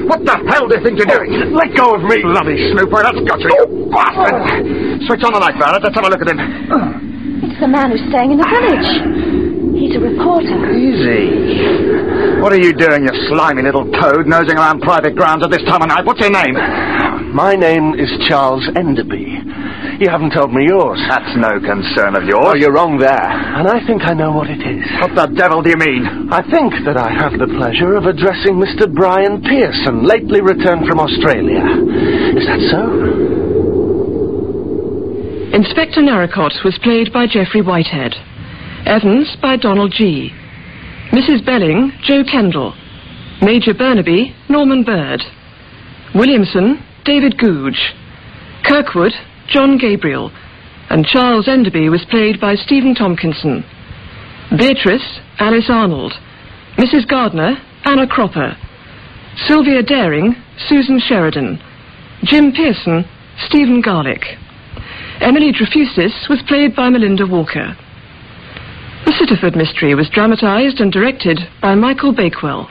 [SPEAKER 22] What the hell do you think you're doing? Oh, let go of me! Bloody snooper, that's got you, you bastard! Switch on the light, Barrett. Let's have a look at him.
[SPEAKER 5] It's the man who's staying in the village. He's a reporter.
[SPEAKER 22] Easy. What are you doing, you slimy little toad, nosing around private grounds at this time of night? What's your name?
[SPEAKER 16] My name is Charles Enderby. You haven't told me yours.
[SPEAKER 22] That's no concern of yours.
[SPEAKER 16] Oh, you're wrong there. And I think I know what it is.
[SPEAKER 22] What the devil do you mean?
[SPEAKER 16] I think that I have the pleasure of addressing Mr. Brian Pearson, lately returned from Australia. Is that so?
[SPEAKER 1] Inspector Narracott was played by Geoffrey Whitehead. Evans by Donald Gee Mrs. Belling, Jo Kendall. Major Burnaby, Norman Bird. Williamson, David Googe. Kirkwood, John Gabriel. And Charles Enderby was played by Stephen Tompkinson. Beatrice, Alice Arnold. Mrs. Gardner, Anna Cropper. Sylvia Daring, Susan Sheridan. Jim Pearson, Stephen Garlick. Emily Trefusis was played by Melinda Walker. The Sittaford Mystery was dramatised and directed by Michael Bakewell.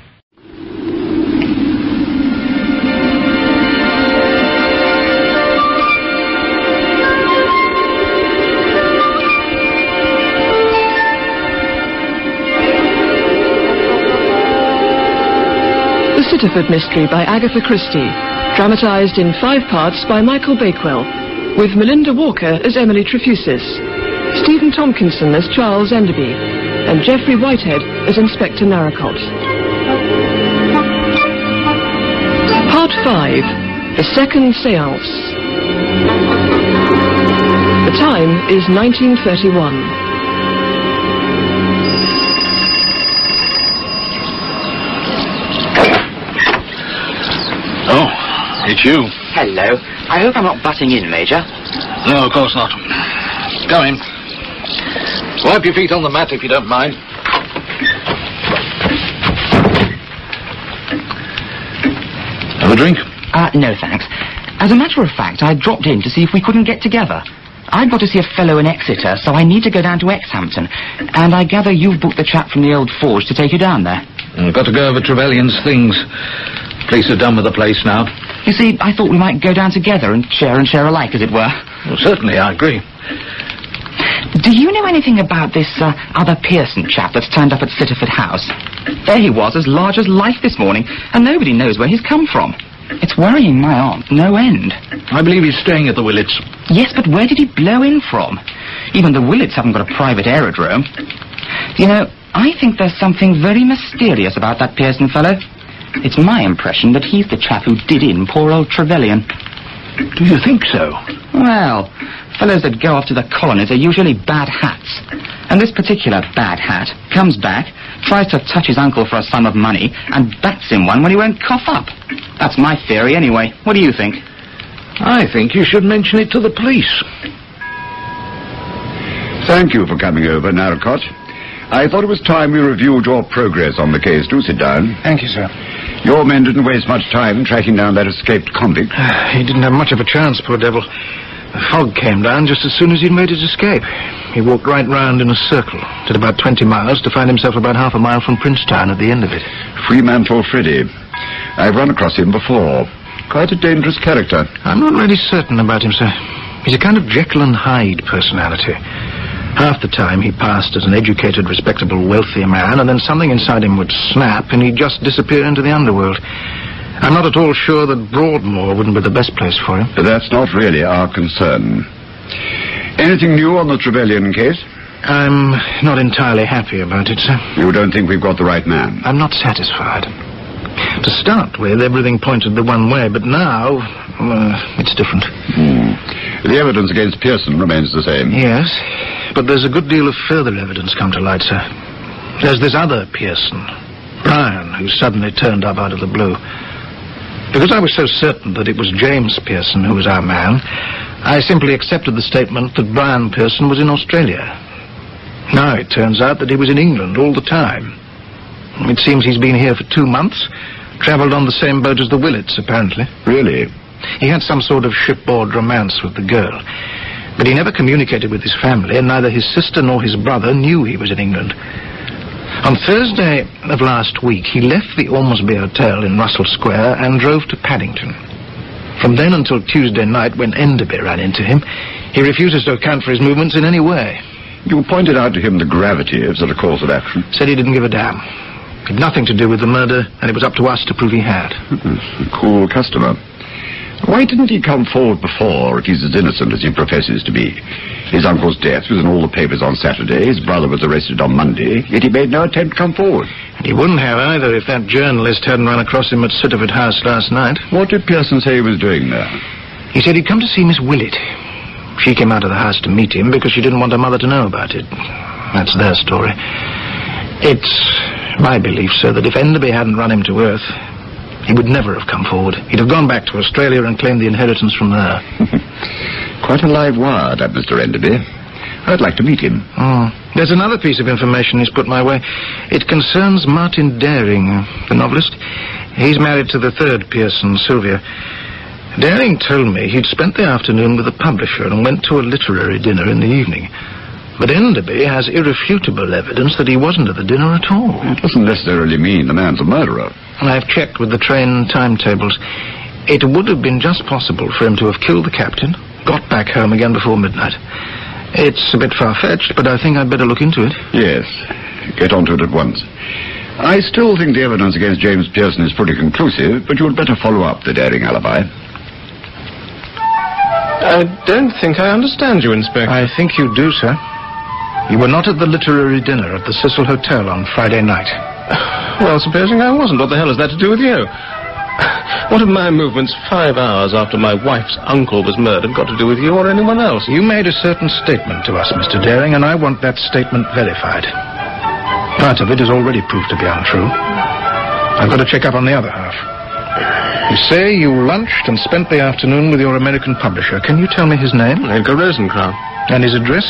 [SPEAKER 1] Sittaford Mystery by Agatha Christie, dramatised in five parts by Michael Bakewell, with Melinda Walker as Emily Trefusis, Stephen Tompkinson as Charles Enderby, and Geoffrey Whitehead as Inspector Narracott. Part 5 The Second Seance. The time is 1931.
[SPEAKER 3] It's you.
[SPEAKER 6] Hello. I hope I'm not butting in, Major.
[SPEAKER 3] No, of course not. Come in. Wipe your feet on the mat if you don't mind. Have a drink?
[SPEAKER 6] Uh, no, thanks. As a matter of fact, I dropped in to see if we couldn't get together. I've got to see a fellow in Exeter, so I need to go down to Exhampton. And I gather you've booked the chap from the old forge to take you down there.
[SPEAKER 3] I've got to go over Trevelyan's things. Police are done with the place now.
[SPEAKER 6] You see, I thought we might go down together and share and share alike, as it were.
[SPEAKER 3] Well, certainly, I agree.
[SPEAKER 6] Do you know anything about this uh, other Pearson chap that's turned up at Sittaford House? There he was, as large as life this morning, and nobody knows where he's come from. It's worrying my aunt no end.
[SPEAKER 3] I believe he's staying at the Willetts.
[SPEAKER 6] Yes, but where did he blow in from? Even the Willetts haven't got a private aerodrome. You know, I think there's something very mysterious about that Pearson fellow. It's my impression that he's the chap who did in poor old Trevelyan.
[SPEAKER 3] Do you think so?
[SPEAKER 6] Well, fellows that go off to the colonies are usually bad hats. And this particular bad hat comes back, tries to touch his uncle for a sum of money, and bats him one when he won't cough up. That's my theory, anyway. What do you think?
[SPEAKER 3] I think you should mention it to the police.
[SPEAKER 23] Thank you for coming over, Narracott. I thought it was time we reviewed your progress on the case. Do sit down.
[SPEAKER 10] Thank you, sir.
[SPEAKER 23] Your men didn't waste much time tracking down that escaped convict.
[SPEAKER 10] Ah, he didn't have much of a chance, poor devil. The fog came down just as soon as he'd made his escape. He walked right round in a circle, did about 20 miles to find himself about half a mile from Princetown at the end of it.
[SPEAKER 23] Fremantle Freddy. I've run across him before. Quite a dangerous character.
[SPEAKER 10] I'm not really certain about him, sir. He's a kind of Jekyll and Hyde personality. Half the time he passed as an educated, respectable, wealthy man, and then something inside him would snap and he'd just disappear into the underworld. I'm not at all sure that Broadmoor wouldn't be the best place for him.
[SPEAKER 23] But that's not really our concern. Anything new on the Trevelyan case?
[SPEAKER 10] I'm not entirely happy about it, sir.
[SPEAKER 23] You don't think we've got the right man?
[SPEAKER 10] I'm not satisfied. To start with, everything pointed the one way, but now, uh, it's different.
[SPEAKER 23] Hmm. The evidence against Pearson remains the same.
[SPEAKER 10] Yes, but there's a good deal of further evidence come to light, sir. There's this other Pearson, Brian, who suddenly turned up out of the blue. Because I was so certain that it was James Pearson who was our man, I simply accepted the statement that Brian Pearson was in Australia. Now it turns out that he was in England all the time. It seems he's been here for two months, travelled on the same boat as the Willetts, apparently.
[SPEAKER 23] Really?
[SPEAKER 10] He had some sort of shipboard romance with the girl. But he never communicated with his family, and neither his sister nor his brother knew he was in England. On Thursday of last week, he left the Ormsby Hotel in Russell Square and drove to Paddington. From then until Tuesday night, when Enderby ran into him, he refuses to account for his movements in any way.
[SPEAKER 23] You pointed out to him the gravity of such a course of action.
[SPEAKER 10] Said he didn't give a damn. Had nothing to do with the murder, and it was up to us to prove he had.
[SPEAKER 23] A cool customer. Why didn't he come forward before if he's as innocent as he professes to be? His uncle's death was in all the papers on Saturday. His brother was arrested on Monday, yet he made no attempt to come forward.
[SPEAKER 10] And he wouldn't have either if that journalist hadn't run across him at Sittaford House last night.
[SPEAKER 23] What did Pearson say he was doing there?
[SPEAKER 10] He said he'd come to see Miss Willett. She came out of the house to meet him because she didn't want her mother to know about it. That's their story. It's my belief, sir, that if Enderby hadn't run him to earth, he would never have come forward. He'd have gone back to Australia and claimed the inheritance from there.
[SPEAKER 23] Quite a live wire, that Mr. Enderby. I'd like to meet him.
[SPEAKER 10] Oh. There's another piece of information he's put my way. It concerns Martin Dering, the novelist. He's married to the third Pearson, Sylvia. Dering told me he'd spent the afternoon with the publisher and went to a literary dinner in the evening. But Enderby has irrefutable evidence that he wasn't at the dinner at all.
[SPEAKER 23] It doesn't necessarily mean the man's a murderer.
[SPEAKER 10] And I've checked with the train timetables. It would have been just possible for him to have killed the captain, got back home again before midnight. It's a bit far-fetched, but I think I'd better look into it.
[SPEAKER 23] Yes. Get onto it at once. I still think the evidence against James Pearson is pretty conclusive, but you'd better follow up the Dering alibi.
[SPEAKER 24] I don't think I understand you, Inspector.
[SPEAKER 10] I think you do, sir. You were not at the literary dinner at the Cecil Hotel on Friday night.
[SPEAKER 24] Well, supposing I wasn't, what the hell has that to do with you? What have my movements five hours after my wife's uncle was murdered got to do with you or anyone else?
[SPEAKER 10] You made a certain statement to us, Mr. Dering, and I want that statement verified. Part of it is already proved to be untrue. I've got to check up on the other half. You say you lunched and spent the afternoon with your American publisher. Can you tell me his name?
[SPEAKER 24] Edgar Rosenkraun.
[SPEAKER 10] And his address?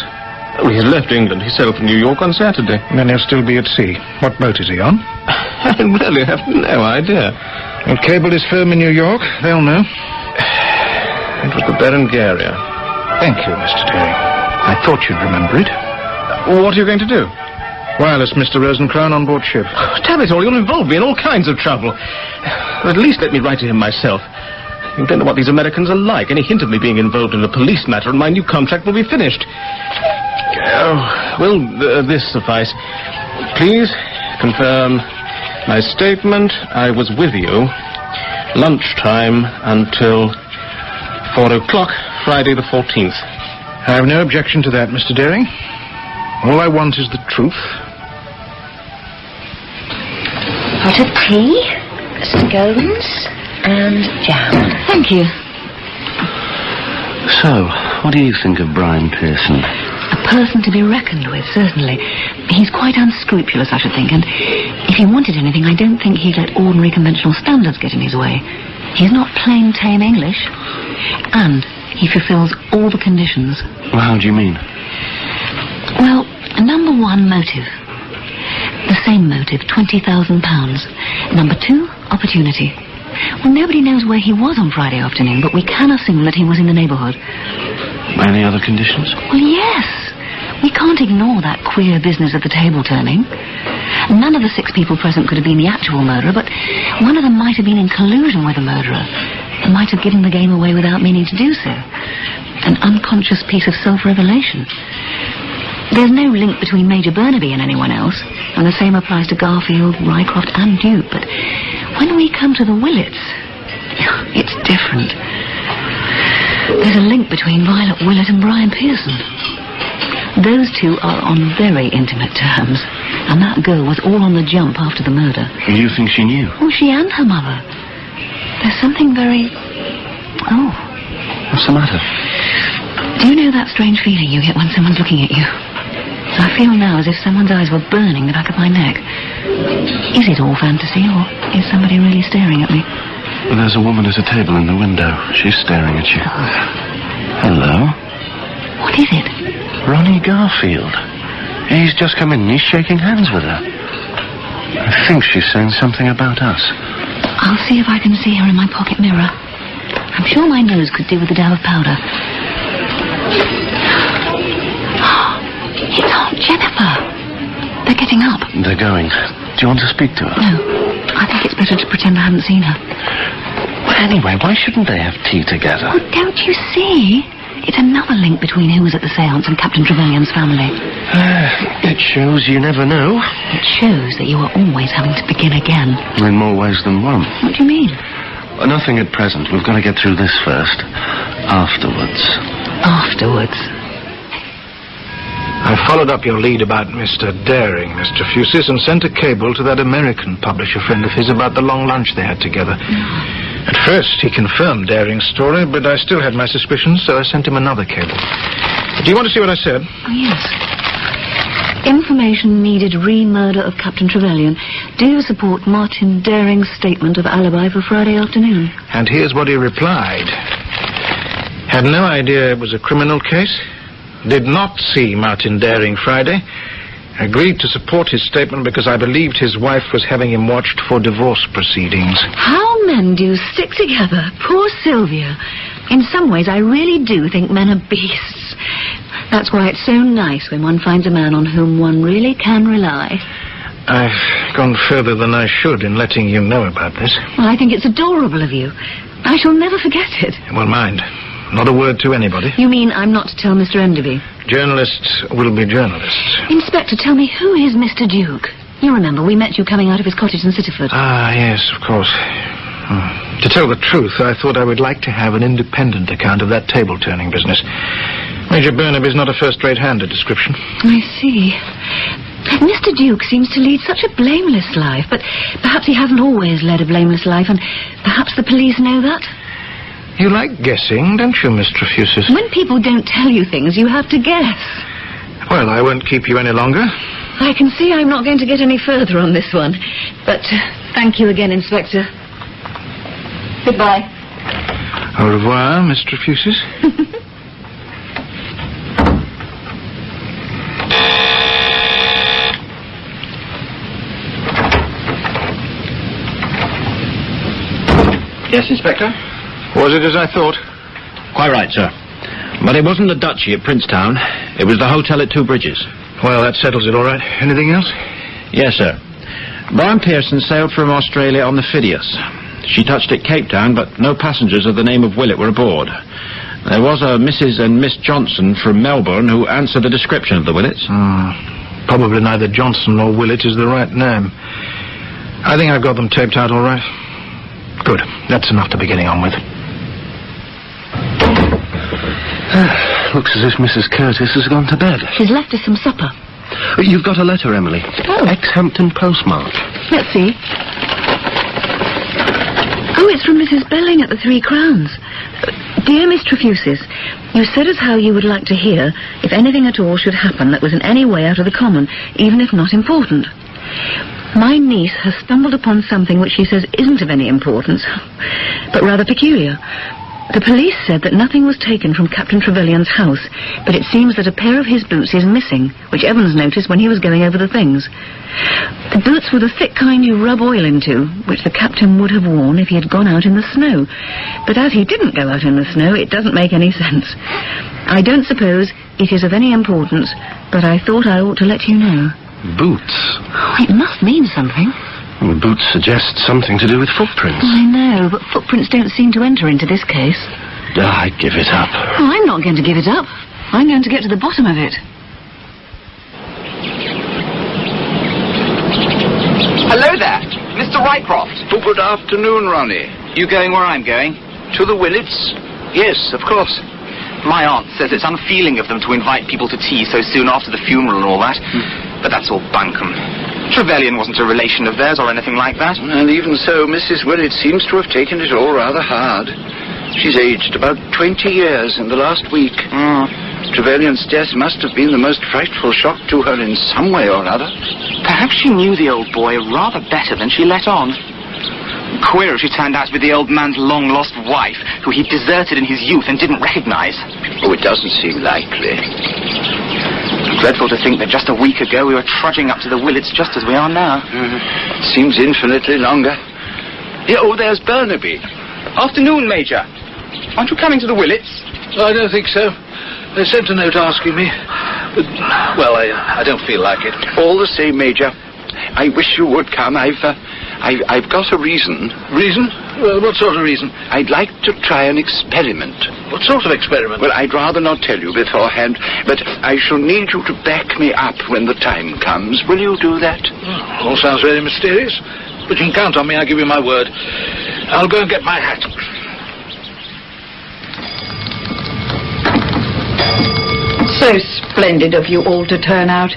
[SPEAKER 24] Oh, he has left England. He sailed from New York on Saturday.
[SPEAKER 10] Then he'll still be at sea. What boat is he on?
[SPEAKER 24] I really have no idea.
[SPEAKER 10] Well, cable his firm in New York. They'll know.
[SPEAKER 24] It was the Berengaria.
[SPEAKER 10] Thank you, Mr. Terry. I thought you'd remember it.
[SPEAKER 24] What are you going to do?
[SPEAKER 10] Wireless Mr. Rosenkraun on board ship.
[SPEAKER 24] Oh, damn it all, you'll involve me in all kinds of trouble. At least let me write to him myself. You don't know what these Americans are like. Any hint of me being involved in a police matter and my new contract will be finished. Oh, will th- this suffice? Please confirm my statement. I was with you lunchtime until four o'clock, Friday the 14th.
[SPEAKER 10] I have no objection to that, Mr. Dering. All I want is the truth.
[SPEAKER 25] Hot of tea, scones, and jam.
[SPEAKER 2] Thank you.
[SPEAKER 26] So, what do you think of Brian Pearson?
[SPEAKER 2] A person to be reckoned with, certainly. He's quite unscrupulous, I should think, and if he wanted anything, I don't think he'd let ordinary conventional standards get in his way. He's not plain tame English, and he fulfills all the conditions.
[SPEAKER 26] Well, how do you mean?
[SPEAKER 2] Well, number one, motive. The same motive, £20,000. Number two, opportunity. Well, nobody knows where he was on Friday afternoon, but we can assume that he was in the neighbourhood.
[SPEAKER 26] Any other conditions?
[SPEAKER 2] Well, yes. We can't ignore that queer business of the table turning. None of the six people present could have been the actual murderer, but one of them might have been in collusion with the murderer. and might have given the game away without meaning to do so. An unconscious piece of self-revelation. There's no link between Major Burnaby and anyone else, and the same applies to Garfield, Rycroft, and Duke. But when we come to the Willetts, it's different. There's a link between Violet Willett and Brian Pearson. Those two are on very intimate terms. And that girl was all on the jump after the murder.
[SPEAKER 16] You think she knew?
[SPEAKER 2] Oh, she and her mother. There's something very... Oh,
[SPEAKER 16] What's the matter?
[SPEAKER 2] do you know that strange feeling you get when someone's looking at you? I feel now as if someone's eyes were burning the back of my neck. Is it all fantasy, or is somebody really staring at me?
[SPEAKER 16] Well, there's a woman at a table in the window. She's staring at you. Hello?
[SPEAKER 2] What is it?
[SPEAKER 16] Ronnie Garfield. He's just come in and he's shaking hands with her. I think she's saying something about us.
[SPEAKER 2] I'll see if I can see her in my pocket mirror. I'm sure my nose could do with a dab of powder. It's Aunt Jennifer. They're getting up.
[SPEAKER 16] They're going. Do you want to speak to her?
[SPEAKER 2] No, I think it's better to pretend I haven't seen her.
[SPEAKER 16] Well, anyway, why shouldn't they have tea together?
[SPEAKER 2] Oh, don't you see? It's another link between who was at the seance and Captain Trevelyan's family.
[SPEAKER 16] Uh, it shows you never know.
[SPEAKER 2] It shows that you are always having to begin again.
[SPEAKER 16] In more ways than one.
[SPEAKER 2] What do you mean?
[SPEAKER 16] Well, nothing at present. We've got to get through this first. Afterwards.
[SPEAKER 2] Afterwards.
[SPEAKER 10] I followed up your lead about Mr. Dering, Miss Trefusis, and sent a cable to that American publisher friend of his about the long lunch they had together. At first, he confirmed Dering's story, but I still had my suspicions, so I sent him another cable. Do you want to see what I said?
[SPEAKER 2] Oh, yes. Information needed re-murder of Captain Trevelyan. Do you support Martin Dering's statement of alibi for Friday afternoon?
[SPEAKER 10] And here's what he replied. Had no idea it was a criminal case. Did not see Martin Dering Friday. Agreed to support his statement because I believed his wife was having him watched for divorce proceedings.
[SPEAKER 2] How men do stick together. Poor Sylvia. In some ways, I really do think men are beasts. That's why it's so nice when one finds a man on whom one really can rely.
[SPEAKER 10] I've gone further than I should in letting you know about this.
[SPEAKER 2] Well, I think it's adorable of you. I shall never forget it.
[SPEAKER 10] Well, mind, not a word to anybody.
[SPEAKER 2] You mean I'm not to tell Mr. Enderby?
[SPEAKER 10] Journalists will be journalists.
[SPEAKER 2] Inspector, tell me, who is Mr. Duke? You remember, we met you coming out of his cottage in Sittaford.
[SPEAKER 10] Ah, yes, of course. Hmm. To tell the truth, I thought I would like to have an independent account of that table-turning business. Major Burnaby is not a first-rate hand at description.
[SPEAKER 2] I see. Mr. Duke seems to lead such a blameless life, but perhaps he hasn't always led a blameless life, and perhaps the police know that?
[SPEAKER 10] You like guessing, don't you, Miss Trefusis?
[SPEAKER 2] When people don't tell you things, you have to guess.
[SPEAKER 10] Well, I won't keep you any longer.
[SPEAKER 2] I can see I'm not going to get any further on this one. But uh, thank you again, Inspector. Goodbye.
[SPEAKER 10] Au revoir, Miss Trefusis.
[SPEAKER 8] Yes, Inspector?
[SPEAKER 10] Was it as I thought?
[SPEAKER 8] Quite right, sir. But it wasn't the Duchy at Princetown. It was the hotel at Two Bridges.
[SPEAKER 10] Well, that settles it all right. Anything else?
[SPEAKER 8] Yes, sir. Brian Pearson sailed from Australia on the Phidias. She touched at Cape Town, but no passengers of the name of Willett were aboard. There was a Mrs. and Miss Johnson from Melbourne who answered the description of the Willetts.
[SPEAKER 10] Hmm. Probably neither Johnson nor Willett is the right name. I think I've got them taped out all right. Good. That's enough to be getting on with.
[SPEAKER 16] Looks as if Mrs. Curtis has gone to bed.
[SPEAKER 2] She's left us some supper.
[SPEAKER 16] You've got a letter, Emily.
[SPEAKER 2] Oh.
[SPEAKER 16] Exhampton postmark.
[SPEAKER 2] Let's see. Oh, it's from Mrs. Belling at the Three Crowns. Dear Miss Trefusis, you said as how you would like to hear if anything at all should happen that was in any way out of the common, even if not important. My niece has stumbled upon something which she says isn't of any importance, but rather peculiar. The police said that nothing was taken from Captain Trevelyan's house, but it seems that a pair of his boots is missing, which Evans noticed when he was going over the things. The boots were the thick kind you rub oil into, which the captain would have worn if he had gone out in the snow. But as he didn't go out in the snow, it doesn't make any sense. I don't suppose it is of any importance, but I thought I ought to let you know.
[SPEAKER 16] Boots.
[SPEAKER 2] Oh, it must mean something.
[SPEAKER 16] The boots suggest something to do with footprints.
[SPEAKER 2] I know, but footprints don't seem to enter into this case.
[SPEAKER 16] Ah, I give it up.
[SPEAKER 2] Oh, I'm not going to give it up. I'm going to get to the bottom of it.
[SPEAKER 6] Hello there, Mr. Rycroft.
[SPEAKER 7] Oh, good afternoon, Ronnie.
[SPEAKER 6] You going where I'm going?
[SPEAKER 7] To the Willetts? Yes, of course.
[SPEAKER 6] My aunt says it's unfeeling of them to invite people to tea so soon after the funeral and all that. But that's all bunkum. Trevelyan wasn't a relation of theirs or anything like that.
[SPEAKER 7] And even so, Mrs. Willett seems to have taken it all rather hard. She's aged about 20 years in the last week. Ah. Trevelyan's death must have been the most frightful shock to her in some way or other.
[SPEAKER 6] Perhaps she knew the old boy rather better than she let on. Queer if she turned out to be the old man's long-lost wife, who he deserted in his youth and didn't recognize.
[SPEAKER 7] Oh, it doesn't seem likely.
[SPEAKER 6] Dreadful to think that just a week ago we were trudging up to the Willetts just as we are now.
[SPEAKER 7] Seems infinitely longer. Yeah, oh, there's Burnaby.
[SPEAKER 6] Afternoon, Major. Aren't you coming to the Willetts?
[SPEAKER 3] I don't think so. They sent a note asking me. But, well, I, I don't feel like it.
[SPEAKER 7] All the same, Major. I wish you would come. I've, uh, I, I've got a reason.
[SPEAKER 3] Reason? Well, what sort of reason?
[SPEAKER 7] I'd like to try an experiment.
[SPEAKER 3] What sort of experiment?
[SPEAKER 7] Well, I'd rather not tell you beforehand, but I shall need you to back me up when the time comes. Will you do that?
[SPEAKER 3] Hmm, all sounds very mysterious. But you can count on me, I give you my word. I'll go and get my hat.
[SPEAKER 4] So splendid of you all to turn out.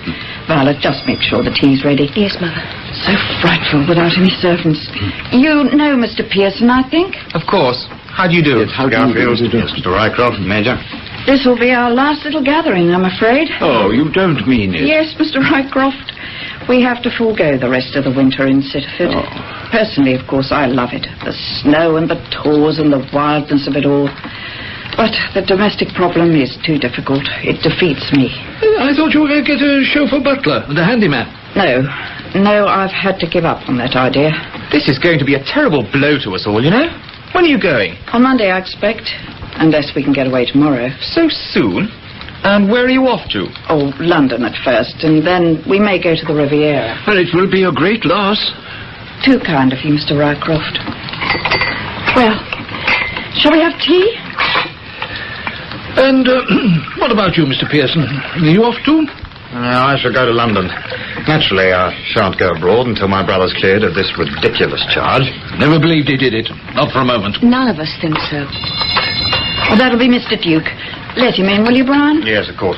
[SPEAKER 4] Violet, just make sure the tea's ready.
[SPEAKER 5] Yes, Mother.
[SPEAKER 4] So frightful without any servants. You know Mr. Pearson, I think?
[SPEAKER 11] Of course. How do you do?
[SPEAKER 27] how do you do?
[SPEAKER 11] Yes, Mr. Rycroft, Major.
[SPEAKER 4] This will be our last little gathering, I'm afraid.
[SPEAKER 27] Oh, you don't mean it.
[SPEAKER 4] Yes, Mr. Rycroft. We have to forego the rest of the winter in Sittaford. Oh. Personally, of course, I love it. The snow and the tours and the wildness of it all. But the domestic problem is too difficult. It defeats me.
[SPEAKER 3] I thought you were going to get a chauffeur butler and a handyman.
[SPEAKER 4] No, no, I've had to give up on that idea.
[SPEAKER 11] This is going to be a terrible blow to us all, you know. When are you going?
[SPEAKER 4] On Monday, I expect. Unless we can get away tomorrow.
[SPEAKER 11] So soon? And where are you off to?
[SPEAKER 4] Oh, London at first, and then we may go to the Riviera.
[SPEAKER 27] Well, it will be a great loss.
[SPEAKER 4] Too kind of you, Mr. Rycroft. Well, shall we have tea?
[SPEAKER 3] And uh, what about you, Mr. Pearson? Are you off too?
[SPEAKER 11] I shall go to London. Naturally, I shan't go abroad until my brother's cleared of this ridiculous charge.
[SPEAKER 3] Never believed he did it. Not for a moment.
[SPEAKER 5] None of us think so.
[SPEAKER 4] Oh, that'll be Mr. Duke. Let him in, will you, Brian?
[SPEAKER 11] Yes, of course.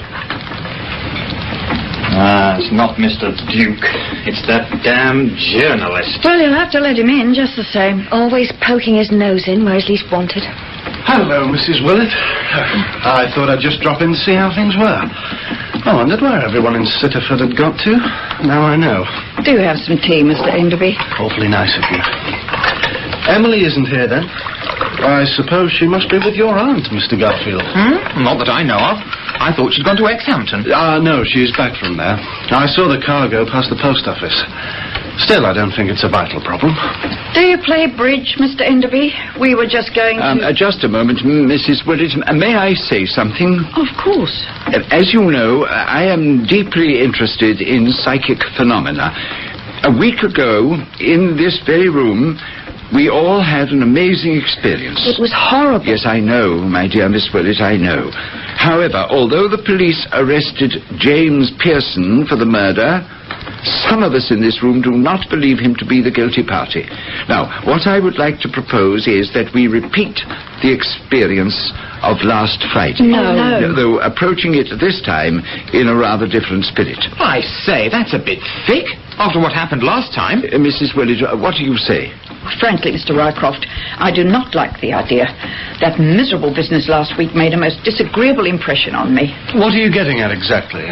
[SPEAKER 11] Ah, it's not Mr. Duke. It's that damn journalist.
[SPEAKER 4] Well, you'll have to let him in just the same.
[SPEAKER 5] Always poking his nose in where he's least wanted.
[SPEAKER 16] Hello, Mrs. Willett. I thought I'd just drop in to see how things were. I wondered where everyone in Sittaford had got to. Now I know.
[SPEAKER 4] Do have some tea, Mr. Enderby.
[SPEAKER 16] Awfully nice of you. Emily isn't here, then? I suppose she must be with your aunt, Mr. Garfield.
[SPEAKER 11] Hmm? Not that I know of. I thought she'd gone to Exhampton.
[SPEAKER 16] Ah, no, she's back from there. I saw the cargo past the post office. Still, I don't think it's a vital problem.
[SPEAKER 4] Do you play bridge, Mr. Enderby? We were just going
[SPEAKER 7] Um,
[SPEAKER 4] to...
[SPEAKER 7] uh, just a moment, Mrs. Willett. Uh, May I say something?
[SPEAKER 4] Of course.
[SPEAKER 7] Uh, As you know, uh, I am deeply interested in psychic phenomena. A week ago, in this very room, we all had an amazing experience.
[SPEAKER 5] It was horrible.
[SPEAKER 7] Yes, I know, my dear Miss Willett, I know. However, although the police arrested James Pearson for the murder, some of us in this room do not believe him to be the guilty party. Now, what I would like to propose is that we repeat the experience of last Friday.
[SPEAKER 4] No. No.
[SPEAKER 7] Though approaching it this time in a rather different spirit.
[SPEAKER 11] I say, that's a bit thick. After what happened last time.
[SPEAKER 7] Uh, Mrs. Willett, uh, what do you say?
[SPEAKER 4] Frankly, Mr. Rycroft, I do not like the idea. That miserable business last week made a most disagreeable impression on me.
[SPEAKER 16] What are you getting at exactly?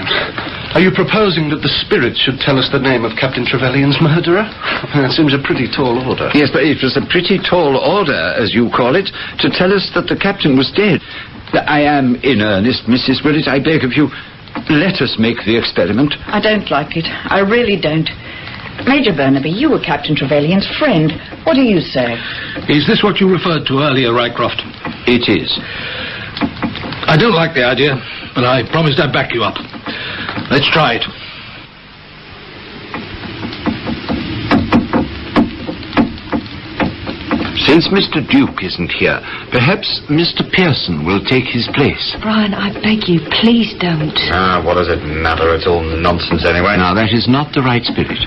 [SPEAKER 16] Are you proposing that the spirit should tell us the name of Captain Trevelyan's murderer? That seems a pretty tall order.
[SPEAKER 7] Yes, but it was a pretty tall order, as you call it, to tell us that the captain was dead. I am in earnest, Mrs. Willett. I beg of you, let us make the experiment.
[SPEAKER 4] I don't like it. I really don't. Major Burnaby, you were Captain Trevelyan's friend. What do you say?
[SPEAKER 3] Is this what you referred to earlier, Rycroft?
[SPEAKER 7] It is.
[SPEAKER 3] I don't like the idea, but I promised I'd back you up. Let's try it.
[SPEAKER 7] Since Mr. Duke isn't here, perhaps Mr. Pearson will take his place.
[SPEAKER 5] Brian, I beg you, please don't.
[SPEAKER 11] Ah, what does it matter? It's all nonsense anyway.
[SPEAKER 7] Now, that is not the right spirit.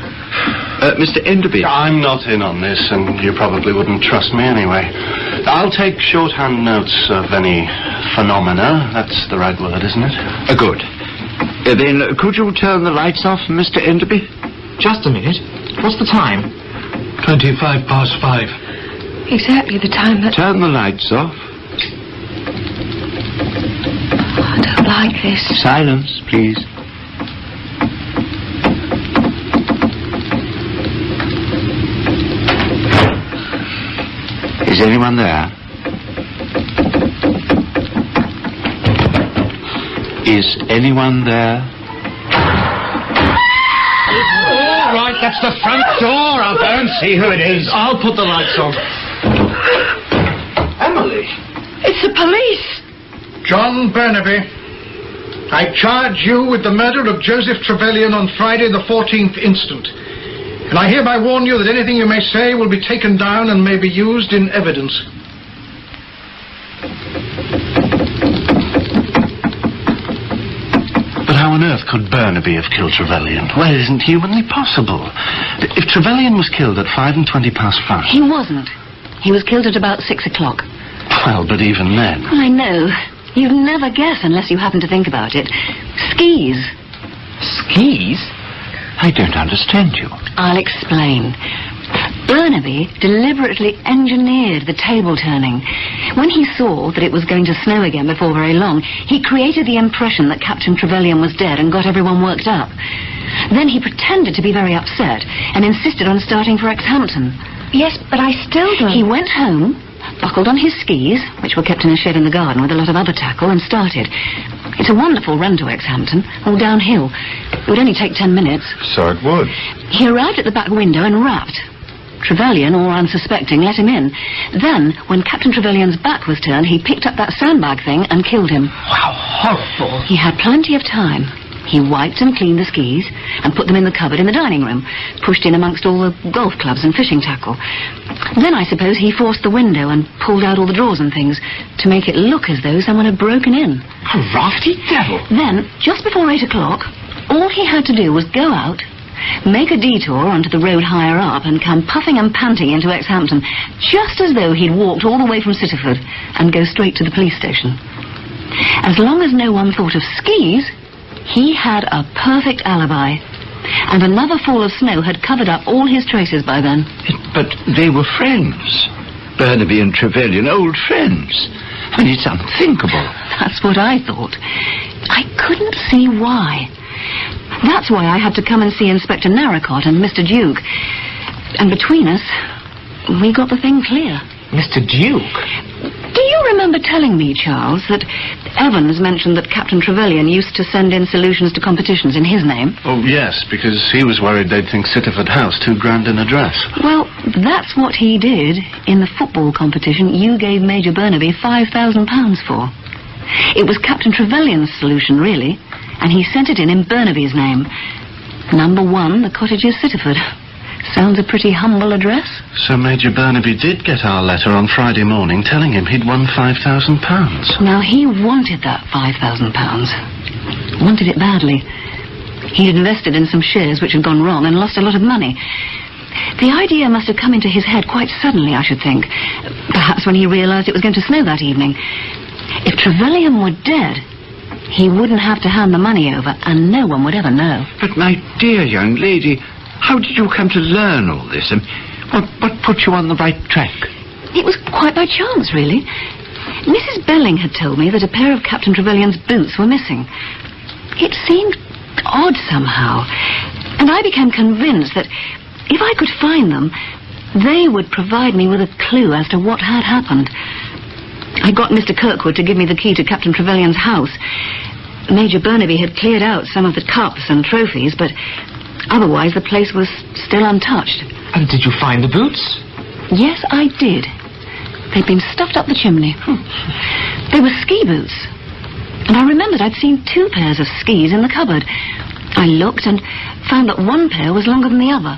[SPEAKER 7] Uh, Mr. Enderby.
[SPEAKER 16] I'm not in on this, and you probably wouldn't trust me anyway. I'll take shorthand notes of any phenomena. That's the right word, isn't it?
[SPEAKER 7] Uh, good. Uh, then, uh, could you turn the lights off, Mr. Enderby?
[SPEAKER 6] Just a minute. What's the time?
[SPEAKER 10] Twenty-five past five.
[SPEAKER 5] Exactly the time that...
[SPEAKER 7] Turn the lights off.
[SPEAKER 5] Oh, I don't like this.
[SPEAKER 7] Silence, please. Is anyone there? Is anyone there?
[SPEAKER 28] All right, that's the front door. I'll go and see who it is. I'll put the lights on.
[SPEAKER 10] Emily.
[SPEAKER 29] It's the police.
[SPEAKER 10] John Burnaby. I charge you with the murder of Joseph Trevelyan on Friday the 14th instant. And I hereby warn you that anything you may say will be taken down and may be used in evidence.
[SPEAKER 16] But how on earth could Burnaby have killed Trevelyan? Well, it isn't humanly possible. If Trevelyan was killed at five and twenty past five...
[SPEAKER 2] He wasn't. He was killed at about six o'clock.
[SPEAKER 16] Well, but even then...
[SPEAKER 2] I know. You'd never guess unless you happen to think about it. Skis.
[SPEAKER 7] Skis? I don't understand you.
[SPEAKER 2] I'll explain. Burnaby deliberately engineered the table turning. When he saw that it was going to snow again before very long, he created the impression that Captain Trevelyan was dead and got everyone worked up. Then he pretended to be very upset and insisted on starting for Exhampton.
[SPEAKER 5] Yes, but I still don't...
[SPEAKER 2] He went home, buckled on his skis, which were kept in a shed in the garden with a lot of other tackle, and started. It's a wonderful run to Exhampton, all downhill. It would only take ten minutes.
[SPEAKER 7] So it would.
[SPEAKER 2] He arrived at the back window and rapped. Trevelyan, all unsuspecting, let him in. Then, when Captain Trevelyan's back was turned, he picked up that sandbag thing and killed him.
[SPEAKER 6] Wow, horrible.
[SPEAKER 2] He had plenty of time. He wiped and cleaned the skis and put them in the cupboard in the dining room, pushed in amongst all the golf clubs and fishing tackle. Then I suppose he forced the window and pulled out all the drawers and things to make it look as though someone had broken in.
[SPEAKER 6] A rafty devil.
[SPEAKER 2] Then, just before eight o'clock, all he had to do was go out, make a detour onto the road higher up, and come puffing and panting into Exhampton, just as though he'd walked all the way from Sittaford and go straight to the police station. As long as no one thought of skis, he had a perfect alibi. And another fall of snow had covered up all his traces by then.
[SPEAKER 7] But they were friends. Burnaby and Trevelyan, old friends. I mean, it's unthinkable.
[SPEAKER 2] That's what I thought. I couldn't see why. That's why I had to come and see Inspector Narracott and Mr. Duke. And between us, we got the thing clear.
[SPEAKER 6] Mr. Duke?
[SPEAKER 2] Do you remember telling me, Charles, that Evans mentioned that Captain Trevelyan used to send in solutions to competitions in his name?
[SPEAKER 16] Oh, yes, because he was worried they'd think Sittaford House too grand an address.
[SPEAKER 2] Well, that's what he did in the football competition you gave Major Burnaby £5,000 for. It was Captain Trevelyan's solution, really, and he sent it in in Burnaby's name. Number one, the cottages, Sittaford. Sounds a pretty humble address.
[SPEAKER 16] So Major Burnaby did get our letter on Friday morning telling him he'd won £5,000.
[SPEAKER 2] Now, he wanted that £5,000. Wanted it badly. He'd invested in some shares which had gone wrong and lost a lot of money. The idea must have come into his head quite suddenly, I should think. Perhaps when he realized it was going to snow that evening. If Trevelyan were dead, he wouldn't have to hand the money over, and no one would ever know.
[SPEAKER 7] But, my dear young lady, how did you come to learn all this? And what, what put you on the right track?
[SPEAKER 2] It was quite by chance, really. Mrs. Belling had told me that a pair of Captain Trevelyan's boots were missing. It seemed odd somehow, and I became convinced that if I could find them, they would provide me with a clue as to what had happened. I got Mr. Kirkwood to give me the key to Captain Trevelyan's house. Major Burnaby had cleared out some of the cups and trophies, but otherwise the place was still untouched.
[SPEAKER 6] And did you find the boots?
[SPEAKER 2] Yes, I did. They'd been stuffed up the chimney. They were ski boots. And I remembered I'd seen two pairs of skis in the cupboard. I looked and found that one pair was longer than the other.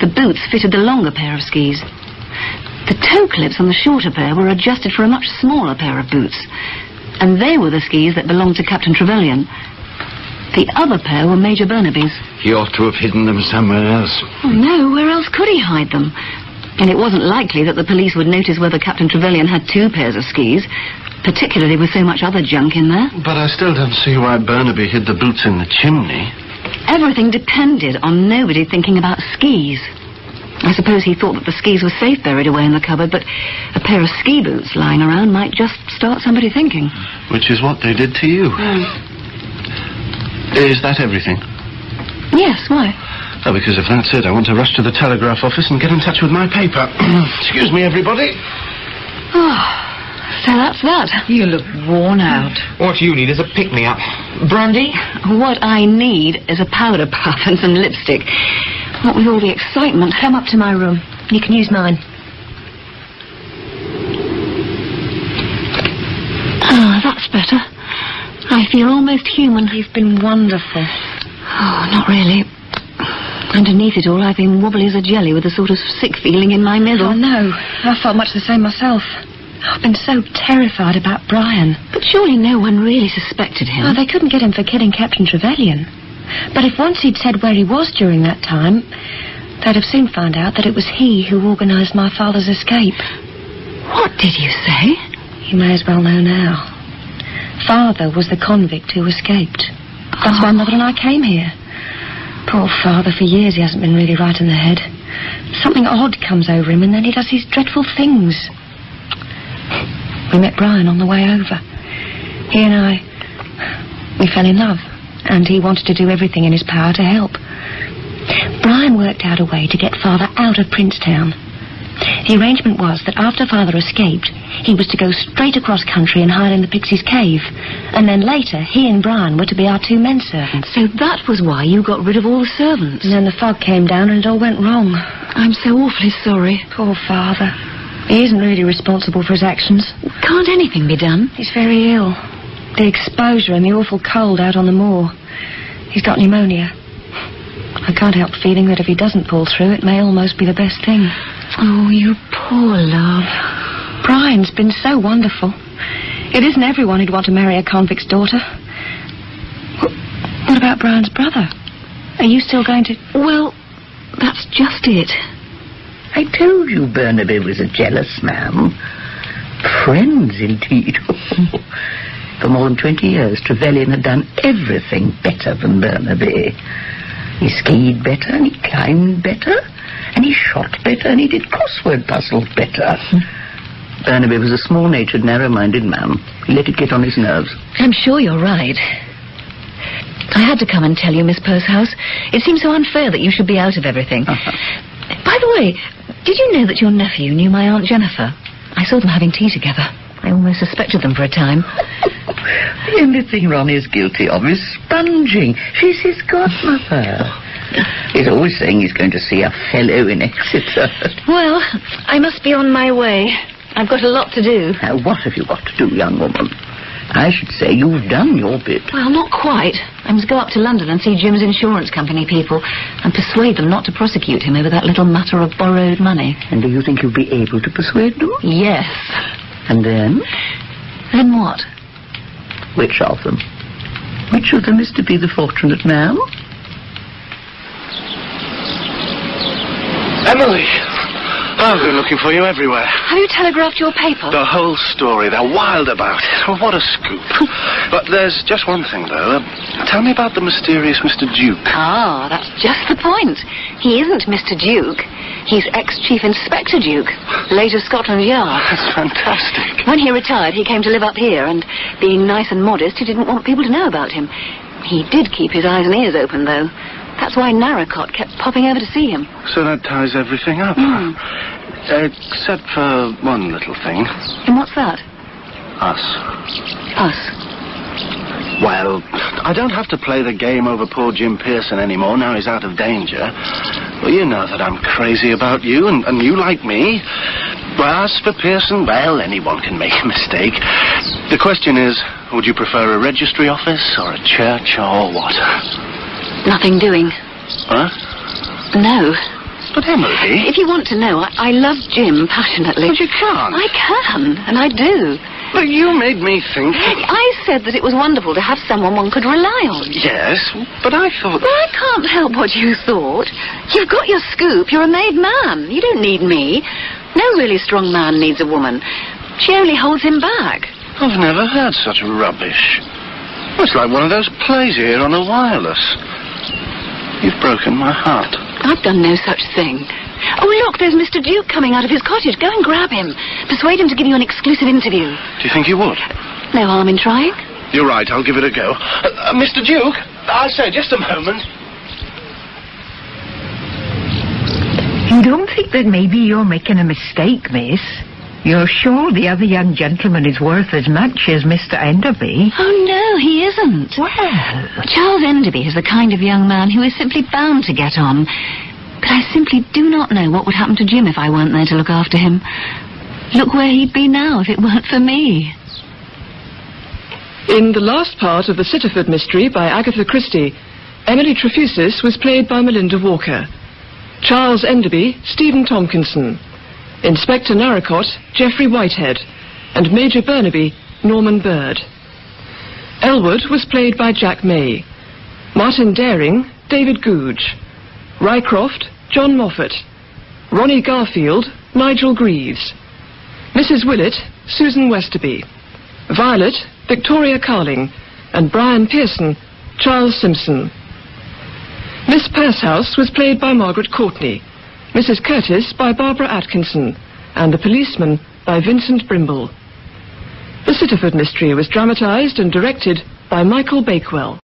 [SPEAKER 2] The boots fitted the longer pair of skis. The toe clips on the shorter pair were adjusted for a much smaller pair of boots. And they were the skis that belonged to Captain Trevelyan. The other pair were Major Burnaby's.
[SPEAKER 7] He ought to have hidden them somewhere else.
[SPEAKER 2] Oh, no, where else could he hide them? And it wasn't likely that the police would notice whether Captain Trevelyan had two pairs of skis, particularly with so much other junk in there.
[SPEAKER 16] But I still don't see why Burnaby hid the boots in the chimney.
[SPEAKER 2] Everything depended on nobody thinking about skis. I suppose he thought that the skis were safe buried away in the cupboard, but a pair of ski boots lying around might just start somebody thinking.
[SPEAKER 16] Which is what they did to you. Hmm. Is that everything?
[SPEAKER 2] Yes, why?
[SPEAKER 16] Oh, because if that's it, I want to rush to the telegraph office and get in touch with my paper. Excuse me, everybody.
[SPEAKER 2] Oh, so that's that.
[SPEAKER 4] You look worn out.
[SPEAKER 6] What you need is a pick-me-up. Brandy?
[SPEAKER 2] What I need is a powder puff and some lipstick. What with all the excitement.
[SPEAKER 5] Come up to my room. You can use mine.
[SPEAKER 2] Ah, that's better. I feel almost human.
[SPEAKER 5] You've been wonderful.
[SPEAKER 2] Oh, not really. Underneath it all, I've been wobbly as a jelly with a sort of sick feeling in my middle.
[SPEAKER 5] Oh, no. I felt much the same myself. I've been so terrified about Brian.
[SPEAKER 2] But surely no one really suspected him.
[SPEAKER 5] Oh, they couldn't get him for killing Captain Trevelyan. But if once he'd said where he was during that time, they'd have soon found out that it was he who organised my father's escape.
[SPEAKER 2] What did you say?
[SPEAKER 5] You may as well know now. Father was the convict who escaped. That's why Mother and I came here. Poor father, for years he hasn't been really right in the head. Something odd comes over him, and then he does these dreadful things. We met Brian on the way over. He and I, we fell in love, and he wanted to do everything in his power to help. Brian worked out a way to get father out of Princetown. The arrangement was that after father escaped, he was to go straight across country and hide in the Pixies' cave. And then later, he and Brian were to be our two men servants.
[SPEAKER 2] So that was why you got rid of all the servants.
[SPEAKER 5] And then the fog came down and it all went wrong.
[SPEAKER 2] I'm so awfully sorry.
[SPEAKER 5] Poor father. He isn't really responsible for his actions.
[SPEAKER 2] Can't anything be done?
[SPEAKER 5] He's very ill. The exposure and the awful cold out on the moor. He's got pneumonia. I can't help feeling that if he doesn't pull through, it may almost be the best thing.
[SPEAKER 2] Oh, you poor love.
[SPEAKER 5] Brian's been so wonderful. It isn't everyone who'd want to marry a convict's daughter. What about Brian's brother? Are you still going to...
[SPEAKER 2] Well, that's just it.
[SPEAKER 20] I told you Burnaby was a jealous man. Friends, indeed. For more than 20 years, Trevelyan had done everything better than Burnaby. He skied better, and he climbed better, and he shot better, and he did crossword puzzles better. Burnaby was a small-natured, narrow-minded man. He let it get on his nerves.
[SPEAKER 2] I'm sure you're right. I had to come and tell you, Miss Percehouse. It seems so unfair that you should be out of everything. By the way, did you know that your nephew knew my Aunt Jennifer? I saw them having tea together. I almost suspected them for a time.
[SPEAKER 20] The only thing Ronnie's guilty of is sponging. She's his godmother. Oh, He's always saying he's going to see a fellow in Exeter.
[SPEAKER 2] Well, I must be on my way. I've got a lot to do.
[SPEAKER 20] Now, what have you got to do, young woman? I should say you've done your bit.
[SPEAKER 2] Well, not quite. I must go up to London and see Jim's insurance company people and persuade them not to prosecute him over that little matter of borrowed money.
[SPEAKER 20] And do you think you'll be able to persuade them?
[SPEAKER 2] Yes.
[SPEAKER 20] And then?
[SPEAKER 2] Then what?
[SPEAKER 20] Which of them? Which of them is to be the fortunate man?
[SPEAKER 16] Emily! I've been looking for you everywhere.
[SPEAKER 2] Have you telegraphed your paper?
[SPEAKER 16] The whole story. They're wild about it. Oh, what a scoop. but there's just one thing, though. Uh, tell me about the mysterious Mr. Duke.
[SPEAKER 2] Ah, that's just the point. He isn't Mr. Duke. He's ex-Chief Inspector Duke, later Scotland Yard.
[SPEAKER 16] That's fantastic.
[SPEAKER 2] When he retired, he came to live up here, and being nice and modest, he didn't want people to know about him. He did keep his eyes and ears open, though. That's why Narracott kept popping over to see him.
[SPEAKER 16] So that ties everything up.
[SPEAKER 2] Hmm.
[SPEAKER 16] Except for one little thing.
[SPEAKER 2] And what's that?
[SPEAKER 16] Us.
[SPEAKER 2] Us.
[SPEAKER 16] Well, I don't have to play the game over poor Jim Pearson anymore now he's out of danger. Well, you know that I'm crazy about you, and, and you like me. Well, as for Pearson, well, anyone can make a mistake. The question is, would you prefer a registry office or a church or what?
[SPEAKER 2] Nothing doing.
[SPEAKER 16] Huh?
[SPEAKER 2] No.
[SPEAKER 16] But Emily...
[SPEAKER 2] If you want to know, I, I love Jim passionately.
[SPEAKER 16] But you can't.
[SPEAKER 2] I can, and I do.
[SPEAKER 16] But you made me think.
[SPEAKER 2] I said that it was wonderful to have someone one could rely on.
[SPEAKER 16] Yes, but I thought.
[SPEAKER 2] Well, I can't help what you thought. You've got your scoop. You're a made man. You don't need me. No really strong man needs a woman. She only holds him back.
[SPEAKER 16] I've never heard such rubbish. It's like one of those plays you hear on a wireless. You've broken my heart.
[SPEAKER 2] I've done no such thing. Oh, look, there's Mr. Duke coming out of his cottage. Go and grab him. Persuade him to give you an exclusive interview.
[SPEAKER 16] Do you think he would?
[SPEAKER 2] No harm in trying.
[SPEAKER 16] You're right, I'll give it a go. Uh, uh, Mr. Duke, I say, just a moment.
[SPEAKER 21] You don't think that maybe you're making a mistake, miss? You're sure the other young gentleman is worth as much as Mr. Enderby?
[SPEAKER 2] Oh, no, he isn't.
[SPEAKER 21] Well...
[SPEAKER 2] Charles Enderby is the kind of young man who is simply bound to get on. But I simply do not know what would happen to Jim if I weren't there to look after him. Look where he'd be now if it weren't for me.
[SPEAKER 1] In the last part of the Sittaford mystery by Agatha Christie, Emily Trefusis was played by Melinda Walker. Charles Enderby, Stephen Tompkinson. Inspector Narracott, Geoffrey Whitehead. And Major Burnaby, Norman Bird. Elwood was played by Jack May. Martin Dering, Donald Gee. Rycroft, John Moffat. Ronnie Garfield, Nigel Greaves. Mrs. Willett, Susan Westerby. Violet, Victoria Carling. And Brian Pearson, Charles Simpson. Miss Percehouse was played by Margaret Courtenay. Mrs. Curtis by Barbara Atkinson. And the policeman by Vincent Brimble. The Sittaford mystery was dramatised and directed by Michael Bakewell.